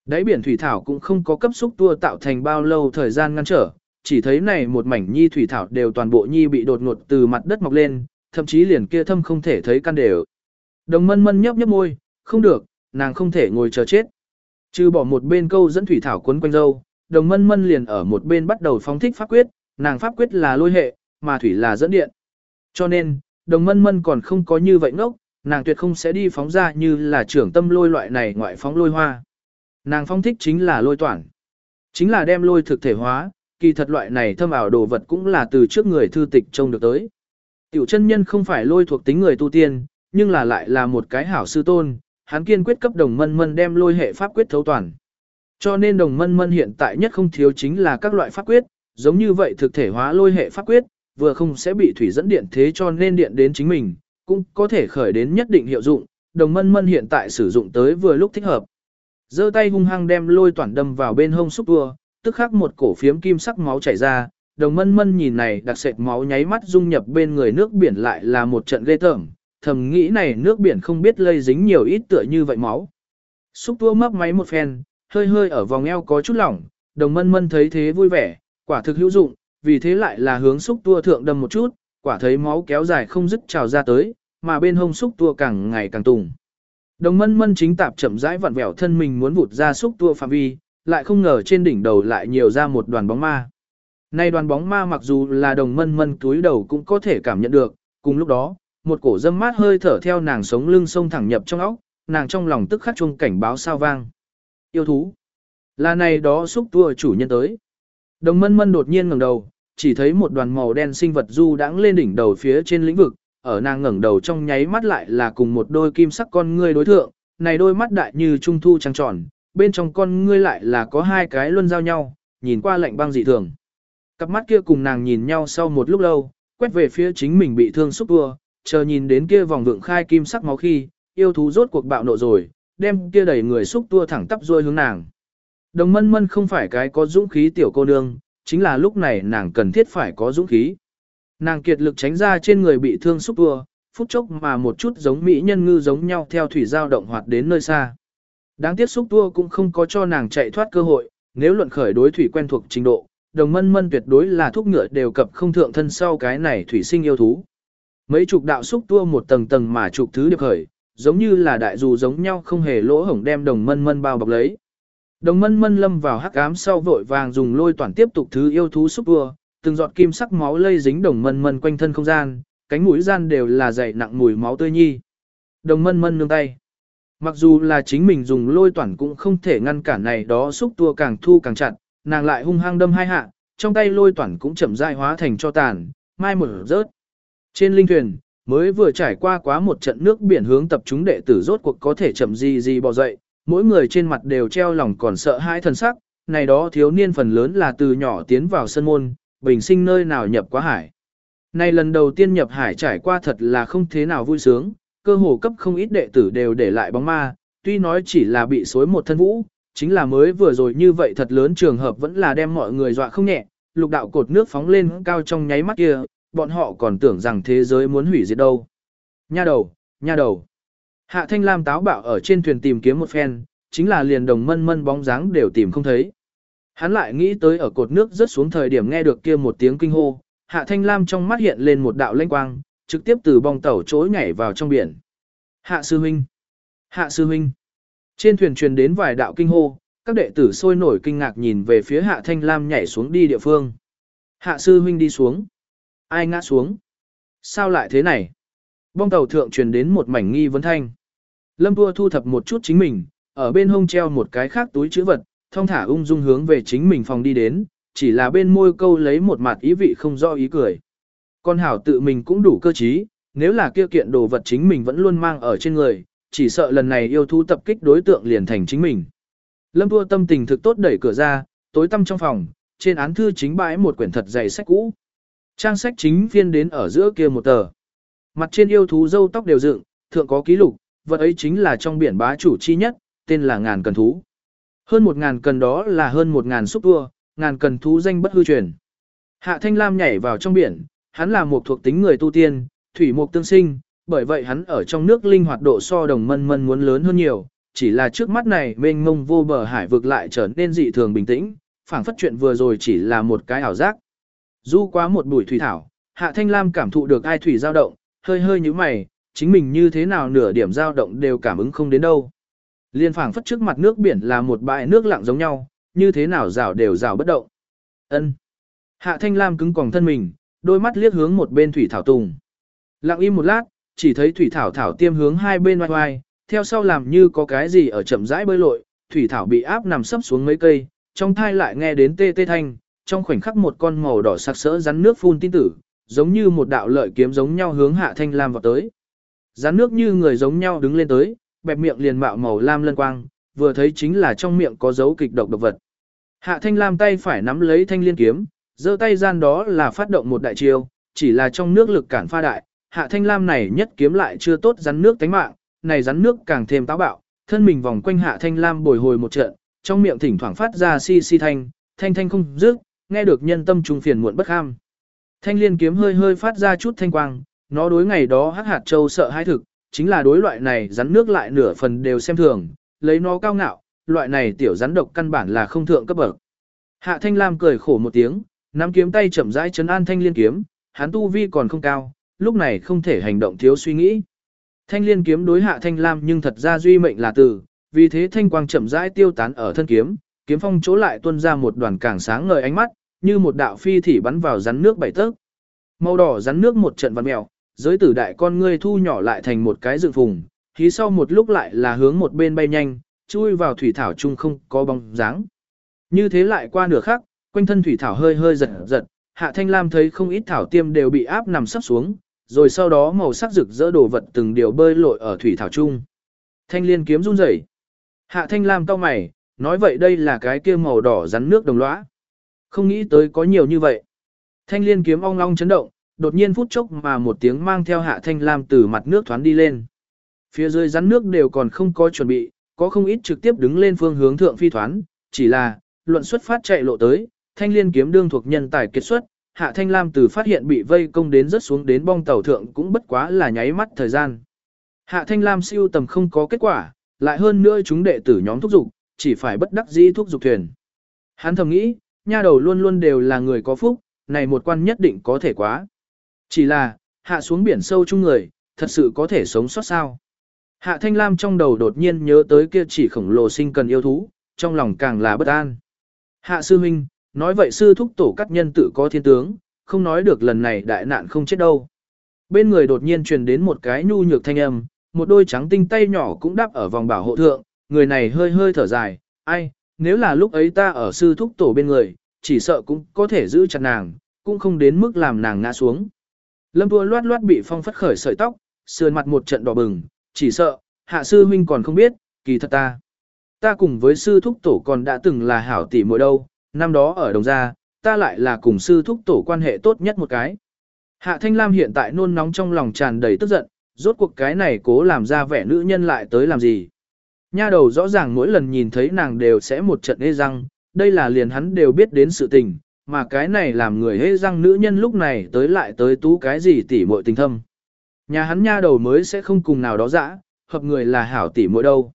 Đáy biển thủy thảo cũng không có cấp xúc tua tạo thành bao lâu thời gian ngăn trở, chỉ thấy này một mảnh nhi thủy thảo đều toàn bộ nhi bị đột ngột từ mặt đất mọc lên, thậm chí liền kia thâm không thể thấy căn đều. Đồng mân mân nhấp nhấp môi, không được, nàng không thể ngồi chờ chết. Trừ bỏ một bên câu dẫn thủy thảo quấn quanh dâu, đồng mân mân liền ở một bên bắt đầu phóng thích pháp quyết, nàng pháp quyết là lôi hệ, mà thủy là dẫn điện. Cho nên, đồng mân mân còn không có như vậy ngốc, nàng tuyệt không sẽ đi phóng ra như là trưởng tâm lôi loại này ngoại phóng lôi hoa. Nàng phóng thích chính là lôi toản. Chính là đem lôi thực thể hóa, kỳ thật loại này thâm ảo đồ vật cũng là từ trước người thư tịch trông được tới. Tiểu chân nhân không phải lôi thuộc tính người tu tiên, nhưng là lại là một cái hảo sư tôn, hắn kiên quyết cấp đồng mân mân đem lôi hệ pháp quyết thấu toàn. Cho nên đồng mân mân hiện tại nhất không thiếu chính là các loại pháp quyết, giống như vậy thực thể hóa lôi hệ pháp quyết, vừa không sẽ bị thủy dẫn điện thế cho nên điện đến chính mình, cũng có thể khởi đến nhất định hiệu dụng, đồng mân mân hiện tại sử dụng tới vừa lúc thích hợp giơ tay hung hăng đem lôi toàn đâm vào bên hông xúc tua, tức khắc một cổ phiếm kim sắc máu chảy ra, đồng mân mân nhìn này đặc sệt máu nháy mắt dung nhập bên người nước biển lại là một trận ghê tởm, thầm nghĩ này nước biển không biết lây dính nhiều ít tựa như vậy máu. Xúc tua mấp máy một phen, hơi hơi ở vòng eo có chút lỏng, đồng mân mân thấy thế vui vẻ, quả thực hữu dụng, vì thế lại là hướng xúc tua thượng đâm một chút, quả thấy máu kéo dài không dứt trào ra tới, mà bên hông xúc tua càng ngày càng tùng. Đồng mân mân chính tạp chậm rãi vặn vẹo thân mình muốn vụt ra xúc tua phạm vi, lại không ngờ trên đỉnh đầu lại nhiều ra một đoàn bóng ma. Nay đoàn bóng ma mặc dù là đồng mân mân túi đầu cũng có thể cảm nhận được, cùng lúc đó, một cổ dâm mát hơi thở theo nàng sống lưng sông thẳng nhập trong óc, nàng trong lòng tức khắc chuông cảnh báo sao vang. Yêu thú. Là này đó xúc tua chủ nhân tới. Đồng mân mân đột nhiên ngẩng đầu, chỉ thấy một đoàn màu đen sinh vật du đãng lên đỉnh đầu phía trên lĩnh vực, ở nàng ngẩng đầu trong nháy mắt lại là cùng một đôi kim sắc con ngươi đối thượng, này đôi mắt đại như trung thu trăng tròn, bên trong con ngươi lại là có hai cái luân giao nhau, nhìn qua lạnh băng dị thường. Cặp mắt kia cùng nàng nhìn nhau sau một lúc lâu, quét về phía chính mình bị thương xúc tua, chờ nhìn đến kia vòng vượng khai kim sắc máu khi, yêu thú rốt cuộc bạo nộ rồi, đem kia đẩy người xúc tua thẳng tắp ruôi hướng nàng. Đồng mân mân không phải cái có dũng khí tiểu cô nương, chính là lúc này nàng cần thiết phải có dũng khí. Nàng kiệt lực tránh ra trên người bị thương xúc tua, phút chốc mà một chút giống mỹ nhân ngư giống nhau theo thủy giao động hoạt đến nơi xa. Đáng tiếc xúc tua cũng không có cho nàng chạy thoát cơ hội, nếu luận khởi đối thủy quen thuộc trình độ, đồng mân mân tuyệt đối là thúc ngựa đều cập không thượng thân sau cái này thủy sinh yêu thú. Mấy chục đạo xúc tua một tầng tầng mà chục thứ điệp khởi, giống như là đại dù giống nhau không hề lỗ hổng đem đồng mân mân bao bọc lấy. Đồng mân mân lâm vào hắc ám sau vội vàng dùng lôi toàn tiếp tục thứ yêu thú xúc tua, từng giọt kim sắc máu lây dính đồng mân mân quanh thân không gian, cánh mũi gian đều là dày nặng mùi máu tươi nhi. Đồng mân mân nương tay. Mặc dù là chính mình dùng lôi toàn cũng không thể ngăn cản này đó xúc tua càng thu càng chặt, nàng lại hung hăng đâm hai hạ, trong tay lôi toàn cũng chậm rãi hóa thành cho tàn, mai một rớt. Trên linh thuyền, mới vừa trải qua quá một trận nước biển hướng tập chúng đệ tử rốt cuộc có thể chậm gì gì bò dậy, mỗi người trên mặt đều treo lòng còn sợ hãi thần sắc, này đó thiếu niên phần lớn là từ nhỏ tiến vào sân môn, bình sinh nơi nào nhập quá hải. Này lần đầu tiên nhập hải trải qua thật là không thế nào vui sướng, cơ hồ cấp không ít đệ tử đều để lại bóng ma, tuy nói chỉ là bị xối một thân vũ, chính là mới vừa rồi như vậy thật lớn trường hợp vẫn là đem mọi người dọa không nhẹ, lục đạo cột nước phóng lên cao trong nháy mắt kia, bọn họ còn tưởng rằng thế giới muốn hủy diệt đâu. Nha đầu, nha đầu. Hạ Thanh Lam táo bạo ở trên thuyền tìm kiếm một phen, chính là liền đồng mân mân bóng dáng đều tìm không thấy. Hắn lại nghĩ tới ở cột nước rớt xuống thời điểm nghe được kia một tiếng kinh hô, Hạ Thanh Lam trong mắt hiện lên một đạo lanh quang, trực tiếp từ bong tàu chối nhảy vào trong biển. Hạ sư huynh, Hạ sư huynh. Trên thuyền truyền đến vài đạo kinh hô, các đệ tử sôi nổi kinh ngạc nhìn về phía Hạ Thanh Lam nhảy xuống đi địa phương. Hạ sư huynh đi xuống. Ai ngã xuống? Sao lại thế này? Bong tàu thượng truyền đến một mảnh nghi vấn thanh. Lâm Tua thu thập một chút chính mình, ở bên hông treo một cái khác túi chữ vật, thông thả ung dung hướng về chính mình phòng đi đến, chỉ là bên môi câu lấy một mặt ý vị không rõ ý cười. Con hảo tự mình cũng đủ cơ trí, nếu là kia kiện đồ vật chính mình vẫn luôn mang ở trên người, chỉ sợ lần này yêu thú tập kích đối tượng liền thành chính mình. Lâm Tua tâm tình thực tốt đẩy cửa ra, tối tăm trong phòng, trên án thư chính bãi một quyển thật dày sách cũ. Trang sách chính phiên đến ở giữa kia một tờ. Mặt trên yêu thú dâu tóc đều dựng, thượng có ký lục, vật ấy chính là trong biển bá chủ chi nhất, tên là ngàn cần thú. Hơn một ngàn cần đó là hơn một ngàn xúc tua, ngàn cần thú danh bất hư truyền. Hạ Thanh Lam nhảy vào trong biển, hắn là một thuộc tính người tu tiên, thủy mục tương sinh, bởi vậy hắn ở trong nước linh hoạt độ so đồng mân mân muốn lớn hơn nhiều, chỉ là trước mắt này mênh mông vô bờ hải vực lại trở nên dị thường bình tĩnh, phảng phất chuyện vừa rồi chỉ là một cái ảo giác. Du quá một bụi thủy thảo, Hạ Thanh Lam cảm thụ được ai thủy dao động, hơi hơi như mày, chính mình như thế nào nửa điểm dao động đều cảm ứng không đến đâu. Liên phảng phất trước mặt nước biển là một bãi nước lặng giống nhau, như thế nào rào đều rào bất động. Ân. Hạ Thanh Lam cứng còng thân mình, đôi mắt liếc hướng một bên thủy thảo tùng. Lặng im một lát, chỉ thấy thủy thảo thảo tiêm hướng hai bên oai oai, theo sau làm như có cái gì ở chậm rãi bơi lội, thủy thảo bị áp nằm sấp xuống mấy cây, trong thai lại nghe đến tê tê thanh, trong khoảnh khắc một con màu đỏ sặc sỡ rắn nước phun tin tử, giống như một đạo lợi kiếm giống nhau hướng Hạ Thanh Lam vào tới. Rắn nước như người giống nhau đứng lên tới, bẹp miệng liền mạo màu lam lân quang, vừa thấy chính là trong miệng có dấu kịch độc độc vật. Hạ Thanh Lam tay phải nắm lấy thanh liên kiếm, giơ tay gian đó là phát động một đại chiêu, chỉ là trong nước lực cản pha đại, Hạ Thanh Lam này nhất kiếm lại chưa tốt rắn nước tánh mạng, này rắn nước càng thêm táo bạo, thân mình vòng quanh Hạ Thanh Lam bồi hồi một trận, trong miệng thỉnh thoảng phát ra si si thanh, thanh thanh không dứt, nghe được nhân tâm trung phiền muộn bất ham. Thanh liên kiếm hơi hơi phát ra chút thanh quang, nó đối ngày đó hắc hạt châu sợ hai thực, chính là đối loại này rắn nước lại nửa phần đều xem thường, lấy nó cao ngạo, loại này tiểu rắn độc căn bản là không thượng cấp bậc. Hạ Thanh Lam cười khổ một tiếng, nắm kiếm tay chậm rãi chấn an thanh liên kiếm, hắn tu vi còn không cao, lúc này không thể hành động thiếu suy nghĩ. Thanh liên kiếm đối hạ thanh lam nhưng thật ra duy mệnh là từ, vì thế thanh quang chậm rãi tiêu tán ở thân kiếm, kiếm phong chỗ lại tuôn ra một đoàn càng sáng ngời ánh mắt, như một đạo phi thỉ bắn vào rắn nước bảy tấc. Màu đỏ rắn nước một trận vặn mèo, giới tử đại con ngươi thu nhỏ lại thành một cái dự phùng, khí sau một lúc lại là hướng một bên bay nhanh, chui vào thủy thảo chung không có bóng dáng. Như thế lại qua nửa khắc, quanh thân thủy thảo hơi hơi giật giật, Hạ Thanh Lam thấy không ít thảo tiêm đều bị áp nằm sắp xuống, rồi sau đó màu sắc rực rỡ đồ vật từng điều bơi lội ở thủy thảo chung. Thanh liên kiếm run rẩy. Hạ Thanh Lam cau mày, nói vậy đây là cái kia màu đỏ rắn nước đồng lõa. Không nghĩ tới có nhiều như vậy. Thanh liên kiếm ong long chấn động, đột nhiên phút chốc mà một tiếng mang theo Hạ Thanh Lam từ mặt nước thoán đi lên. Phía dưới rắn nước đều còn không có chuẩn bị, có không ít trực tiếp đứng lên phương hướng thượng phi thoán, chỉ là, luận xuất phát chạy lộ tới, thanh liên kiếm đương thuộc nhân tài kết xuất, hạ thanh lam từ phát hiện bị vây công đến rất xuống đến bong tàu thượng cũng bất quá là nháy mắt thời gian. Hạ thanh lam siêu tầm không có kết quả, lại hơn nữa chúng đệ tử nhóm thúc dục, chỉ phải bất đắc dĩ thúc dục thuyền. Hắn thầm nghĩ, nha đầu luôn luôn đều là người có phúc, này một quan nhất định có thể quá. Chỉ là, hạ xuống biển sâu chung người, thật sự có thể sống sót sao. Hạ Thanh Lam trong đầu đột nhiên nhớ tới kia chỉ khổng lồ sinh cần yêu thú, trong lòng càng là bất an. Hạ sư Minh nói vậy sư thúc tổ các nhân tự có thiên tướng, không nói được lần này đại nạn không chết đâu. Bên người đột nhiên truyền đến một cái nhu nhược thanh âm, một đôi trắng tinh tay nhỏ cũng đáp ở vòng bảo hộ thượng, người này hơi hơi thở dài, ai, nếu là lúc ấy ta ở sư thúc tổ bên người, chỉ sợ cũng có thể giữ chặt nàng, cũng không đến mức làm nàng ngã xuống. Lâm tua loát loát bị phong phất khởi sợi tóc, sườn mặt một trận đỏ bừng, chỉ sợ, hạ sư huynh còn không biết, kỳ thật ta. Ta cùng với sư thúc tổ còn đã từng là hảo tỷ muội đâu, năm đó ở đồng gia, ta lại là cùng sư thúc tổ quan hệ tốt nhất một cái. Hạ Thanh Lam hiện tại nôn nóng trong lòng tràn đầy tức giận, rốt cuộc cái này cố làm ra vẻ nữ nhân lại tới làm gì. Nha đầu rõ ràng mỗi lần nhìn thấy nàng đều sẽ một trận ê răng, đây là liền hắn đều biết đến sự tình, mà cái này làm người hễ răng nữ nhân lúc này tới lại tới tú cái gì tỉ muội tình thâm. Nhà hắn nha đầu mới sẽ không cùng nào đó dã, hợp người là hảo tỷ muội đâu.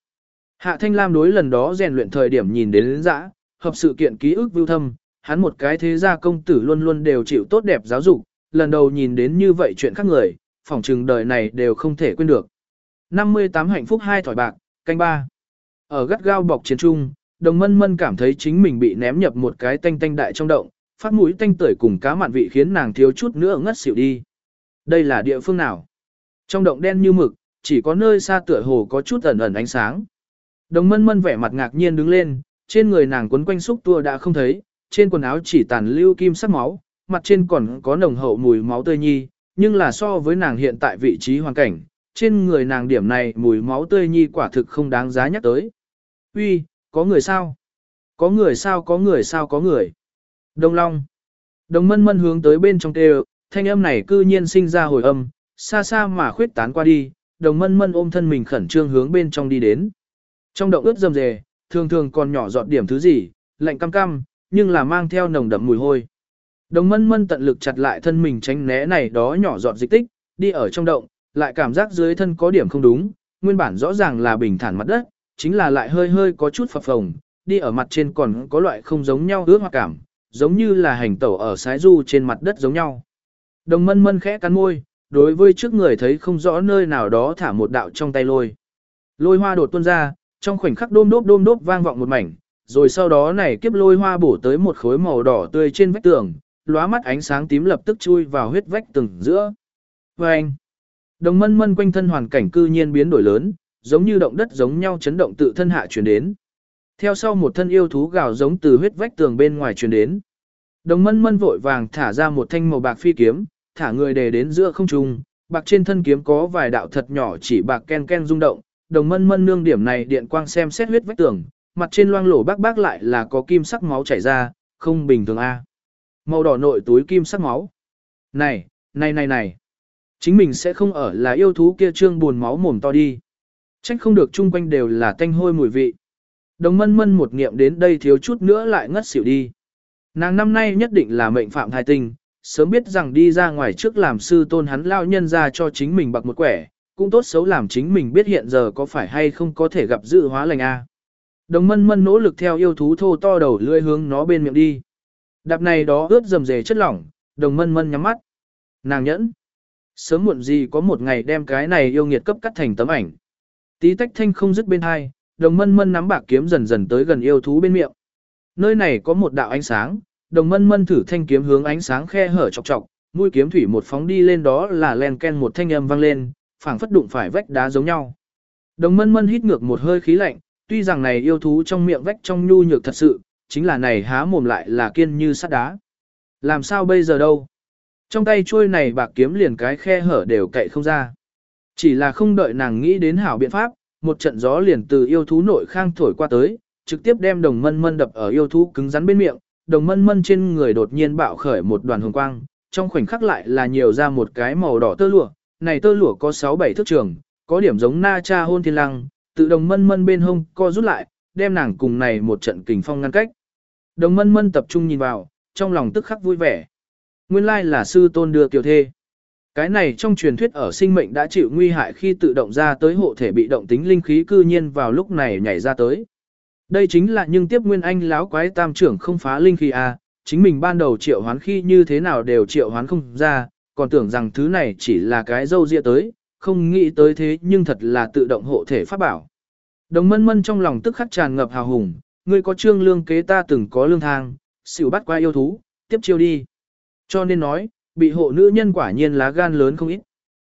Hạ Thanh Lam đối lần đó rèn luyện thời điểm nhìn đến dã, hợp sự kiện ký ức vưu thâm, hắn một cái thế gia công tử luôn luôn đều chịu tốt đẹp giáo dục, lần đầu nhìn đến như vậy chuyện khác người, phỏng chừng đời này đều không thể quên được. 58 hạnh phúc hai thỏi bạc, canh ba. Ở gắt gao bọc chiến trung, đồng mân mân cảm thấy chính mình bị ném nhập một cái tanh tanh đại trong động, phát mũi tanh tưởi cùng cá mặn vị khiến nàng thiếu chút nữa ngất xỉu đi. Đây là địa phương nào? Trong động đen như mực, chỉ có nơi xa tựa hồ có chút ẩn ẩn ánh sáng. Đồng mân mân vẻ mặt ngạc nhiên đứng lên, trên người nàng quấn quanh xúc tua đã không thấy, trên quần áo chỉ tàn lưu kim sắc máu, mặt trên còn có nồng hậu mùi máu tươi nhi, nhưng là so với nàng hiện tại vị trí hoàn cảnh, trên người nàng điểm này mùi máu tươi nhi quả thực không đáng giá nhắc tới. Uy, có người sao? Có người sao có người sao có người? Đông Long. Đồng mân mân hướng tới bên trong tê thanh âm này cư nhiên sinh ra hồi âm, xa xa mà khuyết tán qua đi, đồng mân mân ôm thân mình khẩn trương hướng bên trong đi đến. Trong động ướt rầm rề, thường thường còn nhỏ giọt điểm thứ gì, lạnh cam cam, nhưng là mang theo nồng đậm mùi hôi. Đồng mân mân tận lực chặt lại thân mình tránh né này đó nhỏ giọt dịch tích, đi ở trong động, lại cảm giác dưới thân có điểm không đúng, nguyên bản rõ ràng là bình thản mặt đất, chính là lại hơi hơi có chút phập phồng, đi ở mặt trên còn có loại không giống nhau ướt hoặc cảm, giống như là hành tẩu ở sái du trên mặt đất giống nhau. Đồng mân mân khẽ cắn môi, đối với trước người thấy không rõ nơi nào đó thả một đạo trong tay lôi. Lôi hoa đột tuôn ra, trong khoảnh khắc đôm đốp đôm đốp vang vọng một mảnh, rồi sau đó này kiếp lôi hoa bổ tới một khối màu đỏ tươi trên vách tường, lóa mắt ánh sáng tím lập tức chui vào huyết vách tường giữa. Và anh, đồng mân mân quanh thân hoàn cảnh cư nhiên biến đổi lớn, giống như động đất giống nhau chấn động tự thân hạ truyền đến. Theo sau một thân yêu thú gào giống từ huyết vách tường bên ngoài truyền đến. Đồng mân mân vội vàng thả ra một thanh màu bạc phi kiếm, thả người đề đến giữa không trung, bạc trên thân kiếm có vài đạo thật nhỏ chỉ bạc ken ken rung động, đồng mân mân nương điểm này điện quang xem xét huyết vách tường, mặt trên loang lổ bác bác lại là có kim sắc máu chảy ra, không bình thường a. Màu đỏ nội túi kim sắc máu. Này, này này này, chính mình sẽ không ở là yêu thú kia trương buồn máu mồm to đi. Trách không được chung quanh đều là tanh hôi mùi vị. Đồng mân mân một nghiệm đến đây thiếu chút nữa lại ngất xỉu đi. Nàng năm nay nhất định là mệnh phạm thai tình, sớm biết rằng đi ra ngoài trước làm sư tôn hắn lao nhân ra cho chính mình bạc một quẻ, cũng tốt xấu làm chính mình biết hiện giờ có phải hay không có thể gặp dự hóa lành a. Đồng mân mân nỗ lực theo yêu thú thô to đầu lưỡi hướng nó bên miệng đi. Đạp này đó ướt dầm dề chất lỏng, đồng mân mân nhắm mắt. Nàng nhẫn. Sớm muộn gì có một ngày đem cái này yêu nghiệt cấp cắt thành tấm ảnh. Tí tách thanh không dứt bên hai, đồng mân mân nắm bạc kiếm dần dần tới gần yêu thú bên miệng. Nơi này có một đạo ánh sáng, đồng mân mân thử thanh kiếm hướng ánh sáng khe hở chọc chọc, mũi kiếm thủy một phóng đi lên đó là len ken một thanh âm vang lên, phảng phất đụng phải vách đá giống nhau. Đồng mân mân hít ngược một hơi khí lạnh, tuy rằng này yêu thú trong miệng vách trong nhu nhược thật sự, chính là này há mồm lại là kiên như sắt đá. Làm sao bây giờ đâu? Trong tay chuôi này bạc kiếm liền cái khe hở đều cậy không ra. Chỉ là không đợi nàng nghĩ đến hảo biện pháp, một trận gió liền từ yêu thú nội khang thổi qua tới, trực tiếp đem đồng mân mân đập ở yêu thú cứng rắn bên miệng, đồng mân mân trên người đột nhiên bạo khởi một đoàn hồng quang, trong khoảnh khắc lại là nhiều ra một cái màu đỏ tơ lụa, này tơ lụa có 6-7 thước trường, có điểm giống na cha hôn thiên lăng, tự đồng mân mân bên hông co rút lại, đem nàng cùng này một trận kình phong ngăn cách. Đồng mân mân tập trung nhìn vào, trong lòng tức khắc vui vẻ. Nguyên lai là sư tôn đưa kiều thê. Cái này trong truyền thuyết ở sinh mệnh đã chịu nguy hại khi tự động ra tới hộ thể bị động tính linh khí cư nhiên vào lúc này nhảy ra tới. Đây chính là nhưng tiếp nguyên anh láo quái tam trưởng không phá linh khí a, à, chính mình ban đầu triệu hoán khi như thế nào đều triệu hoán không ra, còn tưởng rằng thứ này chỉ là cái dâu ria tới, không nghĩ tới thế nhưng thật là tự động hộ thể pháp bảo. Đồng mân mân trong lòng tức khắc tràn ngập hào hùng, ngươi có trương lương kế ta từng có lương thang, xỉu bắt qua yêu thú, tiếp chiêu đi. Cho nên nói, bị hộ nữ nhân quả nhiên lá gan lớn không ít.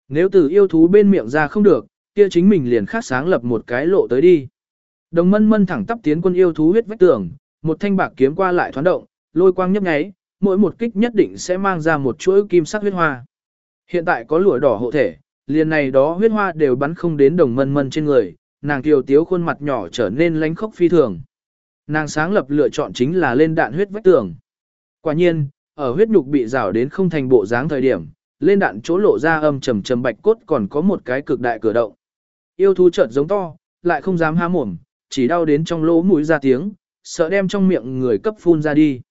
Nếu từ yêu thú bên miệng ra không được, kia chính mình liền khác sáng lập một cái lộ tới đi. Đồng mân mân thẳng tắp tiến quân yêu thú huyết vách tường, một thanh bạc kiếm qua lại thoáng động, lôi quang nhấp nháy, mỗi một kích nhất định sẽ mang ra một chuỗi kim sắc huyết hoa. Hiện tại có lụa đỏ hộ thể, liền này đó huyết hoa đều bắn không đến đồng mân mân trên người, nàng kiều tiếu khuôn mặt nhỏ trở nên lánh khốc phi thường. Nàng sáng lập lựa chọn chính là lên đạn huyết vách tường. Quả nhiên, ở huyết nhục bị rào đến không thành bộ dáng thời điểm, lên đạn chỗ lộ ra âm trầm trầm bạch cốt còn có một cái cực đại cửa động. Yêu thú chợt giống to, lại không dám há mồm, chỉ đau đến trong lỗ mũi ra tiếng, sợ đem trong miệng người cấp phun ra đi.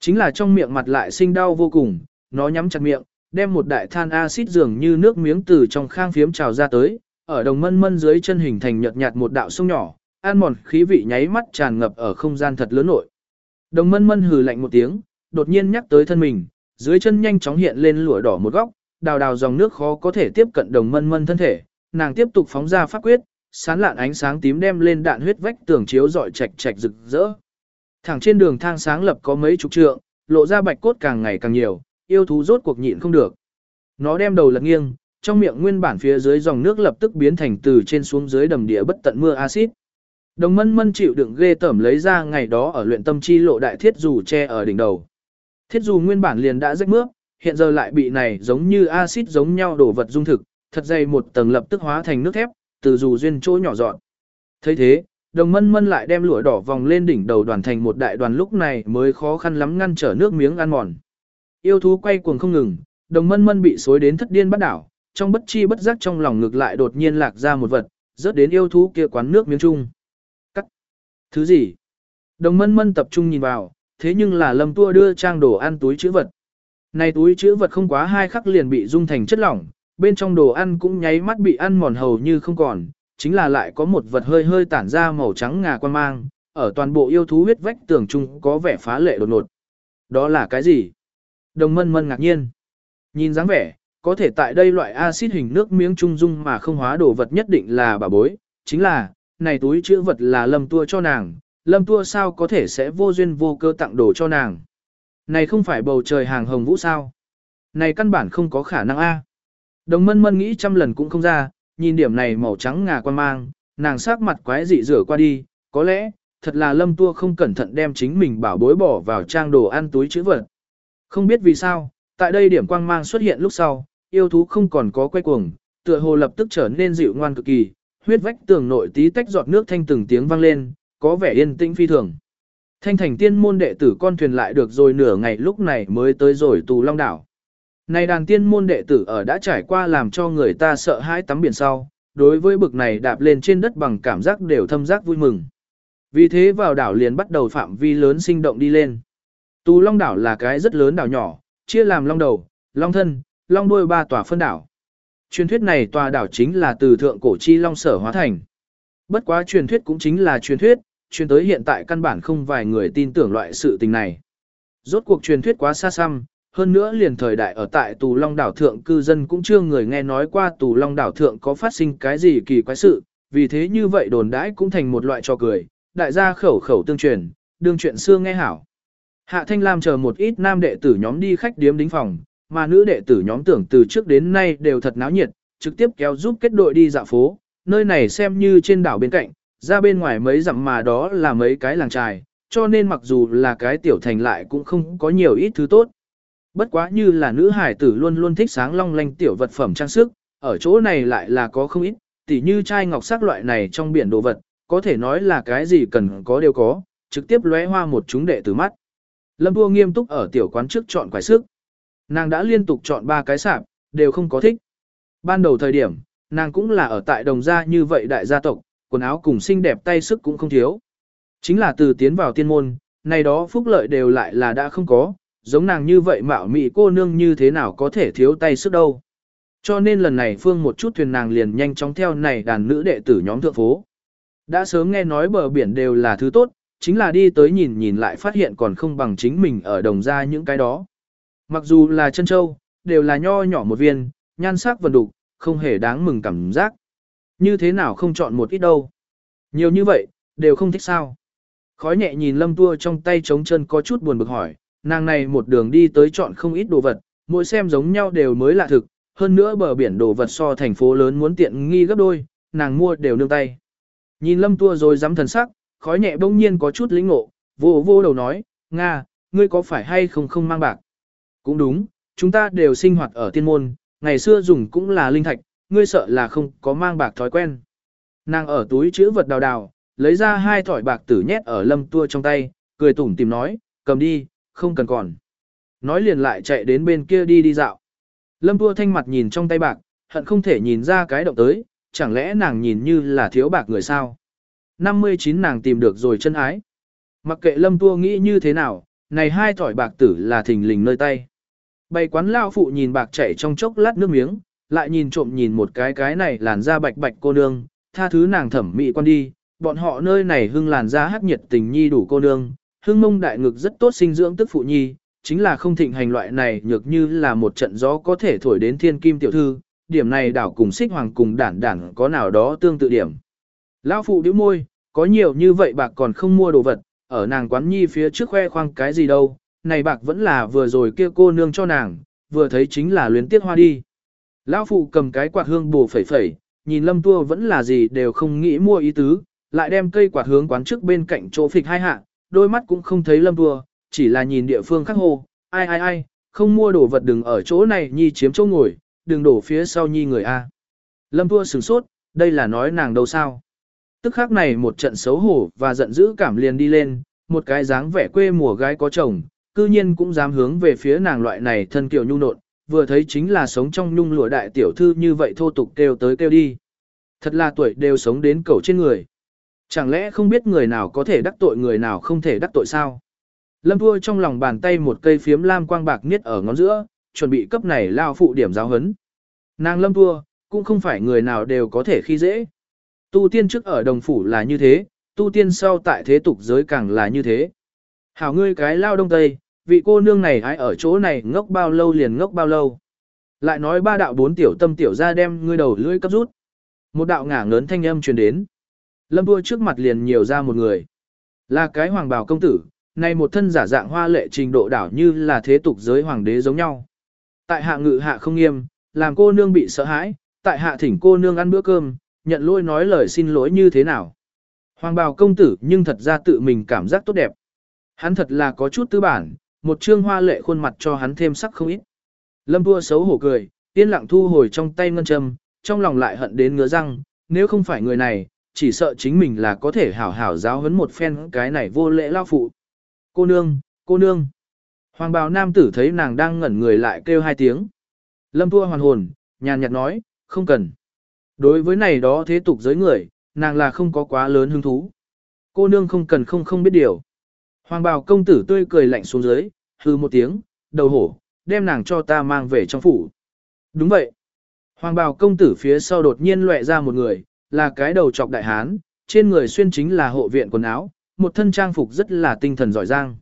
Chính là trong miệng mặt lại sinh đau vô cùng, nó nhắm chặt miệng, đem một đại than axit dường như nước miếng từ trong khang phiếm trào ra tới, ở đồng mân mân dưới chân hình thành nhợt nhạt một đạo sông nhỏ, an mòn khí vị nháy mắt tràn ngập ở không gian thật lớn nội. Đồng mân mân hừ lạnh một tiếng, đột nhiên nhắc tới thân mình, dưới chân nhanh chóng hiện lên lụa đỏ một góc, đào đào dòng nước khó có thể tiếp cận đồng mân mân thân thể, nàng tiếp tục phóng ra pháp quyết, sán lạn ánh sáng tím đem lên đạn huyết vách tường chiếu dọi chạch chạch rực rỡ. Thẳng trên đường thang sáng lập có mấy chục trượng, lộ ra bạch cốt càng ngày càng nhiều, yêu thú rốt cuộc nhịn không được. Nó đem đầu lật nghiêng, trong miệng nguyên bản phía dưới dòng nước lập tức biến thành từ trên xuống dưới đầm địa bất tận mưa axit. Đồng mân mân chịu đựng ghê tởm lấy ra ngày đó ở luyện tâm chi lộ đại thiết dù che ở đỉnh đầu. Thiết dù nguyên bản liền đã rách mướp, hiện giờ lại bị này giống như axit giống nhau đổ vật dung thực, thật dày một tầng lập tức hóa thành nước thép, từ dù duyên chỗ nhỏ dọn. thấy thế, đồng mân mân lại đem lụa đỏ vòng lên đỉnh đầu đoàn thành một đại đoàn lúc này mới khó khăn lắm ngăn trở nước miếng ăn mòn. Yêu thú quay cuồng không ngừng, đồng mân mân bị xối đến thất điên bắt đảo, trong bất chi bất giác trong lòng ngực lại đột nhiên lạc ra một vật, rớt đến yêu thú kia quán nước miếng chung. Cắt. Thứ gì? Đồng mân mân tập trung nhìn vào, thế nhưng là lâm tua đưa trang đồ ăn túi chữ vật. Này túi chữ vật không quá hai khắc liền bị dung thành chất lỏng, bên trong đồ ăn cũng nháy mắt bị ăn mòn hầu như không còn, chính là lại có một vật hơi hơi tản ra màu trắng ngà quan mang, ở toàn bộ yêu thú huyết vách tường trung có vẻ phá lệ đột ngột. Đó là cái gì? Đồng mân mân ngạc nhiên. Nhìn dáng vẻ, có thể tại đây loại axit hình nước miếng trung dung mà không hóa đồ vật nhất định là bà bối, chính là, này túi chữ vật là lâm tua cho nàng, lâm tua sao có thể sẽ vô duyên vô cơ tặng đồ cho nàng. Này không phải bầu trời hàng hồng vũ sao? Này căn bản không có khả năng a. Đồng mân mân nghĩ trăm lần cũng không ra, nhìn điểm này màu trắng ngà quan mang, nàng sắc mặt quái dị rửa qua đi, có lẽ, thật là lâm tua không cẩn thận đem chính mình bảo bối bỏ vào trang đồ ăn túi chữ vật. Không biết vì sao, tại đây điểm quang mang xuất hiện lúc sau, yêu thú không còn có quay cuồng, tựa hồ lập tức trở nên dịu ngoan cực kỳ, huyết vách tường nội tí tách giọt nước thanh từng tiếng vang lên, có vẻ yên tĩnh phi thường. Thanh thành tiên môn đệ tử con thuyền lại được rồi nửa ngày lúc này mới tới rồi tù long đảo. Này đàn tiên môn đệ tử ở đã trải qua làm cho người ta sợ hãi tắm biển sau, đối với bực này đạp lên trên đất bằng cảm giác đều thâm giác vui mừng. Vì thế vào đảo liền bắt đầu phạm vi lớn sinh động đi lên. Tù Long đảo là cái rất lớn đảo nhỏ, chia làm long đầu, long thân, long đuôi ba tòa phân đảo. Truyền thuyết này tòa đảo chính là từ thượng cổ chi long sở hóa thành. Bất quá truyền thuyết cũng chính là truyền thuyết, truyền tới hiện tại căn bản không vài người tin tưởng loại sự tình này. Rốt cuộc truyền thuyết quá xa xăm, hơn nữa liền thời đại ở tại Tù Long đảo thượng cư dân cũng chưa người nghe nói qua Tù Long đảo thượng có phát sinh cái gì kỳ quái sự, vì thế như vậy đồn đãi cũng thành một loại trò cười, đại gia khẩu khẩu tương truyền, đương chuyện xưa nghe hảo. Hạ Thanh Lam chờ một ít nam đệ tử nhóm đi khách điếm đính phòng, mà nữ đệ tử nhóm tưởng từ trước đến nay đều thật náo nhiệt, trực tiếp kéo giúp kết đội đi dạo phố, nơi này xem như trên đảo bên cạnh, ra bên ngoài mấy dặm mà đó là mấy cái làng trài, cho nên mặc dù là cái tiểu thành lại cũng không có nhiều ít thứ tốt. Bất quá như là nữ hải tử luôn luôn thích sáng long lanh tiểu vật phẩm trang sức, ở chỗ này lại là có không ít, tỉ như chai ngọc sắc loại này trong biển đồ vật, có thể nói là cái gì cần có đều có, trực tiếp lóe hoa một chúng đệ tử mắt. Lâm Vua nghiêm túc ở tiểu quán trước chọn quái sức. Nàng đã liên tục chọn ba cái sạp, đều không có thích. Ban đầu thời điểm, nàng cũng là ở tại đồng gia như vậy đại gia tộc, quần áo cùng xinh đẹp tay sức cũng không thiếu. Chính là từ tiến vào tiên môn, này đó phúc lợi đều lại là đã không có, giống nàng như vậy mạo mị cô nương như thế nào có thể thiếu tay sức đâu. Cho nên lần này phương một chút thuyền nàng liền nhanh chóng theo này đàn nữ đệ tử nhóm thượng phố. Đã sớm nghe nói bờ biển đều là thứ tốt, chính là đi tới nhìn nhìn lại phát hiện còn không bằng chính mình ở đồng gia những cái đó. Mặc dù là chân châu, đều là nho nhỏ một viên, nhan sắc vần đục, không hề đáng mừng cảm giác. Như thế nào không chọn một ít đâu. Nhiều như vậy, đều không thích sao. Khói nhẹ nhìn lâm tua trong tay trống chân có chút buồn bực hỏi, nàng này một đường đi tới chọn không ít đồ vật, mỗi xem giống nhau đều mới lạ thực, hơn nữa bờ biển đồ vật so thành phố lớn muốn tiện nghi gấp đôi, nàng mua đều nương tay. Nhìn lâm tua rồi dám thần sắc, khói nhẹ bỗng nhiên có chút lĩnh ngộ, vô vô đầu nói, Nga, ngươi có phải hay không không mang bạc? Cũng đúng, chúng ta đều sinh hoạt ở tiên môn, ngày xưa dùng cũng là linh thạch, ngươi sợ là không có mang bạc thói quen. Nàng ở túi chữ vật đào đào, lấy ra hai thỏi bạc tử nhét ở lâm tua trong tay, cười tủm tìm nói, cầm đi, không cần còn. Nói liền lại chạy đến bên kia đi đi dạo. Lâm tua thanh mặt nhìn trong tay bạc, hận không thể nhìn ra cái động tới, chẳng lẽ nàng nhìn như là thiếu bạc người sao. 59 nàng tìm được rồi chân ái. Mặc kệ lâm tua nghĩ như thế nào, này hai thỏi bạc tử là thình lình nơi tay. Bày quán lao phụ nhìn bạc chảy trong chốc lát nước miếng, lại nhìn trộm nhìn một cái cái này làn da bạch bạch cô nương, tha thứ nàng thẩm mỹ quan đi, bọn họ nơi này hưng làn da hắc nhiệt tình nhi đủ cô nương, hưng mông đại ngực rất tốt sinh dưỡng tức phụ nhi, chính là không thịnh hành loại này nhược như là một trận gió có thể thổi đến thiên kim tiểu thư, điểm này đảo cùng xích hoàng cùng đản đản có nào đó tương tự điểm. Lão phụ điếu môi, có nhiều như vậy bạc còn không mua đồ vật, ở nàng quán nhi phía trước khoe khoang cái gì đâu, này bạc vẫn là vừa rồi kia cô nương cho nàng, vừa thấy chính là luyến tiếc hoa đi. Lão phụ cầm cái quạt hương bù phẩy phẩy, nhìn lâm tua vẫn là gì đều không nghĩ mua ý tứ, lại đem cây quạt hướng quán trước bên cạnh chỗ phịch hai hạ, đôi mắt cũng không thấy lâm tua, chỉ là nhìn địa phương khác hồ, ai ai ai, không mua đồ vật đừng ở chỗ này nhi chiếm chỗ ngồi, đừng đổ phía sau nhi người A. Lâm tua sửng sốt, đây là nói nàng đâu sao. Tức khắc này một trận xấu hổ và giận dữ cảm liền đi lên, một cái dáng vẻ quê mùa gái có chồng, cư nhiên cũng dám hướng về phía nàng loại này thân kiều nhu nộn, vừa thấy chính là sống trong nhung lụa đại tiểu thư như vậy thô tục kêu tới kêu đi. Thật là tuổi đều sống đến cầu trên người. Chẳng lẽ không biết người nào có thể đắc tội người nào không thể đắc tội sao? Lâm Thua trong lòng bàn tay một cây phiếm lam quang bạc niết ở ngón giữa, chuẩn bị cấp này lao phụ điểm giáo hấn. Nàng Lâm Thua, cũng không phải người nào đều có thể khi dễ. Tu tiên trước ở đồng phủ là như thế, tu tiên sau tại thế tục giới càng là như thế. Hảo ngươi cái lao đông tây, vị cô nương này ai ở chỗ này ngốc bao lâu liền ngốc bao lâu. Lại nói ba đạo bốn tiểu tâm tiểu ra đem ngươi đầu lưỡi cấp rút. Một đạo ngả ngớn thanh âm truyền đến. Lâm vua trước mặt liền nhiều ra một người. Là cái hoàng bào công tử, này một thân giả dạng hoa lệ trình độ đảo như là thế tục giới hoàng đế giống nhau. Tại hạ ngự hạ không nghiêm, làm cô nương bị sợ hãi, tại hạ thỉnh cô nương ăn bữa cơm, nhận lỗi nói lời xin lỗi như thế nào. Hoàng bào công tử nhưng thật ra tự mình cảm giác tốt đẹp. Hắn thật là có chút tư bản, một trương hoa lệ khuôn mặt cho hắn thêm sắc không ít. Lâm vua xấu hổ cười, yên lặng thu hồi trong tay ngân châm, trong lòng lại hận đến ngứa răng, nếu không phải người này, chỉ sợ chính mình là có thể hảo hảo giáo huấn một phen cái này vô lễ lao phụ. Cô nương, cô nương. Hoàng bào nam tử thấy nàng đang ngẩn người lại kêu hai tiếng. Lâm thua hoàn hồn, nhàn nhạt nói, không cần. Đối với này đó thế tục giới người, nàng là không có quá lớn hứng thú. Cô nương không cần không không biết điều. Hoàng bào công tử tươi cười lạnh xuống dưới, hư một tiếng, đầu hổ, đem nàng cho ta mang về trong phủ. Đúng vậy. Hoàng bào công tử phía sau đột nhiên lệ ra một người, là cái đầu trọc đại hán, trên người xuyên chính là hộ viện quần áo, một thân trang phục rất là tinh thần giỏi giang.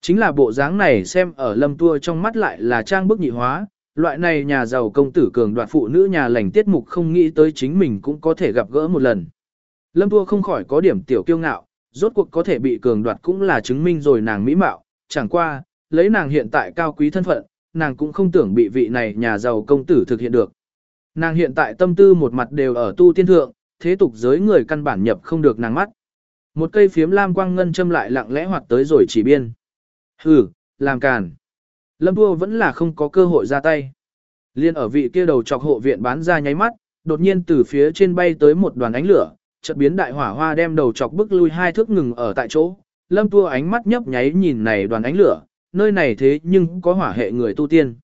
Chính là bộ dáng này xem ở lâm tua trong mắt lại là trang bức nhị hóa, loại này nhà giàu công tử cường đoạt phụ nữ nhà lành tiết mục không nghĩ tới chính mình cũng có thể gặp gỡ một lần. Lâm tua không khỏi có điểm tiểu kiêu ngạo, rốt cuộc có thể bị cường đoạt cũng là chứng minh rồi nàng mỹ mạo, chẳng qua, lấy nàng hiện tại cao quý thân phận, nàng cũng không tưởng bị vị này nhà giàu công tử thực hiện được. Nàng hiện tại tâm tư một mặt đều ở tu tiên thượng, thế tục giới người căn bản nhập không được nàng mắt. Một cây phiếm lam quang ngân châm lại lặng lẽ hoạt tới rồi chỉ biên. Hừ, làm càn. Lâm Đua vẫn là không có cơ hội ra tay. Liên ở vị kia đầu chọc hộ viện bán ra nháy mắt, đột nhiên từ phía trên bay tới một đoàn ánh lửa, chợt biến đại hỏa hoa đem đầu chọc bức lui hai thước ngừng ở tại chỗ. Lâm Tua ánh mắt nhấp nháy nhìn này đoàn ánh lửa, nơi này thế nhưng có hỏa hệ người tu tiên.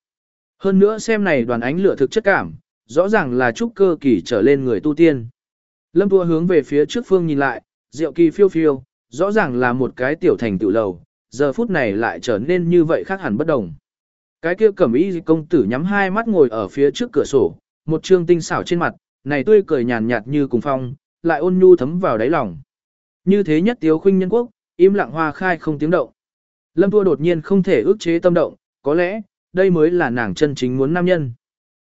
Hơn nữa xem này đoàn ánh lửa thực chất cảm, rõ ràng là trúc cơ kỳ trở lên người tu tiên. Lâm Tua hướng về phía trước phương nhìn lại, diệu kỳ phiêu phiêu, rõ ràng là một cái tiểu thành tiểu lầu, giờ phút này lại trở nên như vậy khác hẳn bất đồng. Cái kia cẩm y công tử nhắm hai mắt ngồi ở phía trước cửa sổ, một trương tinh xảo trên mặt, này tươi cười nhàn nhạt như cùng phong, lại ôn nhu thấm vào đáy lòng. Như thế nhất tiếu khuynh nhân quốc, im lặng hoa khai không tiếng động. Lâm Tua đột nhiên không thể ước chế tâm động, có lẽ, đây mới là nàng chân chính muốn nam nhân.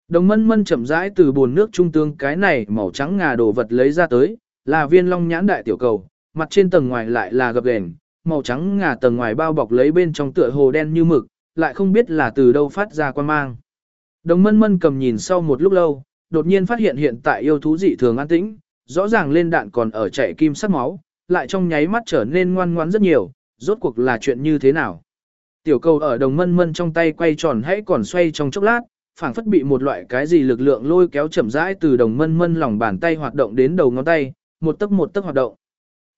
Đồng mân mân chậm rãi từ buồn nước trung tương cái này màu trắng ngà đồ vật lấy ra tới, là viên long nhãn đại tiểu cầu, mặt trên tầng ngoài lại là gập đèn màu trắng ngà tầng ngoài bao bọc lấy bên trong tựa hồ đen như mực, lại không biết là từ đâu phát ra quan mang. Đồng mân mân cầm nhìn sau một lúc lâu, đột nhiên phát hiện hiện tại yêu thú dị thường an tĩnh, rõ ràng lên đạn còn ở chạy kim sắc máu, lại trong nháy mắt trở nên ngoan ngoãn rất nhiều, rốt cuộc là chuyện như thế nào. Tiểu cầu ở đồng mân mân trong tay quay tròn hãy còn xoay trong chốc lát, phảng phất bị một loại cái gì lực lượng lôi kéo chậm rãi từ đồng mân mân lòng bàn tay hoạt động đến đầu ngón tay, một tấc một tấc hoạt động.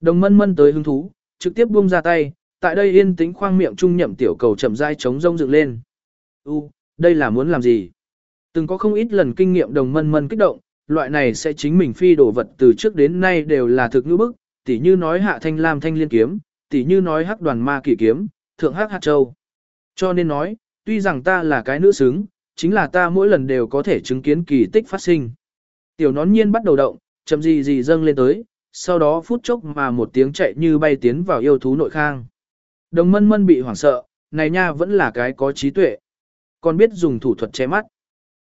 Đồng mân mân tới hứng thú, trực tiếp buông ra tay, tại đây yên tĩnh khoang miệng trung nhậm tiểu cầu chậm rãi chống rông dựng lên. U, đây là muốn làm gì? Từng có không ít lần kinh nghiệm đồng mân mân kích động, loại này sẽ chính mình phi đổ vật từ trước đến nay đều là thực ngữ bức, tỉ như nói hạ thanh lam thanh liên kiếm, tỉ như nói hắc đoàn ma kỷ kiếm, thượng hắc hạt châu. Cho nên nói, tuy rằng ta là cái nữ xứng, chính là ta mỗi lần đều có thể chứng kiến kỳ tích phát sinh. Tiểu nón nhiên bắt đầu động, chậm gì gì dâng lên tới, sau đó phút chốc mà một tiếng chạy như bay tiến vào yêu thú nội khang. Đồng mân mân bị hoảng sợ, này nha vẫn là cái có trí tuệ. Còn biết dùng thủ thuật che mắt.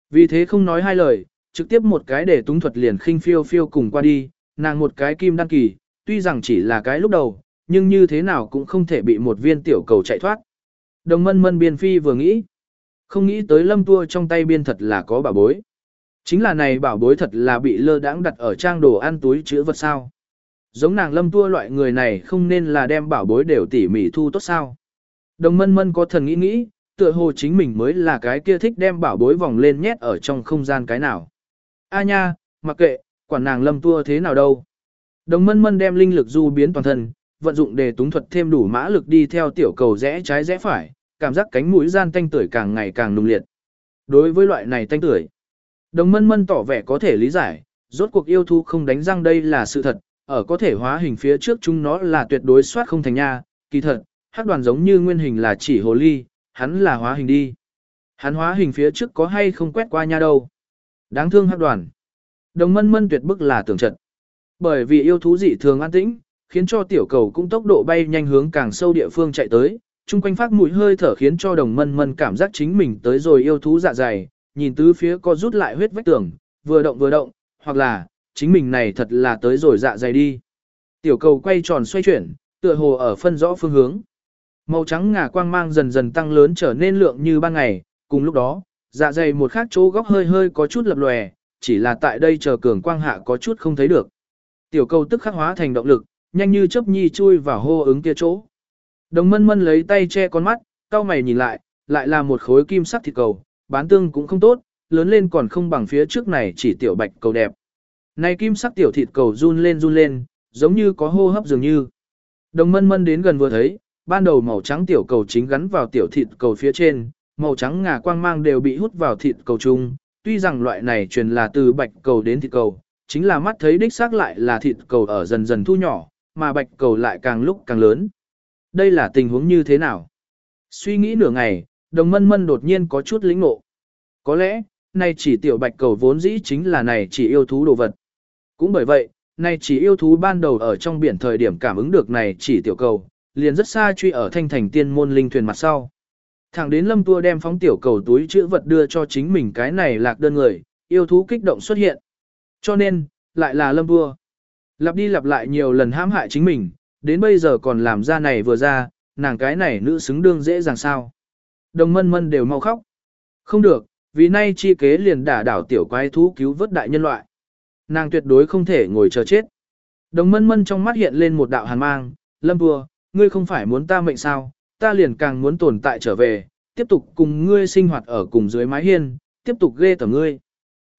Vì thế không nói hai lời, trực tiếp một cái để túng thuật liền khinh phiêu phiêu cùng qua đi, nàng một cái kim đăng kỳ, tuy rằng chỉ là cái lúc đầu, nhưng như thế nào cũng không thể bị một viên tiểu cầu chạy thoát. Đồng mân mân biên phi vừa nghĩ, không nghĩ tới lâm tua trong tay biên thật là có bảo bối. Chính là này bảo bối thật là bị lơ đãng đặt ở trang đồ ăn túi chứa vật sao. Giống nàng lâm tua loại người này không nên là đem bảo bối đều tỉ mỉ thu tốt sao. Đồng mân mân có thần nghĩ nghĩ, tựa hồ chính mình mới là cái kia thích đem bảo bối vòng lên nhét ở trong không gian cái nào. A nha, mặc kệ, quản nàng lâm tua thế nào đâu. Đồng mân mân đem linh lực du biến toàn thân, vận dụng để túng thuật thêm đủ mã lực đi theo tiểu cầu rẽ trái rẽ phải, cảm giác cánh mũi gian tanh tuổi càng ngày càng nung liệt. Đối với loại này tanh tuổi, đồng mân mân tỏ vẻ có thể lý giải, rốt cuộc yêu thú không đánh răng đây là sự thật, ở có thể hóa hình phía trước chúng nó là tuyệt đối soát không thành nha, kỳ thật, hát đoàn giống như nguyên hình là chỉ hồ ly, hắn là hóa hình đi. Hắn hóa hình phía trước có hay không quét qua nha đâu. Đáng thương hắc đoàn. Đồng mân mân tuyệt bức là tưởng trận. Bởi vì yêu thú dị thường an tĩnh, khiến cho tiểu cầu cũng tốc độ bay nhanh hướng càng sâu địa phương chạy tới, chung quanh phát mũi hơi thở khiến cho đồng mân mân cảm giác chính mình tới rồi yêu thú dạ dày, nhìn tứ phía có rút lại huyết vách tường, vừa động vừa động, hoặc là, chính mình này thật là tới rồi dạ dày đi. Tiểu cầu quay tròn xoay chuyển, tựa hồ ở phân rõ phương hướng. Màu trắng ngà quang mang dần dần tăng lớn trở nên lượng như ban ngày, cùng lúc đó, dạ dày một khác chỗ góc hơi hơi có chút lập lòe, chỉ là tại đây chờ cường quang hạ có chút không thấy được. Tiểu cầu tức khắc hóa thành động lực, nhanh như chớp nhi chui vào hô ứng kia chỗ. Đồng mân mân lấy tay che con mắt, cao mày nhìn lại, lại là một khối kim sắc thịt cầu, bán tương cũng không tốt, lớn lên còn không bằng phía trước này chỉ tiểu bạch cầu đẹp. Này kim sắc tiểu thịt cầu run lên run lên, giống như có hô hấp dường như. Đồng mân mân đến gần vừa thấy, ban đầu màu trắng tiểu cầu chính gắn vào tiểu thịt cầu phía trên, màu trắng ngà quang mang đều bị hút vào thịt cầu chung, tuy rằng loại này truyền là từ bạch cầu đến thịt cầu, chính là mắt thấy đích xác lại là thịt cầu ở dần dần thu nhỏ, mà bạch cầu lại càng lúc càng lớn. Đây là tình huống như thế nào? Suy nghĩ nửa ngày, đồng mân mân đột nhiên có chút lĩnh ngộ. Có lẽ, nay chỉ tiểu bạch cầu vốn dĩ chính là này chỉ yêu thú đồ vật. Cũng bởi vậy, nay chỉ yêu thú ban đầu ở trong biển thời điểm cảm ứng được này chỉ tiểu cầu, liền rất xa truy ở thanh thành tiên môn linh thuyền mặt sau. Thẳng đến lâm tua đem phóng tiểu cầu túi chữ vật đưa cho chính mình cái này lạc đơn người, yêu thú kích động xuất hiện. Cho nên, lại là lâm tua. Lặp đi lặp lại nhiều lần hãm hại chính mình, đến bây giờ còn làm ra này vừa ra, nàng cái này nữ xứng đương dễ dàng sao. Đồng mân mân đều mau khóc. Không được, vì nay chi kế liền đả đảo tiểu quái thú cứu vớt đại nhân loại. Nàng tuyệt đối không thể ngồi chờ chết. Đồng mân mân trong mắt hiện lên một đạo hàn mang, lâm vua, ngươi không phải muốn ta mệnh sao, ta liền càng muốn tồn tại trở về, tiếp tục cùng ngươi sinh hoạt ở cùng dưới mái hiên, tiếp tục ghê tởm ngươi.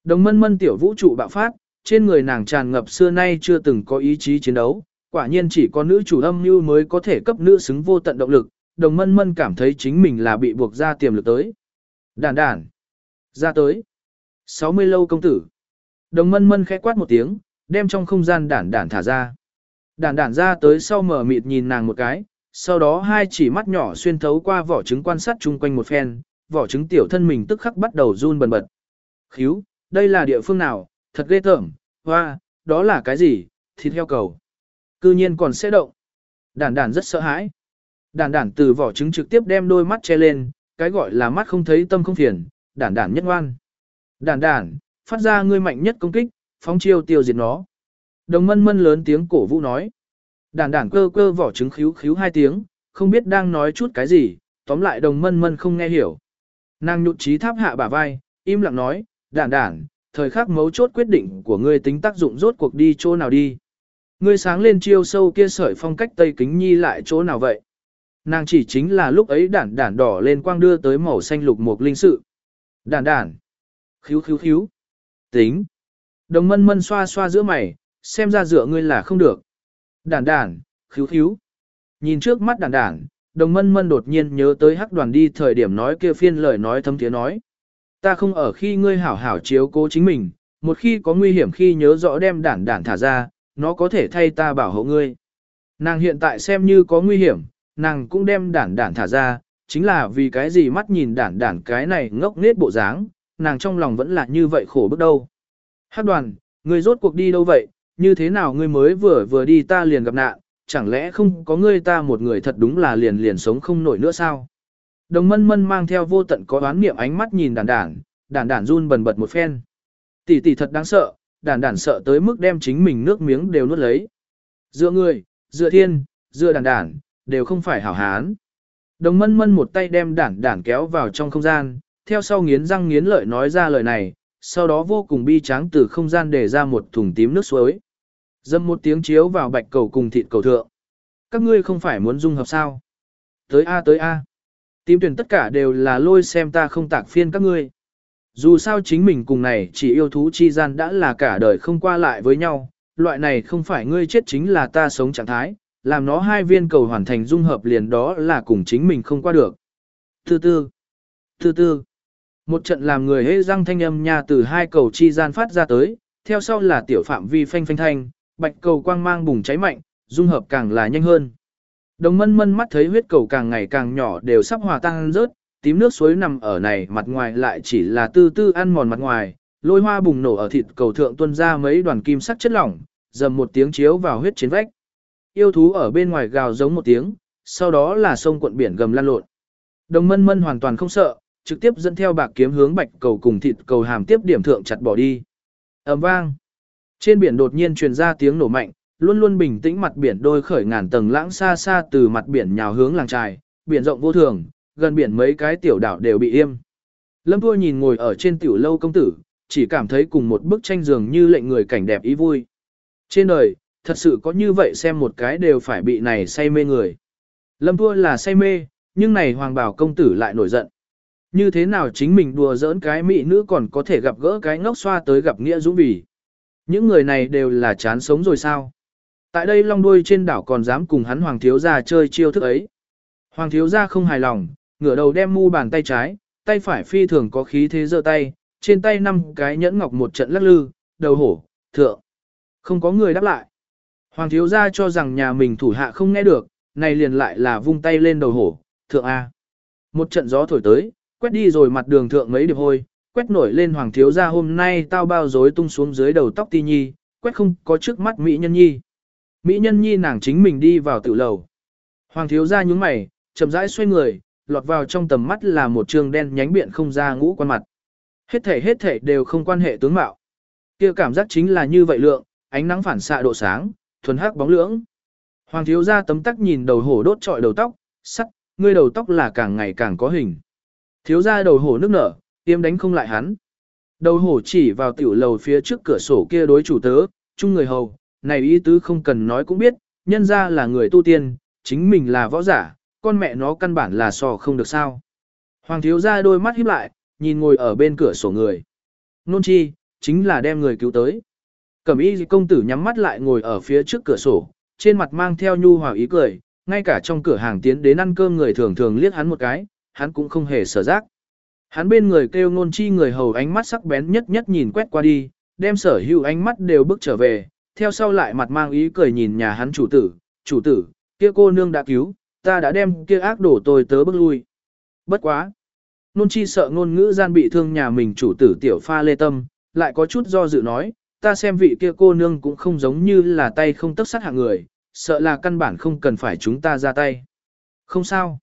Đồng mân mân tiểu vũ trụ bạo phát, trên người nàng tràn ngập xưa nay chưa từng có ý chí chiến đấu, quả nhiên chỉ có nữ chủ âm mưu mới có thể cấp nữ xứng vô tận động lực, đồng mân mân cảm thấy chính mình là bị buộc ra tiềm lực tới. Đản đản, ra tới. 60 lâu công tử. Đồng mân mân khẽ quát một tiếng, đem trong không gian đản đản thả ra. Đản đản ra tới sau mở mịt nhìn nàng một cái, sau đó hai chỉ mắt nhỏ xuyên thấu qua vỏ trứng quan sát chung quanh một phen, vỏ trứng tiểu thân mình tức khắc bắt đầu run bần bật. Khíu, đây là địa phương nào, thật ghê tởm, hoa, đó là cái gì, thịt heo cầu. Cư nhiên còn sẽ động. Đản đản rất sợ hãi. Đản đản từ vỏ trứng trực tiếp đem đôi mắt che lên, cái gọi là mắt không thấy tâm không phiền, đản đản nhất ngoan. Đản đản, phát ra ngươi mạnh nhất công kích, phóng chiêu tiêu diệt nó. Đồng mân mân lớn tiếng cổ vũ nói. Đản đản cơ cơ vỏ trứng khíu khíu hai tiếng, không biết đang nói chút cái gì, tóm lại đồng mân mân không nghe hiểu. Nàng nhụt trí tháp hạ bả vai, im lặng nói, đản đản, thời khắc mấu chốt quyết định của ngươi tính tác dụng rốt cuộc đi chỗ nào đi. Ngươi sáng lên chiêu sâu kia sợi phong cách tây kính nhi lại chỗ nào vậy? Nàng chỉ chính là lúc ấy đản đản đỏ lên quang đưa tới màu xanh lục một linh sự. Đản đản. Khíu khíu khíu. Tính. Đồng mân mân xoa xoa giữa mày, xem ra dựa ngươi là không được. Đản đản, khíu khíu. Nhìn trước mắt đản đản, đồng mân mân đột nhiên nhớ tới hắc đoàn đi thời điểm nói kia phiên lời nói thấm tiếng nói. Ta không ở khi ngươi hảo hảo chiếu cố chính mình, một khi có nguy hiểm khi nhớ rõ đem đản đản thả ra, nó có thể thay ta bảo hộ ngươi. Nàng hiện tại xem như có nguy hiểm, nàng cũng đem đản đản thả ra, chính là vì cái gì mắt nhìn đản đản cái này ngốc nết bộ dáng, nàng trong lòng vẫn là như vậy khổ bước đâu. Hắc đoàn, ngươi rốt cuộc đi đâu vậy, như thế nào ngươi mới vừa vừa đi ta liền gặp nạn, chẳng lẽ không có ngươi ta một người thật đúng là liền liền sống không nổi nữa sao? Đồng mân mân mang theo vô tận có đoán niệm ánh mắt nhìn đản đản, đản đản run bần bật một phen. Tỷ tỷ thật đáng sợ, đản đản sợ tới mức đem chính mình nước miếng đều nuốt lấy. Dựa người, dựa thiên, dựa đản đản, đều không phải hảo hán. Đồng mân mân một tay đem đản đản kéo vào trong không gian, theo sau nghiến răng nghiến lợi nói ra lời này, sau đó vô cùng bi tráng từ không gian để ra một thùng tím nước suối. Dâm một tiếng chiếu vào bạch cầu cùng thịt cầu thượng. Các ngươi không phải muốn dung hợp sao? Tới A tới A. Tím tuyển tất cả đều là lôi xem ta không tạc phiên các ngươi. Dù sao chính mình cùng này chỉ yêu thú chi gian đã là cả đời không qua lại với nhau, loại này không phải ngươi chết chính là ta sống trạng thái, làm nó hai viên cầu hoàn thành dung hợp liền đó là cùng chính mình không qua được. Thứ tư, thứ tư, một trận làm người hê răng thanh âm nha từ hai cầu chi gian phát ra tới, theo sau là tiểu phạm vi phanh phanh thanh, bạch cầu quang mang bùng cháy mạnh, dung hợp càng là nhanh hơn. Đồng mân mân mắt thấy huyết cầu càng ngày càng nhỏ đều sắp hòa tan rớt, tím nước suối nằm ở này mặt ngoài lại chỉ là tư tư ăn mòn mặt ngoài, lôi hoa bùng nổ ở thịt cầu thượng tuôn ra mấy đoàn kim sắc chất lỏng, dầm một tiếng chiếu vào huyết chiến vách. Yêu thú ở bên ngoài gào giống một tiếng, sau đó là sông cuộn biển gầm lan lộn. Đồng mân mân hoàn toàn không sợ, trực tiếp dẫn theo bạc kiếm hướng bạch cầu cùng thịt cầu hàm tiếp điểm thượng chặt bỏ đi. ầm vang. Trên biển đột nhiên truyền ra tiếng nổ mạnh, luôn luôn bình tĩnh mặt biển đôi khởi ngàn tầng lãng xa xa từ mặt biển nhào hướng làng trài, biển rộng vô thường, gần biển mấy cái tiểu đảo đều bị im. Lâm Thua nhìn ngồi ở trên tiểu lâu công tử, chỉ cảm thấy cùng một bức tranh dường như lệnh người cảnh đẹp ý vui. Trên đời, thật sự có như vậy xem một cái đều phải bị này say mê người. Lâm Thua là say mê, nhưng này hoàng bảo công tử lại nổi giận. Như thế nào chính mình đùa giỡn cái mỹ nữ còn có thể gặp gỡ cái ngốc xoa tới gặp nghĩa dũng vì. Những người này đều là chán sống rồi sao? Tại đây long đuôi trên đảo còn dám cùng hắn hoàng thiếu gia chơi chiêu thức ấy. Hoàng thiếu gia không hài lòng, ngửa đầu đem mu bàn tay trái, tay phải phi thường có khí thế giơ tay, trên tay năm cái nhẫn ngọc một trận lắc lư, đầu hổ, thượng. Không có người đáp lại. Hoàng thiếu gia cho rằng nhà mình thủ hạ không nghe được, này liền lại là vung tay lên đầu hổ, thượng A. Một trận gió thổi tới, quét đi rồi mặt đường thượng mấy điệp hôi, quét nổi lên hoàng thiếu gia hôm nay tao bao rối tung xuống dưới đầu tóc ti nhi, quét không có trước mắt mỹ nhân nhi. Mỹ nhân nhi nàng chính mình đi vào tự lầu. Hoàng thiếu gia nhúng mày, chậm rãi xoay người, lọt vào trong tầm mắt là một trường đen nhánh biện không ra ngũ quan mặt. Hết thể hết thể đều không quan hệ tướng mạo. kia cảm giác chính là như vậy lượng, ánh nắng phản xạ độ sáng, thuần hắc bóng lưỡng. Hoàng thiếu gia tấm tắc nhìn đầu hổ đốt trọi đầu tóc, sắt, ngươi đầu tóc là càng ngày càng có hình. Thiếu gia đầu hổ nước nở, tiêm đánh không lại hắn. Đầu hổ chỉ vào tiểu lầu phía trước cửa sổ kia đối chủ tớ, chung người hầu, này ý tứ không cần nói cũng biết, nhân ra là người tu tiên, chính mình là võ giả, con mẹ nó căn bản là sò không được sao. Hoàng thiếu gia đôi mắt híp lại, nhìn ngồi ở bên cửa sổ người. Nôn chi, chính là đem người cứu tới. Cẩm y công tử nhắm mắt lại ngồi ở phía trước cửa sổ, trên mặt mang theo nhu hòa ý cười, ngay cả trong cửa hàng tiến đến ăn cơm người thường thường liếc hắn một cái, hắn cũng không hề sở giác. Hắn bên người kêu nôn chi người hầu ánh mắt sắc bén nhất nhất nhìn quét qua đi, đem sở hữu ánh mắt đều bước trở về, theo sau lại mặt mang ý cười nhìn nhà hắn chủ tử, chủ tử, kia cô nương đã cứu, ta đã đem kia ác đổ tôi tớ bước lui. Bất quá. Nôn chi sợ ngôn ngữ gian bị thương nhà mình chủ tử tiểu pha lê tâm, lại có chút do dự nói, ta xem vị kia cô nương cũng không giống như là tay không tức sát hạng người, sợ là căn bản không cần phải chúng ta ra tay. Không sao.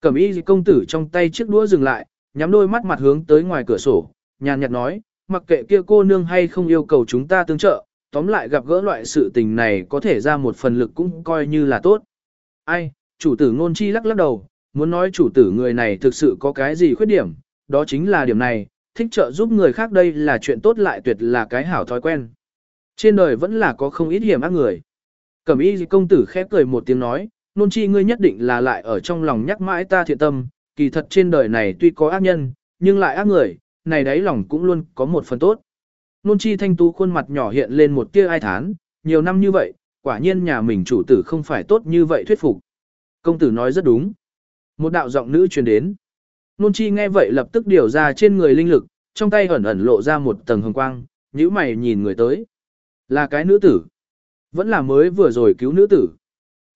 Cẩm y công tử trong tay chiếc đũa dừng lại, nhắm đôi mắt mặt hướng tới ngoài cửa sổ, nhàn nhạt nói, mặc kệ kia cô nương hay không yêu cầu chúng ta tương trợ, tóm lại gặp gỡ loại sự tình này có thể ra một phần lực cũng coi như là tốt. Ai, chủ tử ngôn chi lắc lắc đầu, muốn nói chủ tử người này thực sự có cái gì khuyết điểm, đó chính là điểm này, thích trợ giúp người khác đây là chuyện tốt lại tuyệt là cái hảo thói quen. Trên đời vẫn là có không ít hiểm ác người. Cẩm y công tử khép cười một tiếng nói, nôn chi ngươi nhất định là lại ở trong lòng nhắc mãi ta thiện tâm, kỳ thật trên đời này tuy có ác nhân, nhưng lại ác người, này đấy lòng cũng luôn có một phần tốt. Nôn chi thanh tú khuôn mặt nhỏ hiện lên một tia ai thán, nhiều năm như vậy, quả nhiên nhà mình chủ tử không phải tốt như vậy thuyết phục. Công tử nói rất đúng. Một đạo giọng nữ truyền đến. Nôn chi nghe vậy lập tức điều ra trên người linh lực, trong tay ẩn ẩn lộ ra một tầng hồng quang, nhíu mày nhìn người tới. Là cái nữ tử. Vẫn là mới vừa rồi cứu nữ tử.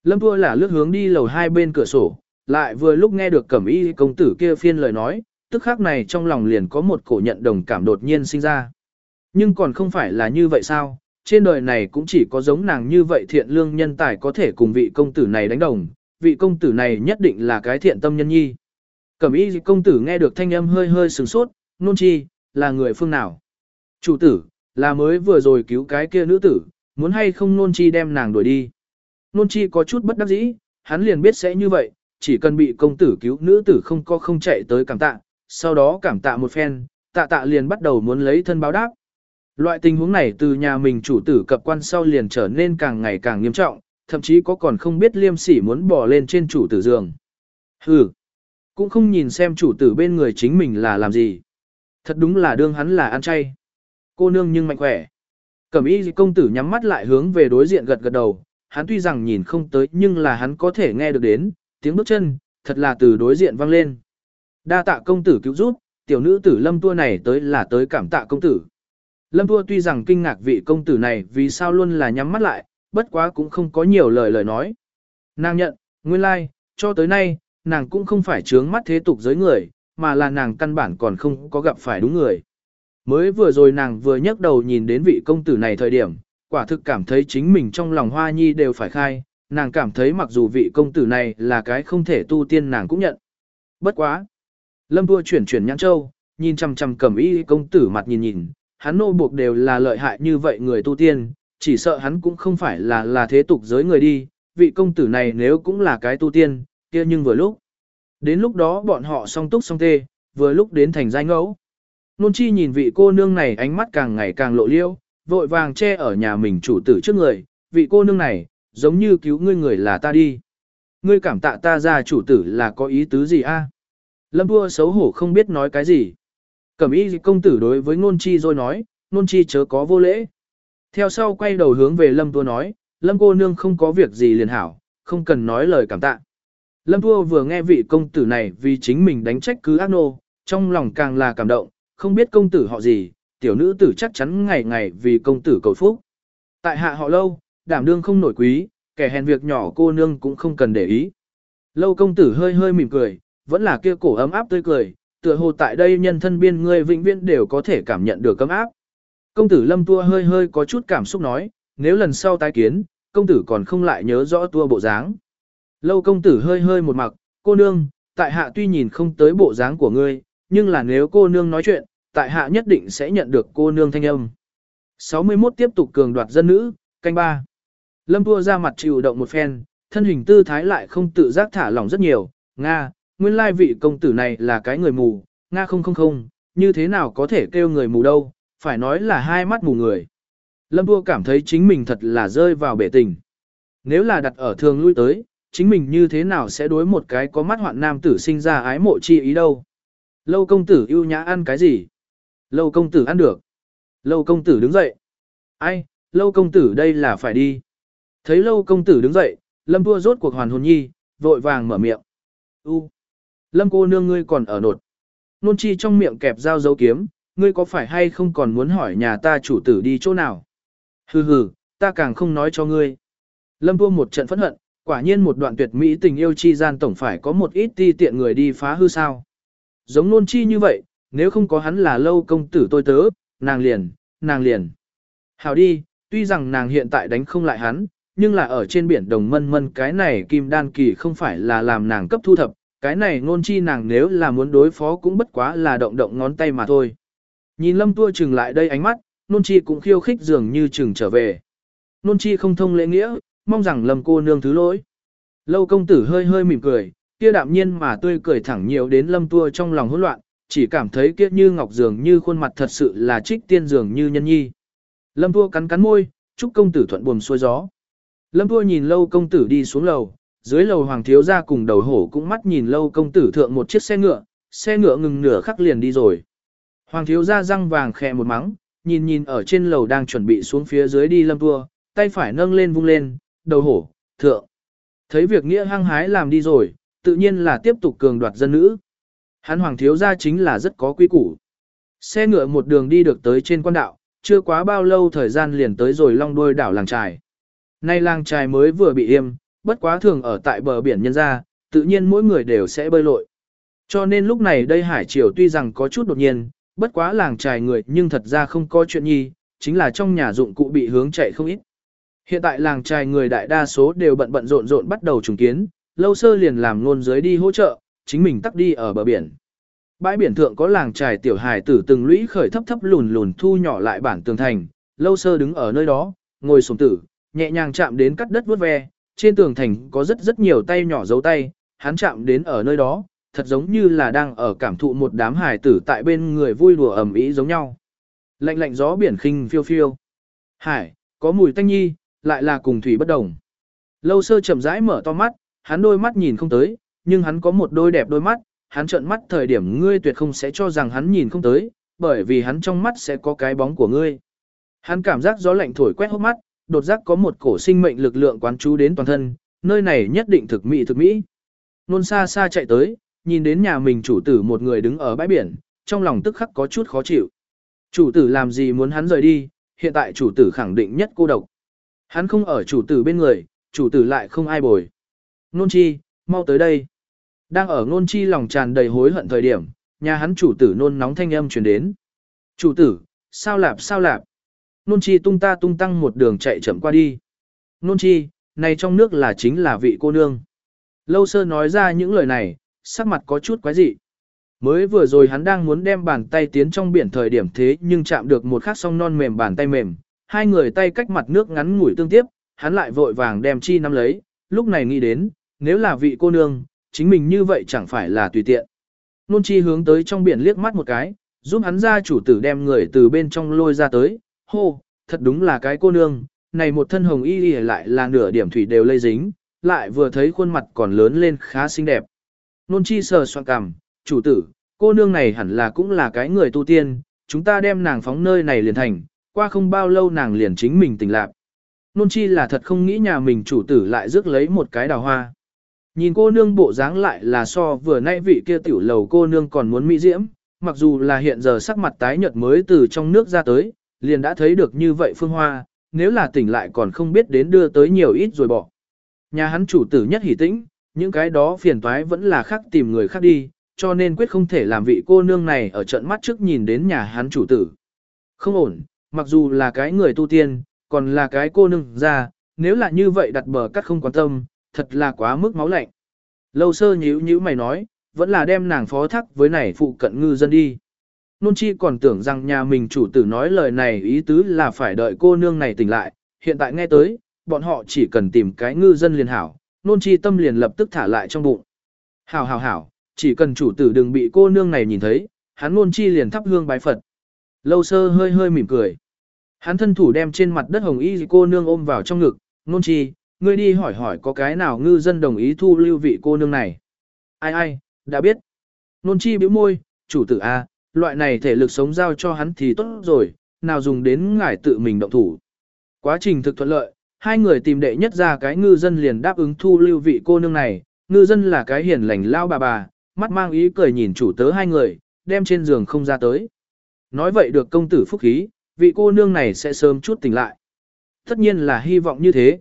Lâm Tua là lướt hướng đi lầu hai bên cửa sổ, lại vừa lúc nghe được cẩm y công tử kia phiên lời nói, tức khắc này trong lòng liền có một cổ nhận đồng cảm đột nhiên sinh ra. Nhưng còn không phải là như vậy sao, trên đời này cũng chỉ có giống nàng như vậy thiện lương nhân tài có thể cùng vị công tử này đánh đồng, vị công tử này nhất định là cái thiện tâm nhân nhi. Cẩm y công tử nghe được thanh âm hơi hơi sừng sốt, nôn chi, là người phương nào? Chủ tử, là mới vừa rồi cứu cái kia nữ tử, muốn hay không nôn chi đem nàng đuổi đi. Nôn chi có chút bất đắc dĩ, hắn liền biết sẽ như vậy, chỉ cần bị công tử cứu nữ tử không có không chạy tới cảm tạ, sau đó cảm tạ một phen, tạ tạ liền bắt đầu muốn lấy thân báo đáp. Loại tình huống này từ nhà mình chủ tử cập quan sau liền trở nên càng ngày càng nghiêm trọng, thậm chí có còn không biết liêm sỉ muốn bỏ lên trên chủ tử giường. Hừ, cũng không nhìn xem chủ tử bên người chính mình là làm gì. Thật đúng là đương hắn là ăn chay. Cô nương nhưng mạnh khỏe. Cẩm y công tử nhắm mắt lại hướng về đối diện gật gật đầu, hắn tuy rằng nhìn không tới nhưng là hắn có thể nghe được đến, tiếng bước chân, thật là từ đối diện vang lên. Đa tạ công tử cứu giúp, tiểu nữ tử lâm tua này tới là tới cảm tạ công tử. Lâm tua tuy rằng kinh ngạc vị công tử này vì sao luôn là nhắm mắt lại, bất quá cũng không có nhiều lời lời nói. Nàng nhận, nguyên lai, like, cho tới nay, nàng cũng không phải trướng mắt thế tục giới người, mà là nàng căn bản còn không có gặp phải đúng người. Mới vừa rồi nàng vừa nhấc đầu nhìn đến vị công tử này thời điểm, quả thực cảm thấy chính mình trong lòng hoa nhi đều phải khai, nàng cảm thấy mặc dù vị công tử này là cái không thể tu tiên nàng cũng nhận. Bất quá. Lâm vua chuyển chuyển nhãn châu, nhìn chằm chằm cẩm y công tử mặt nhìn nhìn, hắn nô buộc đều là lợi hại như vậy người tu tiên, chỉ sợ hắn cũng không phải là là thế tục giới người đi, vị công tử này nếu cũng là cái tu tiên, kia nhưng vừa lúc. Đến lúc đó bọn họ song túc song tê, vừa lúc đến thành giai ngẫu. Nôn chi nhìn vị cô nương này ánh mắt càng ngày càng lộ liêu, vội vàng che ở nhà mình chủ tử trước người, vị cô nương này, giống như cứu ngươi người là ta đi. Ngươi cảm tạ ta ra chủ tử là có ý tứ gì a? Lâm vua xấu hổ không biết nói cái gì. Cẩm y công tử đối với nôn chi rồi nói, nôn chi chớ có vô lễ. Theo sau quay đầu hướng về lâm vua nói, lâm cô nương không có việc gì liền hảo, không cần nói lời cảm tạ. Lâm vua vừa nghe vị công tử này vì chính mình đánh trách cứ ác nô, trong lòng càng là cảm động, không biết công tử họ gì, tiểu nữ tử chắc chắn ngày ngày vì công tử cầu phúc. Tại hạ họ lâu, đảm đương không nổi quý, kẻ hèn việc nhỏ cô nương cũng không cần để ý. Lâu công tử hơi hơi mỉm cười, vẫn là kia cổ ấm áp tươi cười, tựa hồ tại đây nhân thân biên người vĩnh viễn đều có thể cảm nhận được ấm áp. Công tử lâm tua hơi hơi có chút cảm xúc nói, nếu lần sau tái kiến, công tử còn không lại nhớ rõ tua bộ dáng. Lâu công tử hơi hơi một mặc, cô nương, tại hạ tuy nhìn không tới bộ dáng của ngươi, nhưng là nếu cô nương nói chuyện, tại hạ nhất định sẽ nhận được cô nương thanh âm. 61 tiếp tục cường đoạt dân nữ, canh ba. Lâm Tua ra mặt chịu động một phen, thân hình tư thái lại không tự giác thả lỏng rất nhiều, Nga, nguyên lai vị công tử này là cái người mù, Nga không không không, như thế nào có thể kêu người mù đâu, phải nói là hai mắt mù người. Lâm Tua cảm thấy chính mình thật là rơi vào bể tình. Nếu là đặt ở thường lui tới, chính mình như thế nào sẽ đối một cái có mắt hoạn nam tử sinh ra ái mộ chi ý đâu. Lâu công tử yêu nhã ăn cái gì? Lâu công tử ăn được. Lâu công tử đứng dậy. Ai, lâu công tử đây là phải đi. Thấy lâu công tử đứng dậy, lâm vua rốt cuộc hoàn hồn nhi, vội vàng mở miệng. U, lâm cô nương ngươi còn ở nột. Nôn chi trong miệng kẹp dao dấu kiếm, ngươi có phải hay không còn muốn hỏi nhà ta chủ tử đi chỗ nào? Hừ hừ, ta càng không nói cho ngươi. Lâm vua một trận phẫn hận, quả nhiên một đoạn tuyệt mỹ tình yêu chi gian tổng phải có một ít ti tiện người đi phá hư sao. Giống nôn chi như vậy, nếu không có hắn là lâu công tử tôi tớ, nàng liền, nàng liền. Hào đi, tuy rằng nàng hiện tại đánh không lại hắn, nhưng là ở trên biển đồng mân mân cái này kim đan kỳ không phải là làm nàng cấp thu thập, cái này ngôn chi nàng nếu là muốn đối phó cũng bất quá là động động ngón tay mà thôi. Nhìn lâm tua chừng lại đây ánh mắt, nôn chi cũng khiêu khích dường như chừng trở về. Nôn chi không thông lễ nghĩa, mong rằng lâm cô nương thứ lỗi. Lâu công tử hơi hơi mỉm cười, kia đạm nhiên mà tươi cười thẳng nhiều đến lâm tua trong lòng hỗn loạn, chỉ cảm thấy kia như ngọc dường như khuôn mặt thật sự là trích tiên dường như nhân nhi. Lâm tua cắn cắn môi, chúc công tử thuận buồm xuôi gió. Lâm tua nhìn lâu công tử đi xuống lầu, dưới lầu hoàng thiếu ra cùng đầu hổ cũng mắt nhìn lâu công tử thượng một chiếc xe ngựa, xe ngựa ngừng nửa khắc liền đi rồi. Hoàng thiếu ra răng vàng khẽ một mắng, nhìn nhìn ở trên lầu đang chuẩn bị xuống phía dưới đi lâm tua, tay phải nâng lên vung lên, đầu hổ, thượng. Thấy việc nghĩa hăng hái làm đi rồi, tự nhiên là tiếp tục cường đoạt dân nữ. Hắn hoàng thiếu gia chính là rất có quy củ. Xe ngựa một đường đi được tới trên quan đạo, chưa quá bao lâu thời gian liền tới rồi long đuôi đảo làng trài. Nay làng trài mới vừa bị im, bất quá thường ở tại bờ biển nhân ra, tự nhiên mỗi người đều sẽ bơi lội. Cho nên lúc này đây hải triều tuy rằng có chút đột nhiên, bất quá làng trài người nhưng thật ra không có chuyện nhi, chính là trong nhà dụng cụ bị hướng chạy không ít. Hiện tại làng trài người đại đa số đều bận bận rộn rộn bắt đầu trùng kiến, lâu sơ liền làm ngôn giới đi hỗ trợ, chính mình tắt đi ở bờ biển. Bãi biển thượng có làng trài tiểu hài tử từng lũy khởi thấp thấp lùn lùn thu nhỏ lại bản tường thành, lâu sơ đứng ở nơi đó, ngồi sổng tử, nhẹ nhàng chạm đến cắt đất vuốt ve, trên tường thành có rất rất nhiều tay nhỏ dấu tay, hắn chạm đến ở nơi đó, thật giống như là đang ở cảm thụ một đám hài tử tại bên người vui đùa ẩm ý giống nhau. Lạnh lạnh gió biển khinh phiêu phiêu. Hải, có mùi tanh nhi, lại là cùng thủy bất đồng. Lâu sơ chậm rãi mở to mắt, hắn đôi mắt nhìn không tới, nhưng hắn có một đôi đẹp đôi mắt, hắn trợn mắt thời điểm ngươi tuyệt không sẽ cho rằng hắn nhìn không tới, bởi vì hắn trong mắt sẽ có cái bóng của ngươi. Hắn cảm giác gió lạnh thổi quét hốc mắt, đột giác có một cổ sinh mệnh lực lượng quán chú đến toàn thân, nơi này nhất định thực mỹ thực mỹ. Nôn xa xa chạy tới, nhìn đến nhà mình chủ tử một người đứng ở bãi biển, trong lòng tức khắc có chút khó chịu. Chủ tử làm gì muốn hắn rời đi, hiện tại chủ tử khẳng định nhất cô độc. Hắn không ở chủ tử bên người, chủ tử lại không ai bồi. Nôn chi, mau tới đây. Đang ở nôn chi lòng tràn đầy hối hận thời điểm, nhà hắn chủ tử nôn nóng thanh âm truyền đến. Chủ tử, sao lạp sao lạp. Nôn chi tung ta tung tăng một đường chạy chậm qua đi. Nôn chi, này trong nước là chính là vị cô nương. Lâu sơ nói ra những lời này, sắc mặt có chút quái dị. Mới vừa rồi hắn đang muốn đem bàn tay tiến trong biển thời điểm thế nhưng chạm được một khắc song non mềm bàn tay mềm, hai người tay cách mặt nước ngắn ngủi tương tiếp, hắn lại vội vàng đem chi nắm lấy, lúc này nghĩ đến, nếu là vị cô nương, chính mình như vậy chẳng phải là tùy tiện. Nôn chi hướng tới trong biển liếc mắt một cái, giúp hắn ra chủ tử đem người từ bên trong lôi ra tới, hô, thật đúng là cái cô nương, này một thân hồng y y lại là nửa điểm thủy đều lây dính, lại vừa thấy khuôn mặt còn lớn lên khá xinh đẹp. Nôn chi sờ soạn cằm, chủ tử, cô nương này hẳn là cũng là cái người tu tiên, chúng ta đem nàng phóng nơi này liền thành, qua không bao lâu nàng liền chính mình tỉnh lạc. Nôn chi là thật không nghĩ nhà mình chủ tử lại rước lấy một cái đào hoa. Nhìn cô nương bộ dáng lại là so vừa nãy vị kia tiểu lầu cô nương còn muốn mỹ diễm, mặc dù là hiện giờ sắc mặt tái nhợt mới từ trong nước ra tới, liền đã thấy được như vậy phương hoa, nếu là tỉnh lại còn không biết đến đưa tới nhiều ít rồi bỏ. Nhà hắn chủ tử nhất hỉ tĩnh, những cái đó phiền toái vẫn là khác tìm người khác đi, cho nên quyết không thể làm vị cô nương này ở trận mắt trước nhìn đến nhà hắn chủ tử. Không ổn, mặc dù là cái người tu tiên, còn là cái cô nương ra, nếu là như vậy đặt bờ cắt không quan tâm, thật là quá mức máu lạnh. Lâu sơ nhíu nhíu mày nói, vẫn là đem nàng phó thác với này phụ cận ngư dân đi. Nôn chi còn tưởng rằng nhà mình chủ tử nói lời này ý tứ là phải đợi cô nương này tỉnh lại, hiện tại nghe tới, bọn họ chỉ cần tìm cái ngư dân liền hảo, nôn chi tâm liền lập tức thả lại trong bụng. Hảo hảo hảo, chỉ cần chủ tử đừng bị cô nương này nhìn thấy, hắn nôn chi liền thắp hương bái Phật. Lâu sơ hơi hơi mỉm cười. Hắn thân thủ đem trên mặt đất hồng y cô nương ôm vào trong ngực, nôn chi, ngươi đi hỏi hỏi có cái nào ngư dân đồng ý thu lưu vị cô nương này. Ai ai, đã biết. Nôn chi bĩu môi, chủ tử A, loại này thể lực sống giao cho hắn thì tốt rồi, nào dùng đến ngải tự mình động thủ. Quá trình thực thuận lợi, hai người tìm đệ nhất ra cái ngư dân liền đáp ứng thu lưu vị cô nương này, ngư dân là cái hiền lành lao bà bà, mắt mang ý cười nhìn chủ tớ hai người, đem trên giường không ra tới. Nói vậy được công tử phúc khí, vị cô nương này sẽ sớm chút tỉnh lại. Tất nhiên là hy vọng như thế.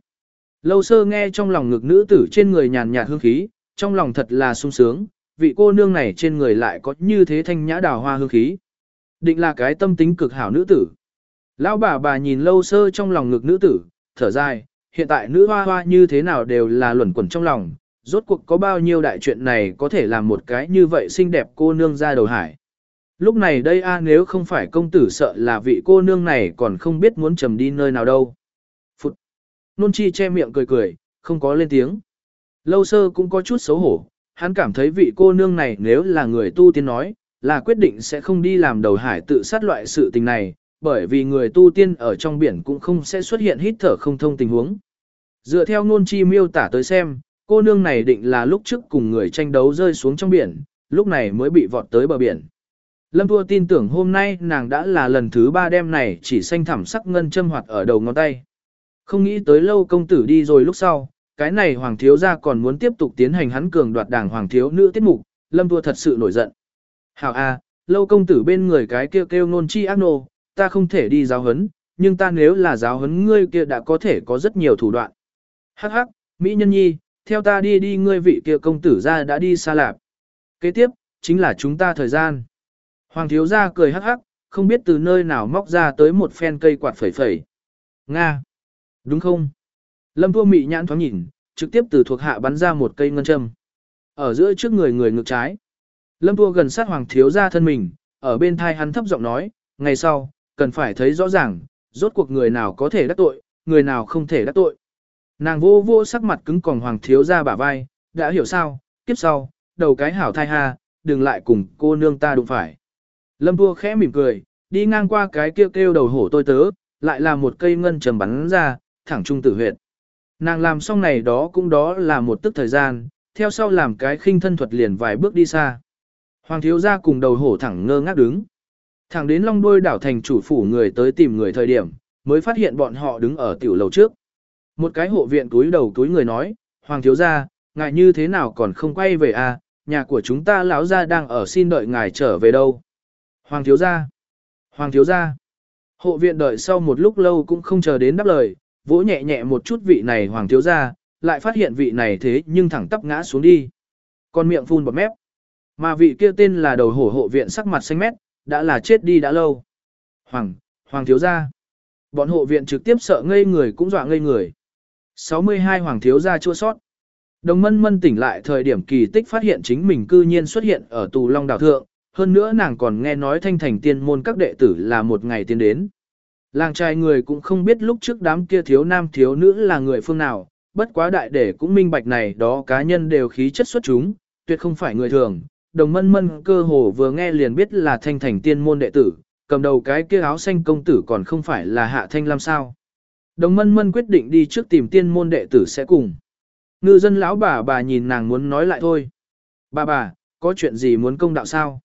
Lâu sơ nghe trong lòng ngực nữ tử trên người nhàn nhạt hương khí, trong lòng thật là sung sướng, vị cô nương này trên người lại có như thế thanh nhã đào hoa hương khí. Định là cái tâm tính cực hảo nữ tử. Lão bà bà nhìn lâu sơ trong lòng ngực nữ tử, thở dài, hiện tại nữ hoa hoa như thế nào đều là luẩn quẩn trong lòng, rốt cuộc có bao nhiêu đại chuyện này có thể làm một cái như vậy xinh đẹp cô nương ra đầu hải. Lúc này đây a nếu không phải công tử sợ là vị cô nương này còn không biết muốn trầm đi nơi nào đâu. Phụt! Nôn chi che miệng cười cười, không có lên tiếng. Lâu sơ cũng có chút xấu hổ, hắn cảm thấy vị cô nương này nếu là người tu tiên nói, là quyết định sẽ không đi làm đầu hải tự sát loại sự tình này, bởi vì người tu tiên ở trong biển cũng không sẽ xuất hiện hít thở không thông tình huống. Dựa theo nôn chi miêu tả tới xem, cô nương này định là lúc trước cùng người tranh đấu rơi xuống trong biển, lúc này mới bị vọt tới bờ biển. Lâm Thua tin tưởng hôm nay nàng đã là lần thứ ba đêm này chỉ xanh thẳm sắc ngân châm hoạt ở đầu ngón tay. Không nghĩ tới lâu công tử đi rồi lúc sau, cái này hoàng thiếu gia còn muốn tiếp tục tiến hành hắn cường đoạt đảng hoàng thiếu nữ tiết mục, Lâm Thua thật sự nổi giận. Hảo a, lâu công tử bên người cái kêu kêu nôn chi ác nô, ta không thể đi giáo huấn, nhưng ta nếu là giáo huấn ngươi kia đã có thể có rất nhiều thủ đoạn. Hắc hắc, Mỹ nhân nhi, theo ta đi đi ngươi vị kia công tử ra đã đi xa lạp. Kế tiếp, chính là chúng ta thời gian. Hoàng thiếu gia cười hắc hắc, không biết từ nơi nào móc ra tới một phen cây quạt phẩy phẩy. Nga! Đúng không? Lâm thua mị nhãn thoáng nhìn, trực tiếp từ thuộc hạ bắn ra một cây ngân châm. Ở giữa trước người người ngược trái. Lâm thua gần sát hoàng thiếu gia thân mình, ở bên thai hắn thấp giọng nói, ngày sau, cần phải thấy rõ ràng, rốt cuộc người nào có thể đắc tội, người nào không thể đắc tội. Nàng vô vô sắc mặt cứng còn hoàng thiếu gia bả vai, đã hiểu sao, kiếp sau, đầu cái hảo thai ha, đừng lại cùng cô nương ta đụng phải. Lâm Thua khẽ mỉm cười, đi ngang qua cái kêu kêu đầu hổ tôi tớ, lại là một cây ngân trầm bắn ra, thẳng trung tử huyệt. Nàng làm xong này đó cũng đó là một tức thời gian, theo sau làm cái khinh thân thuật liền vài bước đi xa. Hoàng thiếu gia cùng đầu hổ thẳng ngơ ngác đứng. Thẳng đến long đôi đảo thành chủ phủ người tới tìm người thời điểm, mới phát hiện bọn họ đứng ở tiểu lầu trước. Một cái hộ viện túi đầu túi người nói, Hoàng thiếu gia, ngài như thế nào còn không quay về à, nhà của chúng ta lão gia đang ở xin đợi ngài trở về đâu. Hoàng thiếu gia, Hoàng thiếu gia. Hộ viện đợi sau một lúc lâu cũng không chờ đến đáp lời, vỗ nhẹ nhẹ một chút vị này Hoàng thiếu gia, lại phát hiện vị này thế nhưng thẳng tắp ngã xuống đi. con miệng phun bọt mép. Mà vị kia tên là đầu hổ hộ viện sắc mặt xanh mét, đã là chết đi đã lâu. Hoàng, Hoàng thiếu gia. Bọn hộ viện trực tiếp sợ ngây người cũng dọa ngây người. 62 Hoàng thiếu gia chua sót. Đồng mân mân tỉnh lại thời điểm kỳ tích phát hiện chính mình cư nhiên xuất hiện ở tù long đảo thượng, hơn nữa nàng còn nghe nói thanh thành tiên môn các đệ tử là một ngày tiên đến. Làng trai người cũng không biết lúc trước đám kia thiếu nam thiếu nữ là người phương nào, bất quá đại để cũng minh bạch này đó cá nhân đều khí chất xuất chúng, tuyệt không phải người thường. Đồng mân mân cơ hồ vừa nghe liền biết là thanh thành tiên môn đệ tử, cầm đầu cái kia áo xanh công tử còn không phải là hạ thanh lam sao. Đồng mân mân quyết định đi trước tìm tiên môn đệ tử sẽ cùng. Ngư dân lão bà bà nhìn nàng muốn nói lại thôi. Bà bà, có chuyện gì muốn công đạo sao?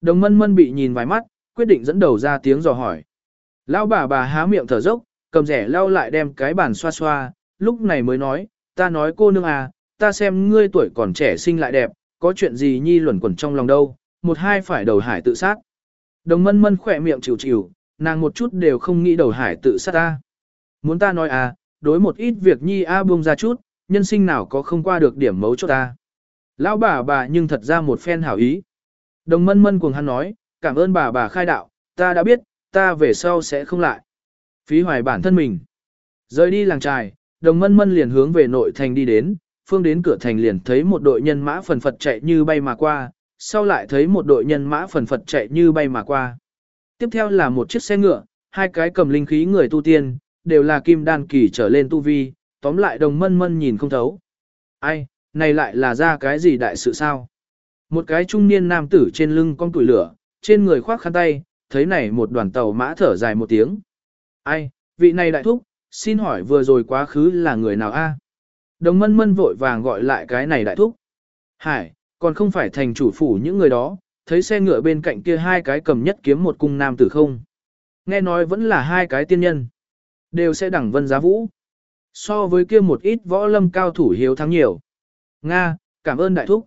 Đồng mân mân bị nhìn vài mắt, quyết định dẫn đầu ra tiếng dò hỏi. Lão bà bà há miệng thở dốc, cầm rẻ lau lại đem cái bàn xoa xoa, lúc này mới nói, ta nói cô nương à, ta xem ngươi tuổi còn trẻ sinh lại đẹp, có chuyện gì nhi luẩn quẩn trong lòng đâu, một hai phải đầu hải tự sát. Đồng mân mân khỏe miệng chịu chịu, nàng một chút đều không nghĩ đầu hải tự sát ta. Muốn ta nói à, đối một ít việc nhi a buông ra chút, nhân sinh nào có không qua được điểm mấu chốt ta. Lão bà bà nhưng thật ra một phen hảo ý. Đồng mân mân cuồng hắn nói, cảm ơn bà bà khai đạo, ta đã biết, ta về sau sẽ không lại. Phí hoài bản thân mình. Rời đi làng trài, đồng mân mân liền hướng về nội thành đi đến, phương đến cửa thành liền thấy một đội nhân mã phần phật chạy như bay mà qua, sau lại thấy một đội nhân mã phần phật chạy như bay mà qua. Tiếp theo là một chiếc xe ngựa, hai cái cầm linh khí người tu tiên, đều là kim đan kỳ trở lên tu vi, tóm lại đồng mân mân nhìn không thấu. Ai, này lại là ra cái gì đại sự sao? Một cái trung niên nam tử trên lưng con tuổi lửa, trên người khoác khăn tay, thấy này một đoàn tàu mã thở dài một tiếng. Ai, vị này đại thúc, xin hỏi vừa rồi quá khứ là người nào a? Đồng mân mân vội vàng gọi lại cái này đại thúc. Hải, còn không phải thành chủ phủ những người đó, thấy xe ngựa bên cạnh kia hai cái cầm nhất kiếm một cung nam tử không. Nghe nói vẫn là hai cái tiên nhân. Đều sẽ đẳng vân giá vũ. So với kia một ít võ lâm cao thủ hiếu thắng nhiều. Nga, cảm ơn đại thúc.